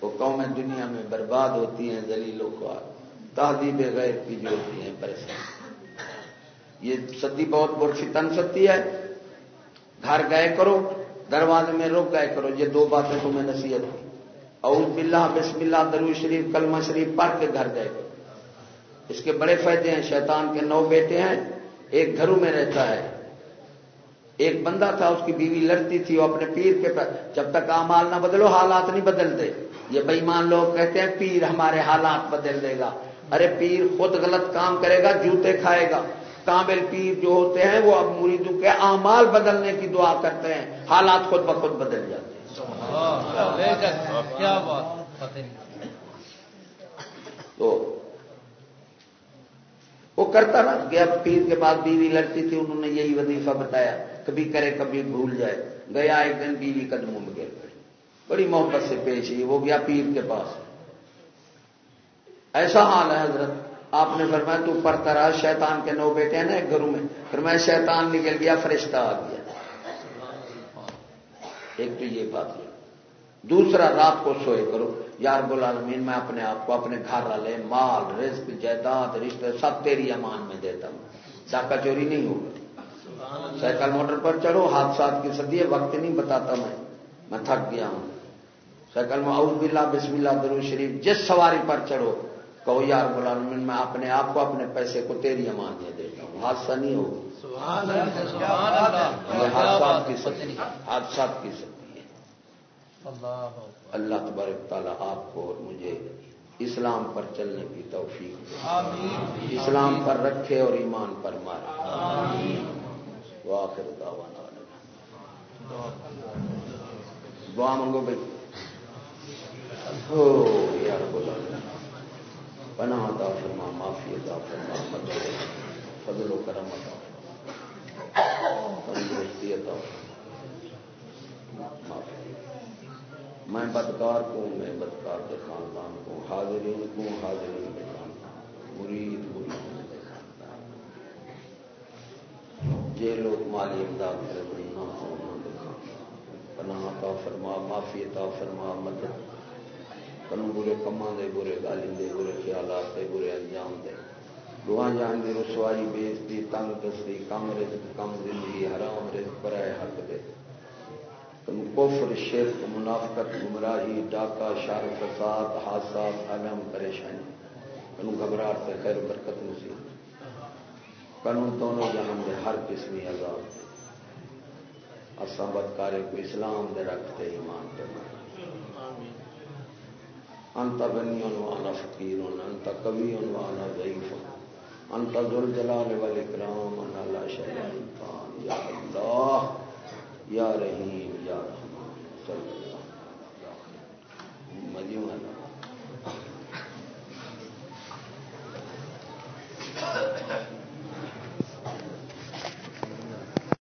وہ قومیں دنیا میں برباد ہوتی ہیں دلیلوں کو تہذیب غیر کی جو ہوتی ہیں پریشان یہ سدی بہت برفی تن ستی ہے۔ گھر گئے کرو، دروازے میں روک گئے کرو، یہ دو باتیں تمہیں نصیحت کی اور باللہ، بسم اللہ درو شریف، کلمہ شریف پڑھ کے گھر گئے۔ کرو اس کے بڑے فائدے ہیں، شیطان کے نو بیٹے ہیں۔ ایک گھروں میں رہتا ہے۔ ایک بندہ تھا، اس کی بیوی لڑتی تھی، وہ اپنے پیر کے پر جب تک آمال نہ بدلو، حالات نہیں بدلتے۔ یہ بےمان لوگ کہتے ہیں، پیر ہمارے حالات بدل دے گا۔ ارے پیر خود غلط کام کرے گا، جوتے کھائے گا۔ کامل پیر جو ہوتے ہیں، وہ اب مریدوں کے اعمال بدلنے کی دعا کرتے ہیں۔ حالات خود بخود بدل جاتے ہیں۔ تو وہ کرتا نا گیا پیر کے بعد بیوی لڑتی تھی، انہوں نے یہی وظیفہ بتایا، کبھی کرے، کبھی بھول جائے۔ گیا ایک دن بیوی قدموں میں گر پڑی۔ بڑی محبت سے پیش ہوئی وہ گیا پیر کے پاس۔ ایسا حال ہے حضرت، آپ نے فرمایا تو پڑھتا رہا شیطان کے نو بیٹے ہیں نا ایک گھروں میں۔ پھر میں شیطان نکل گیا، فرشتہ آ گیا۔ ایک تو یہ بات ہے۔ دوسرا، رات کو سوئے کرو۔ یار العالمین، میں اپنے آپ کو اپنے گھر والے، مال، رزق، جائیداد رشتے سب تیری امان میں دیتا ہوں۔ چاکا چوری نہیں ہوگا۔ سائیکل موٹر پر چڑھو، حادثات کی سدی ہے، وقت نہیں بتاتا میں۔ میں تھک گیا ہوں۔ سائیکل میں اعوذ باللہ، بسم اللہ درو شریف، جس سواری پر چڑھو کہو یار العالمین میں اپنے آپ کو اپنے پیسے کو تیری امان میں دیتا ہوں. حادثہ نہیں ہوگا۔ یہ حادثات کی سدی حادثات کی سدی اللہ تبارک تعالیٰ آپ کو اور مجھے اسلام پر چلنے کی توفیق دے۔ اسلام پر رکھے اور ایمان پر مارے۔ واخر دعوانا دعا منگو بھائی۔ ہو یار بولا پناہ دا فرما، معافی دا فرما، مدد فضل و کرم عطا تندرستی عطا معافی میں بدکار کو میں بدکار کے خاندان کو حاضرین کو حاضرین کے خاندان مرید مرید کے خاندان یہ لوگ مالی امداد کرے بڑی نہ ہو پناہ کا فرما، معافی تا فرما، مدد کنو برے کما دے برے گالی دے برے، خیالات دے برے، انجام دے۔ دعا جان دی رسوائی بیچتی تنگ کسری کم رزق، کم زندگی، حرام رزق برائے حق دے۔ تم کفر، شرک، منافقت، گمراہی، ڈاکہ شار فساد، حادثات عالم پریشانی۔ کنو گھبراہٹ سے خیر برکت نصیب۔ کنو دونوں جہاں دے، ہر قسمی عذاب اساں بدکارے کو اسلام دے رکھتے ایمان دے۔ انت غنی والا فقیر، انت کبھی والا ضعیف. انت ذل جلال والاکرام ان لا شیء یا اللہ، یا رحیم، یا رحمان. صلی اللہ علیہ وسلم. Thank you.